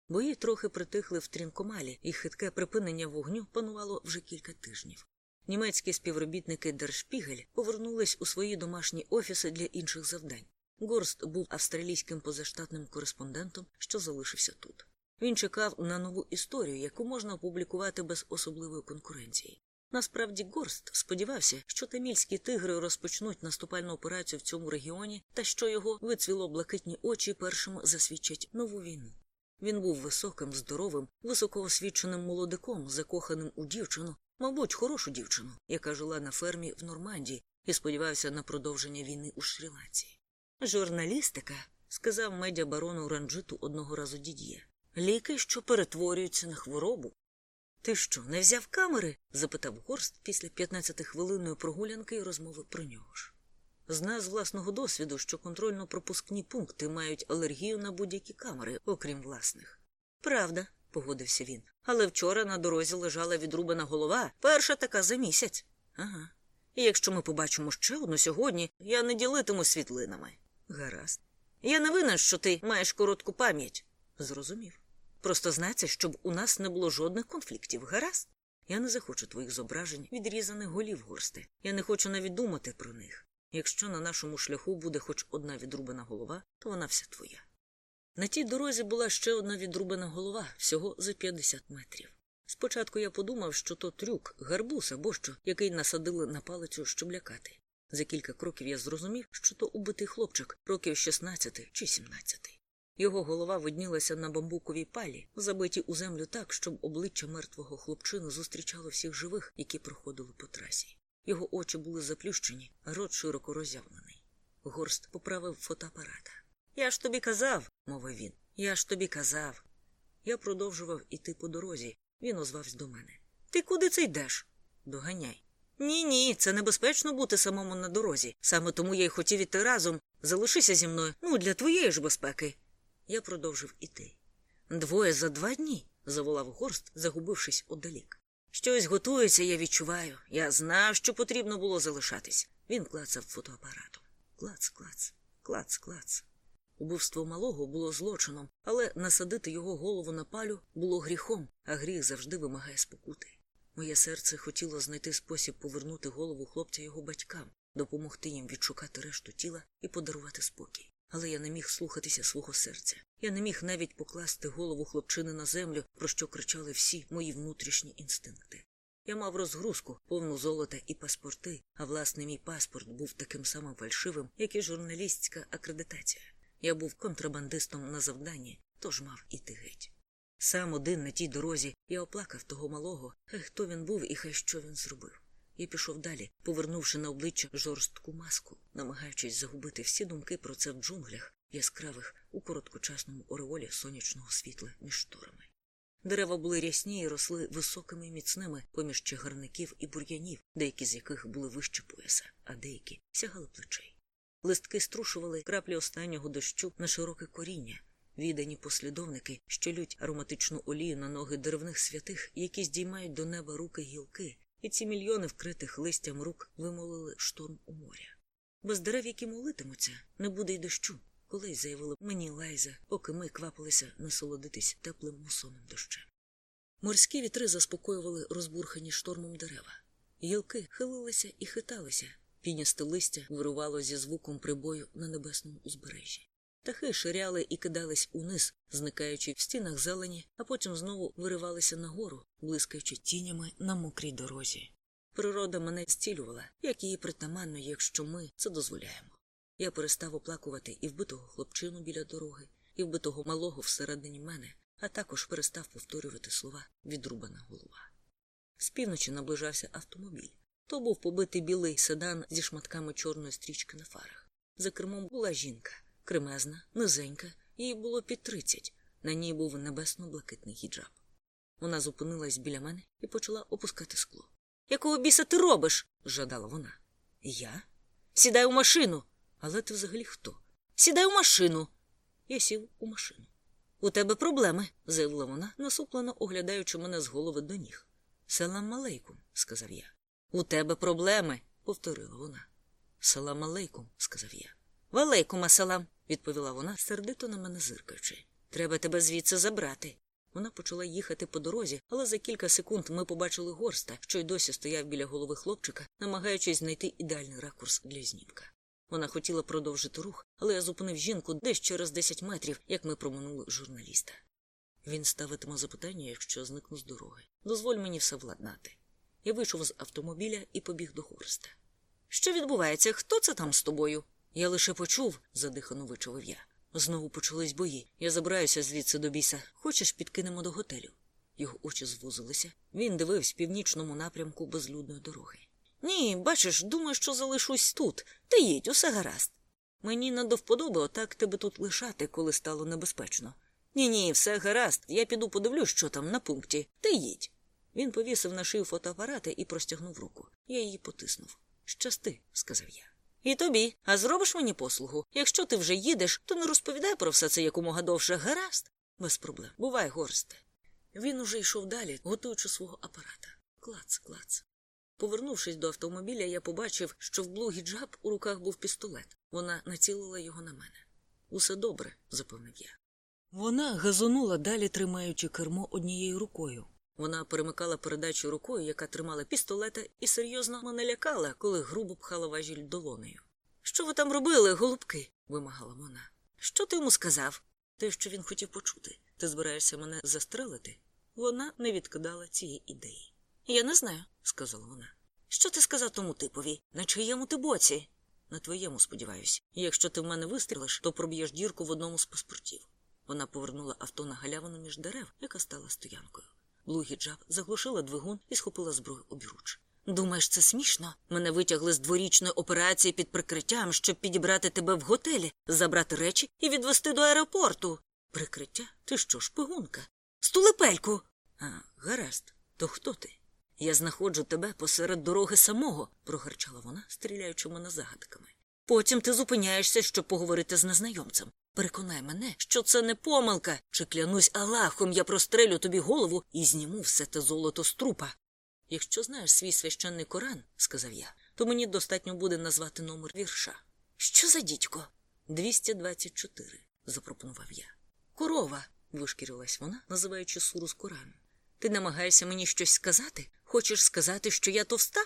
Speaker 1: Бої трохи притихли в трінкомалі, і хитке припинення вогню панувало вже кілька тижнів. Німецькі співробітники Дер Шпігель повернулись у свої домашні офіси для інших завдань. Горст був австралійським позаштатним кореспондентом, що залишився тут. Він чекав на нову історію, яку можна опублікувати без особливої конкуренції. Насправді Горст сподівався, що тамільські тигри розпочнуть наступальну операцію в цьому регіоні та що його вицвіло блакитні очі першими засвідчать нову війну. Він був високим, здоровим, високоосвіченим молодиком, закоханим у дівчину, мабуть, хорошу дівчину, яка жила на фермі в Нормандії і сподівався на продовження війни у Шрі-Ланці. Журналістика, сказав медіабарону Ранджиту одного разу дід'є, ліки, що перетворюються на хворобу. Ти що, не взяв камери? запитав Горст після 15-хвилинної прогулянки і розмови про нього ж. Знаю з власного досвіду, що контрольно-пропускні пункти мають алергію на будь-які камери, окрім власних. Правда, погодився він. Але вчора на дорозі лежала відрубана голова, перша така за місяць. Ага. І якщо ми побачимо ще одну сьогодні, я не ділитиму світлинами. Гаразд. Я не винен, що ти маєш коротку пам'ять. Зрозумів. Просто знай щоб у нас не було жодних конфліктів, гаразд? Я не захочу твоїх зображень, відрізаних голів горсти. Я не хочу навіть думати про них. Якщо на нашому шляху буде хоч одна відрубана голова, то вона вся твоя. На тій дорозі була ще одна відрубана голова, всього за 50 метрів. Спочатку я подумав, що то трюк, гарбуз або що, який насадили на палицю, щоб лякати. За кілька кроків я зрозумів, що то убитий хлопчик, років 16 чи 17. Його голова виднілася на бамбуковій палі, забитій у землю так, щоб обличчя мертвого хлопчини зустрічало всіх живих, які проходили по трасі. Його очі були заплющені, а рот широко роззявлений. Горст поправив фотоапарата. Я ж тобі казав, мовив він. Я ж тобі казав. Я продовжував іти по дорозі. Він озвався до мене. Ти куди це йдеш? Доганяй. Ні, ні, це небезпечно бути самому на дорозі. Саме тому я й хотів іти разом. Залишися зі мною, ну, для твоєї ж безпеки. Я продовжив іти. Двоє за два дні, заволав горст, загубившись удалік. Щось готується, я відчуваю. Я знав, що потрібно було залишатись. Він клацав фотоапаратом. Клац, клац, клац, клац. Убивство малого було злочином, але насадити його голову на палю було гріхом, а гріх завжди вимагає спокути. Моє серце хотіло знайти спосіб повернути голову хлопця його батькам, допомогти їм відшукати решту тіла і подарувати спокій. Але я не міг слухатися свого серця. Я не міг навіть покласти голову хлопчини на землю, про що кричали всі мої внутрішні інстинкти. Я мав розгрузку, повну золота і паспорти, а власне мій паспорт був таким самим фальшивим, як і журналістська акредитація. Я був контрабандистом на завданні, тож мав іти геть. Сам один на тій дорозі я оплакав того малого, хто він був і хай що він зробив. Я пішов далі, повернувши на обличчя жорстку маску, намагаючись загубити всі думки про це в джунглях, яскравих у короткочасному ореолі сонячного світла між шторами. Дерева були рясні і росли високими і міцними поміж чагарників і бур'янів, деякі з яких були вище пояса, а деякі сягали плечей. Листки струшували краплі останнього дощу на широке коріння, віддані послідовники, що лють ароматичну олію на ноги деревних святих, які здіймають до неба руки гілки, і ці мільйони вкритих листям рук вимолили шторм у моря. Без дерев, які молитимуться, не буде й дощу, колись заявили мені лайза, поки ми квапилися насолодитись теплим мусонним дощем. Морські вітри заспокоювали розбурхані штормом дерева. Гілки хилилися і хиталися, пінясте листя вирувало зі звуком прибою на небесному узбережжі. Птахи ширяли і кидались униз, зникаючи в стінах зелені, а потім знову виривалися нагору, блискаючи тінями на мокрій дорозі. Природа мене зцілювала, як її притаманно, якщо ми це дозволяємо. Я перестав оплакувати і вбитого хлопчину біля дороги, і вбитого малого всередині мене, а також перестав повторювати слова відрубана голова. З півночі наближався автомобіль. То був побитий білий седан зі шматками чорної стрічки на фарах. За кермом була жінка кремезна, низенька, їй було під тридцять. На ній був небесно-блакитний гіджаб. Вона зупинилась біля мене і почала опускати скло. Якого біса ти робиш? жадала вона. Я? Сідай у машину. Але ти взагалі хто? Сідай у машину. Я сів у машину. У тебе проблеми, заявила вона, насуплено оглядаючи мене з голови до ніг. Салам алейкум, сказав я. У тебе проблеми, повторила вона. Салам алейкум, сказав я. Валейкум асалам, відповіла вона, сердито на мене зиркаючи. Треба тебе звідси забрати. Вона почала їхати по дорозі, але за кілька секунд ми побачили горста, що й досі стояв біля голови хлопчика, намагаючись знайти ідеальний ракурс для знімка. Вона хотіла продовжити рух, але я зупинив жінку десь через 10 метрів, як ми проминули журналіста. Він ставитиме запитання, якщо зникну з дороги. Дозволь мені все владнати. Я вийшов з автомобіля і побіг до горста. Що відбувається? Хто це там з тобою? Я лише почув, задихано вичував я. Знову почались бої. Я забираюся звідси до біса. Хочеш, підкинемо до готелю? Його очі звузилися. Він дивився в північному напрямку безлюдної дороги. Ні, бачиш, думаю, що залишусь тут. Ти їдь, усе гаразд. Мені не до вподоби отак тебе тут лишати, коли стало небезпечно. Ні, ні, все гаразд. Я піду подивлюсь, що там на пункті. Ти їдь. Він повісив на шию фотоапарати і простягнув руку. Я її потиснув. Щасти, сказав я. І тобі, а зробиш мені послугу. Якщо ти вже їдеш, то не розповідай про все це якомога довше, гаразд? Без проблем. Бувай, горсте. Він уже йшов далі, готуючи свого апарата. Клац, клац. Повернувшись до автомобіля, я побачив, що в блугі Джаб у руках був пістолет. Вона націлила його на мене. Усе добре, запевнив я. Вона газонула далі, тримаючи кермо однією рукою. Вона перемикала передачу рукою, яка тримала пістолета, і серйозно мене лякала, коли грубо пхала важіль долонею. Що ви там робили, голубки? вимагала вона. Що ти йому сказав? Те, що він хотів почути. Ти збираєшся мене застрелити? Вона не відкидала цієї ідеї. Я не знаю, сказала вона. Що ти сказав тому типові? На чиєму ти боці? На твоєму, сподіваюсь. Якщо ти в мене вистрілиш, то проб'єш дірку в одному з паспортів. Вона повернула авто на галявину між дерев, яка стала стоянкою. Блугі Джаб заглушила двигун і схопила зброю обіруч. Думаєш, це смішно? Мене витягли з дворічної операції під прикриттям, щоб підібрати тебе в готелі, забрати речі і відвести до аеропорту. Прикриття? Ти що, шпигунка? Стулепельку. А, гаразд. То хто ти? Я знаходжу тебе посеред дороги самого, прогарчала вона, стріляючи мене загадками. Потім ти зупиняєшся, щоб поговорити з незнайомцем. Переконай мене, що це не помилка, чи клянусь Аллахом, я прострелю тобі голову і зніму все те золото з трупа. Якщо знаєш свій священний Коран, сказав я, то мені достатньо буде назвати номер вірша. Що за дідько? 224, запропонував я. Корова, вишкірилась вона, називаючи суру з Корану. Ти намагаєшся мені щось сказати? Хочеш сказати, що я товста?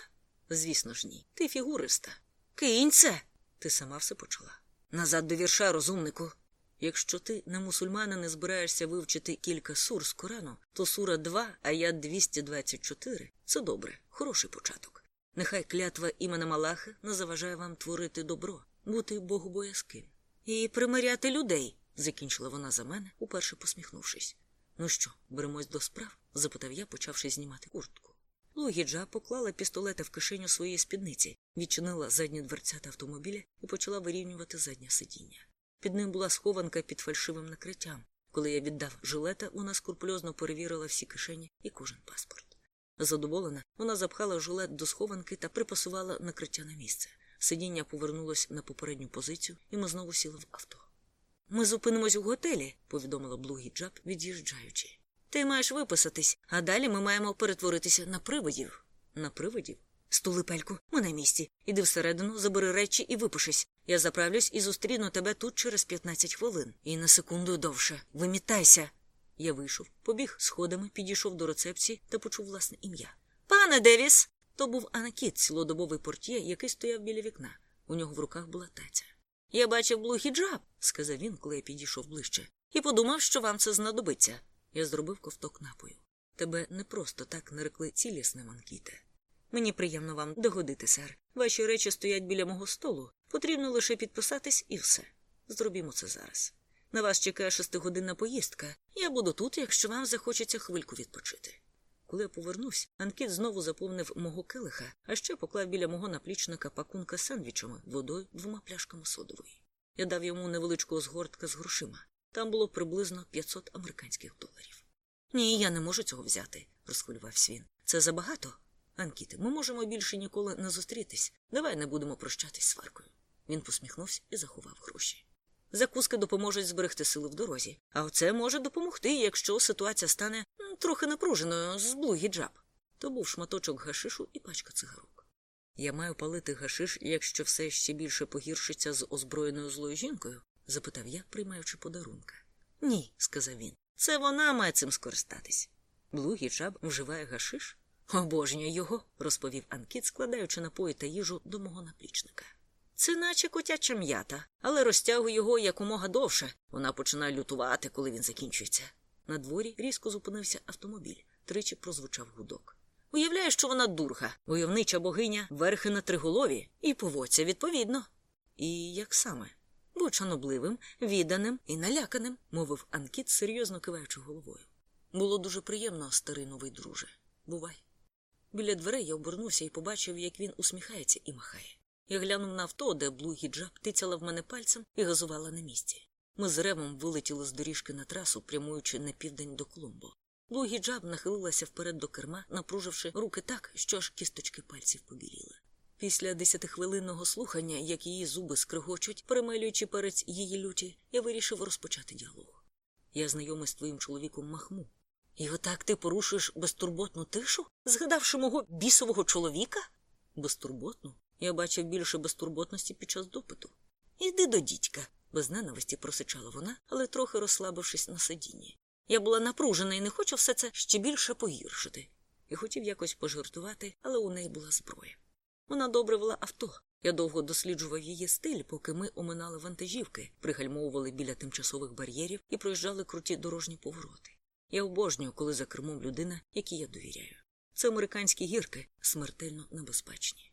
Speaker 1: Звісно ж, ні. Ти фігуриста. Кинь це! Ти сама все почала. Назад до вірша, розумнику. Якщо ти на мусульмана не збираєшся вивчити кілька сур з Корану, то сура 2, а я 224 – це добре, хороший початок. Нехай клятва імена Аллаха не заважає вам творити добро, бути богобоязким. І примиряти людей, закінчила вона за мене, уперше посміхнувшись. Ну що, беремось до справ? запитав я, почавши знімати куртку. Лугіджа поклала пістолета в кишеню своєї спідниці, відчинила задні дверцята автомобіля і почала вирівнювати заднє сидіння. Під ним була схованка під фальшивим накриттям. Коли я віддав жилета, вона скрупульозно перевірила всі кишені і кожен паспорт. Задоволена, вона запхала жилет до схованки та припасувала накриття на місце. Сидіння повернулось на попередню позицію, і ми знову сіли в авто. Ми зупинимось у готелі, повідомила Блугі Джаб, від'їжджаючи. Ти маєш виписатись, а далі ми маємо перетворитися на привидів. На привидів? Стулипельку, ми на місці. Іди всередину, забери речі і випишись. Я заправлюсь і зустріну тебе тут через 15 хвилин. І на секунду довше. Вимітайся. Я вийшов, побіг сходами, підійшов до рецепції та почув власне ім'я. Пане Девіс! То був Анакіт, цілодобовий портьє, який стояв біля вікна. У нього в руках була таця. Я бачив блухі джаб, сказав він, коли я підійшов ближче, і подумав, що вам це знадобиться. Я зробив ковток напою. Тебе не просто так нарекли цілісним, Анкіте. Мені приємно вам догодити, сер. Ваші речі стоять біля мого столу. Потрібно лише підписатись і все. Зробімо це зараз. На вас чекає шестигодинна поїздка. Я буду тут, якщо вам захочеться хвильку відпочити. Коли я повернусь, Анкіт знову заповнив мого келиха, а ще поклав біля мого наплічника пакунка сендвічами, водою, двома пляшками содової. Я дав йому невеличку згортка з грошима. Там було приблизно 500 американських доларів. Ні, я не можу цього взяти, розхвилювався він. Це забагато. Анкіте, ми можемо більше ніколи не зустрітись. Давай не будемо прощатись сваркою. Він посміхнувся і заховав гроші. Закуски допоможуть зберегти сили в дорозі, а оце може допомогти, якщо ситуація стане трохи напруженою з Блу Гіджаб. То був шматочок гашишу і пачка цигарок. Я маю палити гашиш, якщо все ще більше погіршиться з озброєною злою жінкою? Запитав я, приймаючи подарунка. Ні, сказав він. Це вона має цим скористатись. Блу Гіджаб вживає гашиш? Обожнюю його, розповів Анкіт, складаючи напої та їжу до мого наплічника. Це наче котяча м'ята, але розтягує його якомога довше. Вона починає лютувати, коли він закінчується. На дворі різко зупинився автомобіль. Тричі прозвучав гудок. Уявляю, що вона дурга, войовнича богиня, верхи на триголові, і поводься відповідно. І як саме? Будь шанобливим, відданим і наляканим, мовив Анкіт, серйозно киваючи головою. Було дуже приємно, старий новий друже. Бувай. Біля дверей я обернувся і побачив, як він усміхається і махає. Я глянув на авто, де Блу Гіджаб тицяла в мене пальцем і газувала на місці. Ми з ревом вилетіли з доріжки на трасу, прямуючи на південь до Колумбо. Блу Гіджаб нахилилася вперед до керма, напруживши руки так, що аж кісточки пальців побіліли. Після десятихвилинного слухання, як її зуби скригочуть, перемелюючи перець її люті, я вирішив розпочати діалог. Я знайомий з твоїм чоловіком Махму. І отак ти порушуєш безтурботну тишу, згадавши мого бісового чоловіка? Безтурботну? Я бачив більше безтурботності під час допиту. Іди до дідька, без ненависті просичала вона, але трохи розслабившись на сидінні. Я була напружена і не хочу все це ще більше погіршити. І хотів якось пожартувати, але у неї була зброя. Вона добре вела авто. Я довго досліджував її стиль, поки ми оминали вантажівки, пригальмовували біля тимчасових бар'єрів і проїжджали круті дорожні повороти. Я обожнюю, коли за кермом людина, якій я довіряю. Це американські гірки смертельно небезпечні.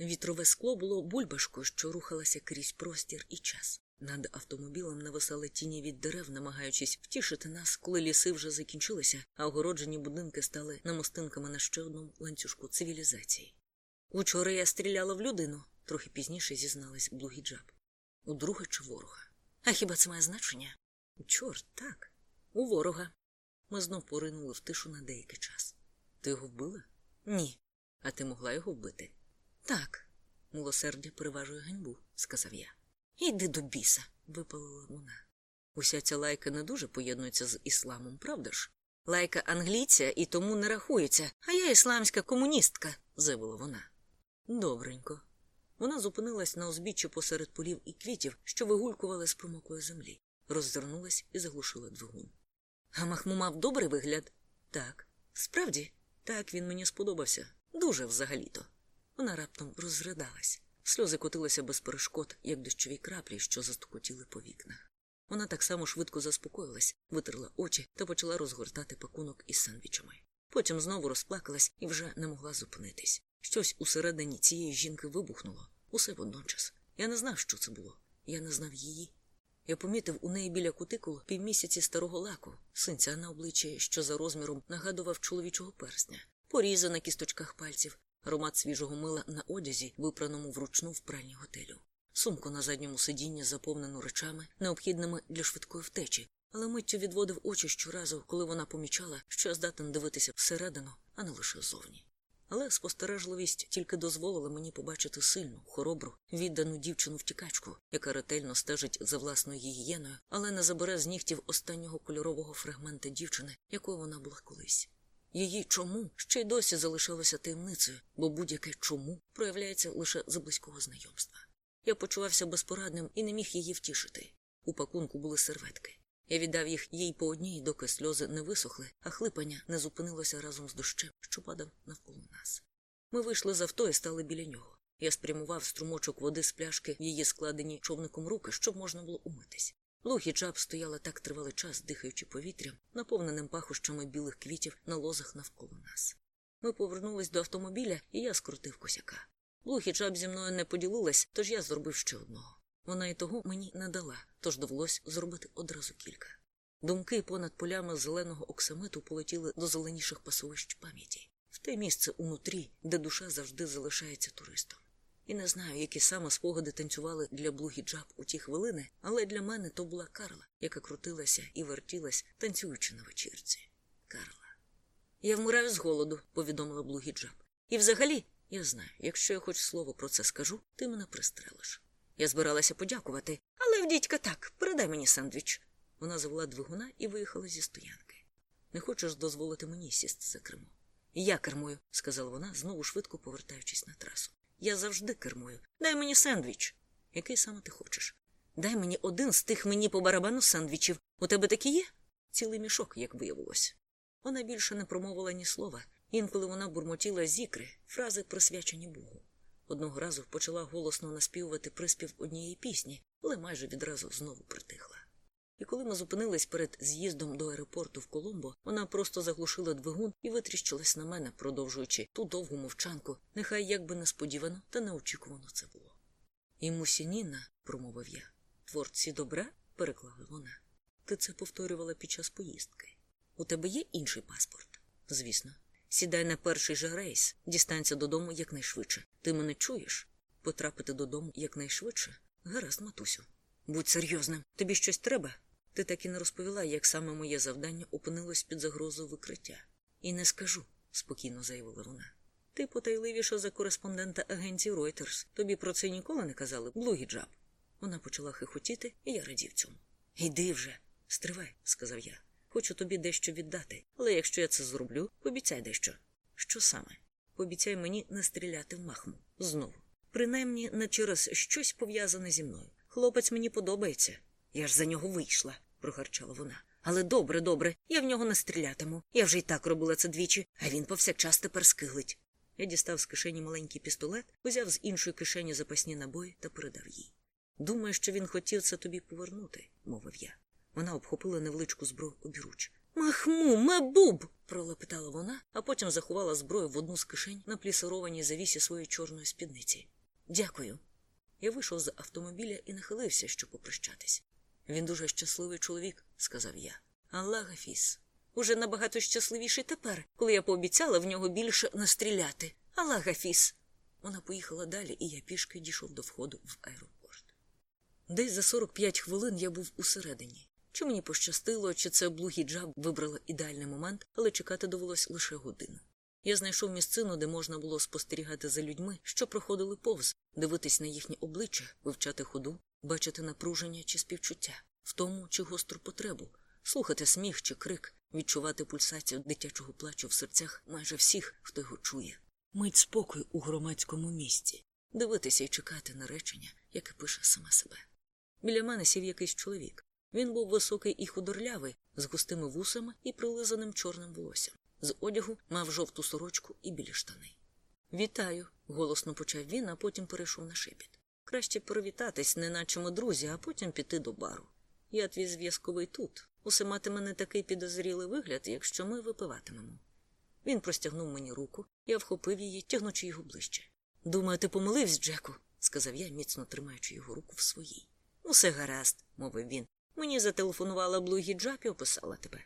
Speaker 1: Вітрове скло було бульбашкою, що рухалася крізь простір і час. Над автомобілем нависали тіні від дерев, намагаючись втішити нас, коли ліси вже закінчилися, а огороджені будинки стали намостинками на ще одному ланцюжку цивілізації. Учора я стріляла в людину, трохи пізніше зізналась Блугіджаб. У друга чи ворога. А хіба це має значення? Чорт, так, у ворога. Ми знов поринули в тишу на деякий час. Ти його вбила? Ні. А ти могла його вбити? Так. Милосердя переважує ганьбу, сказав я. Іди до біса, випалила вона. Уся ця лайка не дуже поєднується з ісламом, правда ж? Лайка англійця і тому не рахується, а я ісламська комуністка, заявила вона. Добренько. Вона зупинилась на узбіччі посеред полів і квітів, що вигулькували з промоклої землі, роззирнулась і заглушила двигун. А Махму мав добрий вигляд? Так. Справді, так він мені сподобався. Дуже взагалі-то. Вона раптом розридалась. Сльози котилися без перешкод, як дощові краплі, що застукотіли по вікнах. Вона так само швидко заспокоїлась, витерла очі та почала розгортати пакунок із сандвічами. Потім знову розплакалась і вже не могла зупинитись. Щось усередині цієї жінки вибухнуло. Усе водночас. Я не знав, що це було. Я не знав її. Я помітив у неї біля кутикул півмісяці старого лаку, синця на обличчі, що за розміром нагадував чоловічого персня, поріза на кісточках пальців, аромат свіжого мила на одязі, випраному вручну в пральні готелю, сумку на задньому сидінні, заповнену речами, необхідними для швидкої втечі, але миттю відводив очі щоразу, коли вона помічала, що я здатен дивитися всередину, а не лише зовні. Але спостережливість тільки дозволила мені побачити сильну, хоробру, віддану дівчину втікачку, яка ретельно стежить за власною гігієною, але не забере з нігтів останнього кольорового фрагмента дівчини, якою вона була колись. Її чому ще й досі залишалося таємницею, бо будь-яке чому проявляється лише за близького знайомства. Я почувався безпорадним і не міг її втішити. У пакунку були серветки. Я віддав їх їй по одній, доки сльози не висохли, а хлипання не зупинилося разом з дощем, що падав навколо нас. Ми вийшли з авто і стали біля нього. Я спрямував струмочок води з пляшки в її складені човником руки, щоб можна було умитись. Лухі Джаб стояла так тривалий час, дихаючи повітрям, наповненим пахощами білих квітів на лозах навколо нас. Ми повернулись до автомобіля, і я скрутив косяка. Лухі Джаб зі мною не поділилась, тож я зробив ще одного. Вона і того мені не дала, тож довелось зробити одразу кілька. Думки понад полями зеленого оксамиту полетіли до зеленіших пасовищ пам'яті, в те місце унутрі, де душа завжди залишається туристом. І не знаю, які саме спогади танцювали для Блугі Джаб у ті хвилини, але для мене то була Карла, яка крутилася і вертілась, танцюючи на вечірці. Карла. Я вмираю з голоду, повідомила Блугі Джаб. І взагалі, я знаю, якщо я хоч слово про це скажу, ти мене пристрелиш. Я збиралася подякувати, дідька так, передай мені сендвіч. Вона завела двигуна і виїхала зі стоянки. Не хочеш дозволити мені сісти за кермо? Я кермую, сказала вона, знову швидко повертаючись на трасу. Я завжди кермую. Дай мені сендвіч. Який саме ти хочеш? Дай мені один з тих мені по барабану сендвічів. У тебе такі є? Цілий мішок, як виявилось. Вона більше не промовила ні слова. Інколи вона бурмотіла зікри, фрази присвячені Богу. Одного разу почала голосно наспівувати приспів однієї пісні, але майже відразу знову притихла. І коли ми зупинились перед з'їздом до аеропорту в Коломбо, вона просто заглушила двигун і витріщилась на мене, продовжуючи ту довгу мовчанку, нехай як би несподівано та неочікувано це було. І Мусініна, промовив я, творці добра, переклала вона. Ти це повторювала під час поїздки. У тебе є інший паспорт? Звісно. Сідай на перший же рейс, дістанься додому якнайшвидше. Ти мене чуєш? Потрапити додому якнайшвидше? Гаразд, матусю. Будь серйозним, тобі щось треба? Ти так і не розповіла, як саме моє завдання опинилось під загрозою викриття. І не скажу, спокійно заявила вона. Ти потайливіша за кореспондента агенції Reuters. Тобі про це ніколи не казали, Блугі Джаб. Вона почала хихотіти, і я радів цьому. Іди вже, стривай, сказав я. Хочу тобі дещо віддати, але якщо я це зроблю, пообіцяй дещо. Що саме? Пообіцяй мені не стріляти в махму. Знову. Принаймні не через щось пов'язане зі мною. Хлопець мені подобається. Я ж за нього вийшла, прогарчала вона. Але добре, добре, я в нього не стрілятиму. Я вже й так робила це двічі, а він повсякчас тепер скиглить. Я дістав з кишені маленький пістолет, узяв з іншої кишені запасні набої та передав їй. Думаю, що він хотів це тобі повернути, мовив я. Вона обхопила невеличку зброю обіруч. Махму, мебуб. пролепетала вона, а потім заховала зброю в одну з кишень на плісированій завісі своєї чорної спідниці. Дякую. Я вийшов з автомобіля і нахилився, щоб попрощатись. Він дуже щасливий чоловік, сказав я. Аллах Гафіс. Уже набагато щасливіший тепер, коли я пообіцяла в нього більше не стріляти. Аллах Гафіс. Вона поїхала далі, і я пішки дійшов до входу в аеропорт. Десь за 45 хвилин я був усередині. Чи мені пощастило, чи це блугі джаб вибрала ідеальний момент, але чекати довелось лише годину. Я знайшов місцину, де можна було спостерігати за людьми, що проходили повз, дивитись на їхнє обличчя, вивчати ходу, бачити напруження чи співчуття, в тому чи гостру потребу, слухати сміх чи крик, відчувати пульсацію дитячого плачу в серцях майже всіх, хто його чує. Мить спокою у громадському місці, дивитися і чекати на речення, яке пише саме себе. Біля мене сів якийсь чоловік. Він був високий і худорлявий, з густими вусами і прилизаним чорним волоссям. З одягу мав жовту сорочку і білі штани. Вітаю, голосно почав він, а потім перейшов на шепіт. Краще привітатись, неначе ми друзі, а потім піти до бару. Я твій зв'язковий тут. Усе матиме не такий підозрілий вигляд, якщо ми випиватимемо. Він простягнув мені руку, я вхопив її, тягнучи його ближче. Думаю, ти помилився, Джеку, сказав я, міцно тримаючи його руку в своїй. Усе гаразд, мовив він. Мені зателефонувала Блугі Джап і описала тебе.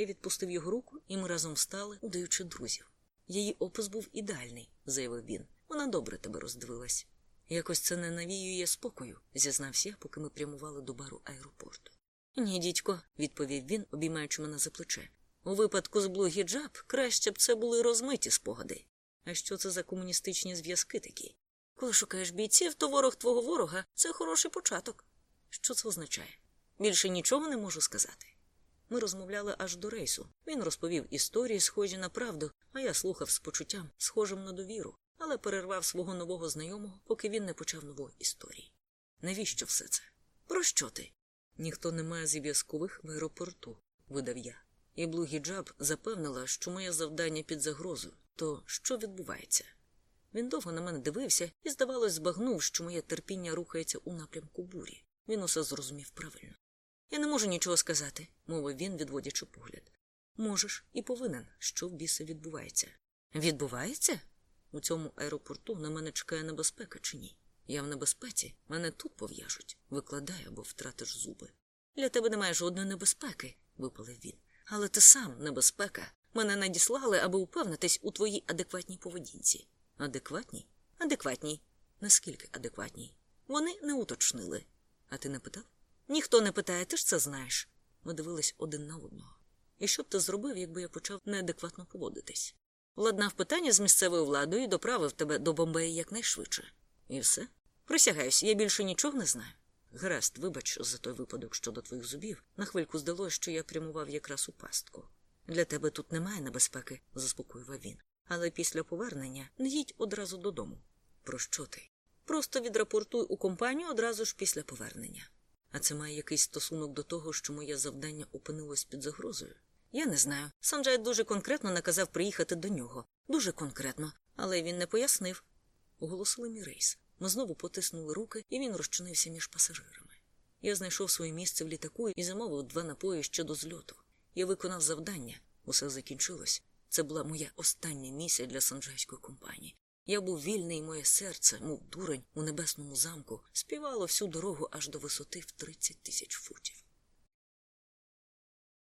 Speaker 1: Я відпустив його руку, і ми разом встали, удаючи друзів. Її опис був ідеальний, заявив він. Вона добре тебе роздивилась. Якось це не навіює спокою, зізнався я, поки ми прямували до бару аеропорту. Ні, дідько, відповів він, обіймаючи мене за плече. У випадку з Блугі Джаб краще б це були розмиті спогади. А що це за комуністичні зв'язки такі? Коли шукаєш бійців, то ворог твого ворога це хороший початок. Що це означає? Більше нічого не можу сказати. Ми розмовляли аж до рейсу. Він розповів історії, схожі на правду, а я слухав з почуттям, схожим на довіру, але перервав свого нового знайомого, поки він не почав нової історії. Навіщо все це? Про що ти? Ніхто не має зв'язкових в аеропорту, видав я. І Блугі Джаб запевнила, що моє завдання під загрозою. То що відбувається? Він довго на мене дивився і, здавалось, збагнув, що моє терпіння рухається у напрямку бурі. Він усе зрозумів правильно. Я не можу нічого сказати, мовив він, відводячи погляд. Можеш і повинен, що в біса відбувається. Відбувається? У цьому аеропорту на мене чекає небезпека чи ні? Я в небезпеці, мене тут пов'яжуть, викладай або втратиш зуби. Для тебе немає жодної небезпеки, випалив він. Але ти сам небезпека. Мене надіслали, аби упевнитись у твоїй адекватній поведінці. Адекватній? Адекватній. Наскільки адекватній? Вони не уточнили. А ти не питав? Ніхто не питає, ти ж це знаєш. Ми дивились один на одного. І що б ти зробив, якби я почав неадекватно поводитись? Владнав питання з місцевою владою і доправив тебе до Бомбеї якнайшвидше. І все? Присягаюсь, я більше нічого не знаю. Гаразд, вибач за той випадок щодо твоїх зубів. На хвильку здалося, що я прямував якраз у пастку. Для тебе тут немає небезпеки, заспокоював він. Але після повернення не їдь одразу додому. Про що ти? Просто відрапортуй у компанію одразу ж після повернення. А це має якийсь стосунок до того, що моє завдання опинилось під загрозою? Я не знаю. Санджай дуже конкретно наказав приїхати до нього. Дуже конкретно, але він не пояснив. Оголосили мій рейс. Ми знову потиснули руки, і він розчинився між пасажирами. Я знайшов своє місце в літаку і замовив два напої ще до зльоту. Я виконав завдання. Усе закінчилось. Це була моя остання місія для санджайської компанії. Я був вільний, моє серце, мов дурень у небесному замку, співало всю дорогу аж до висоти в 30 тисяч футів.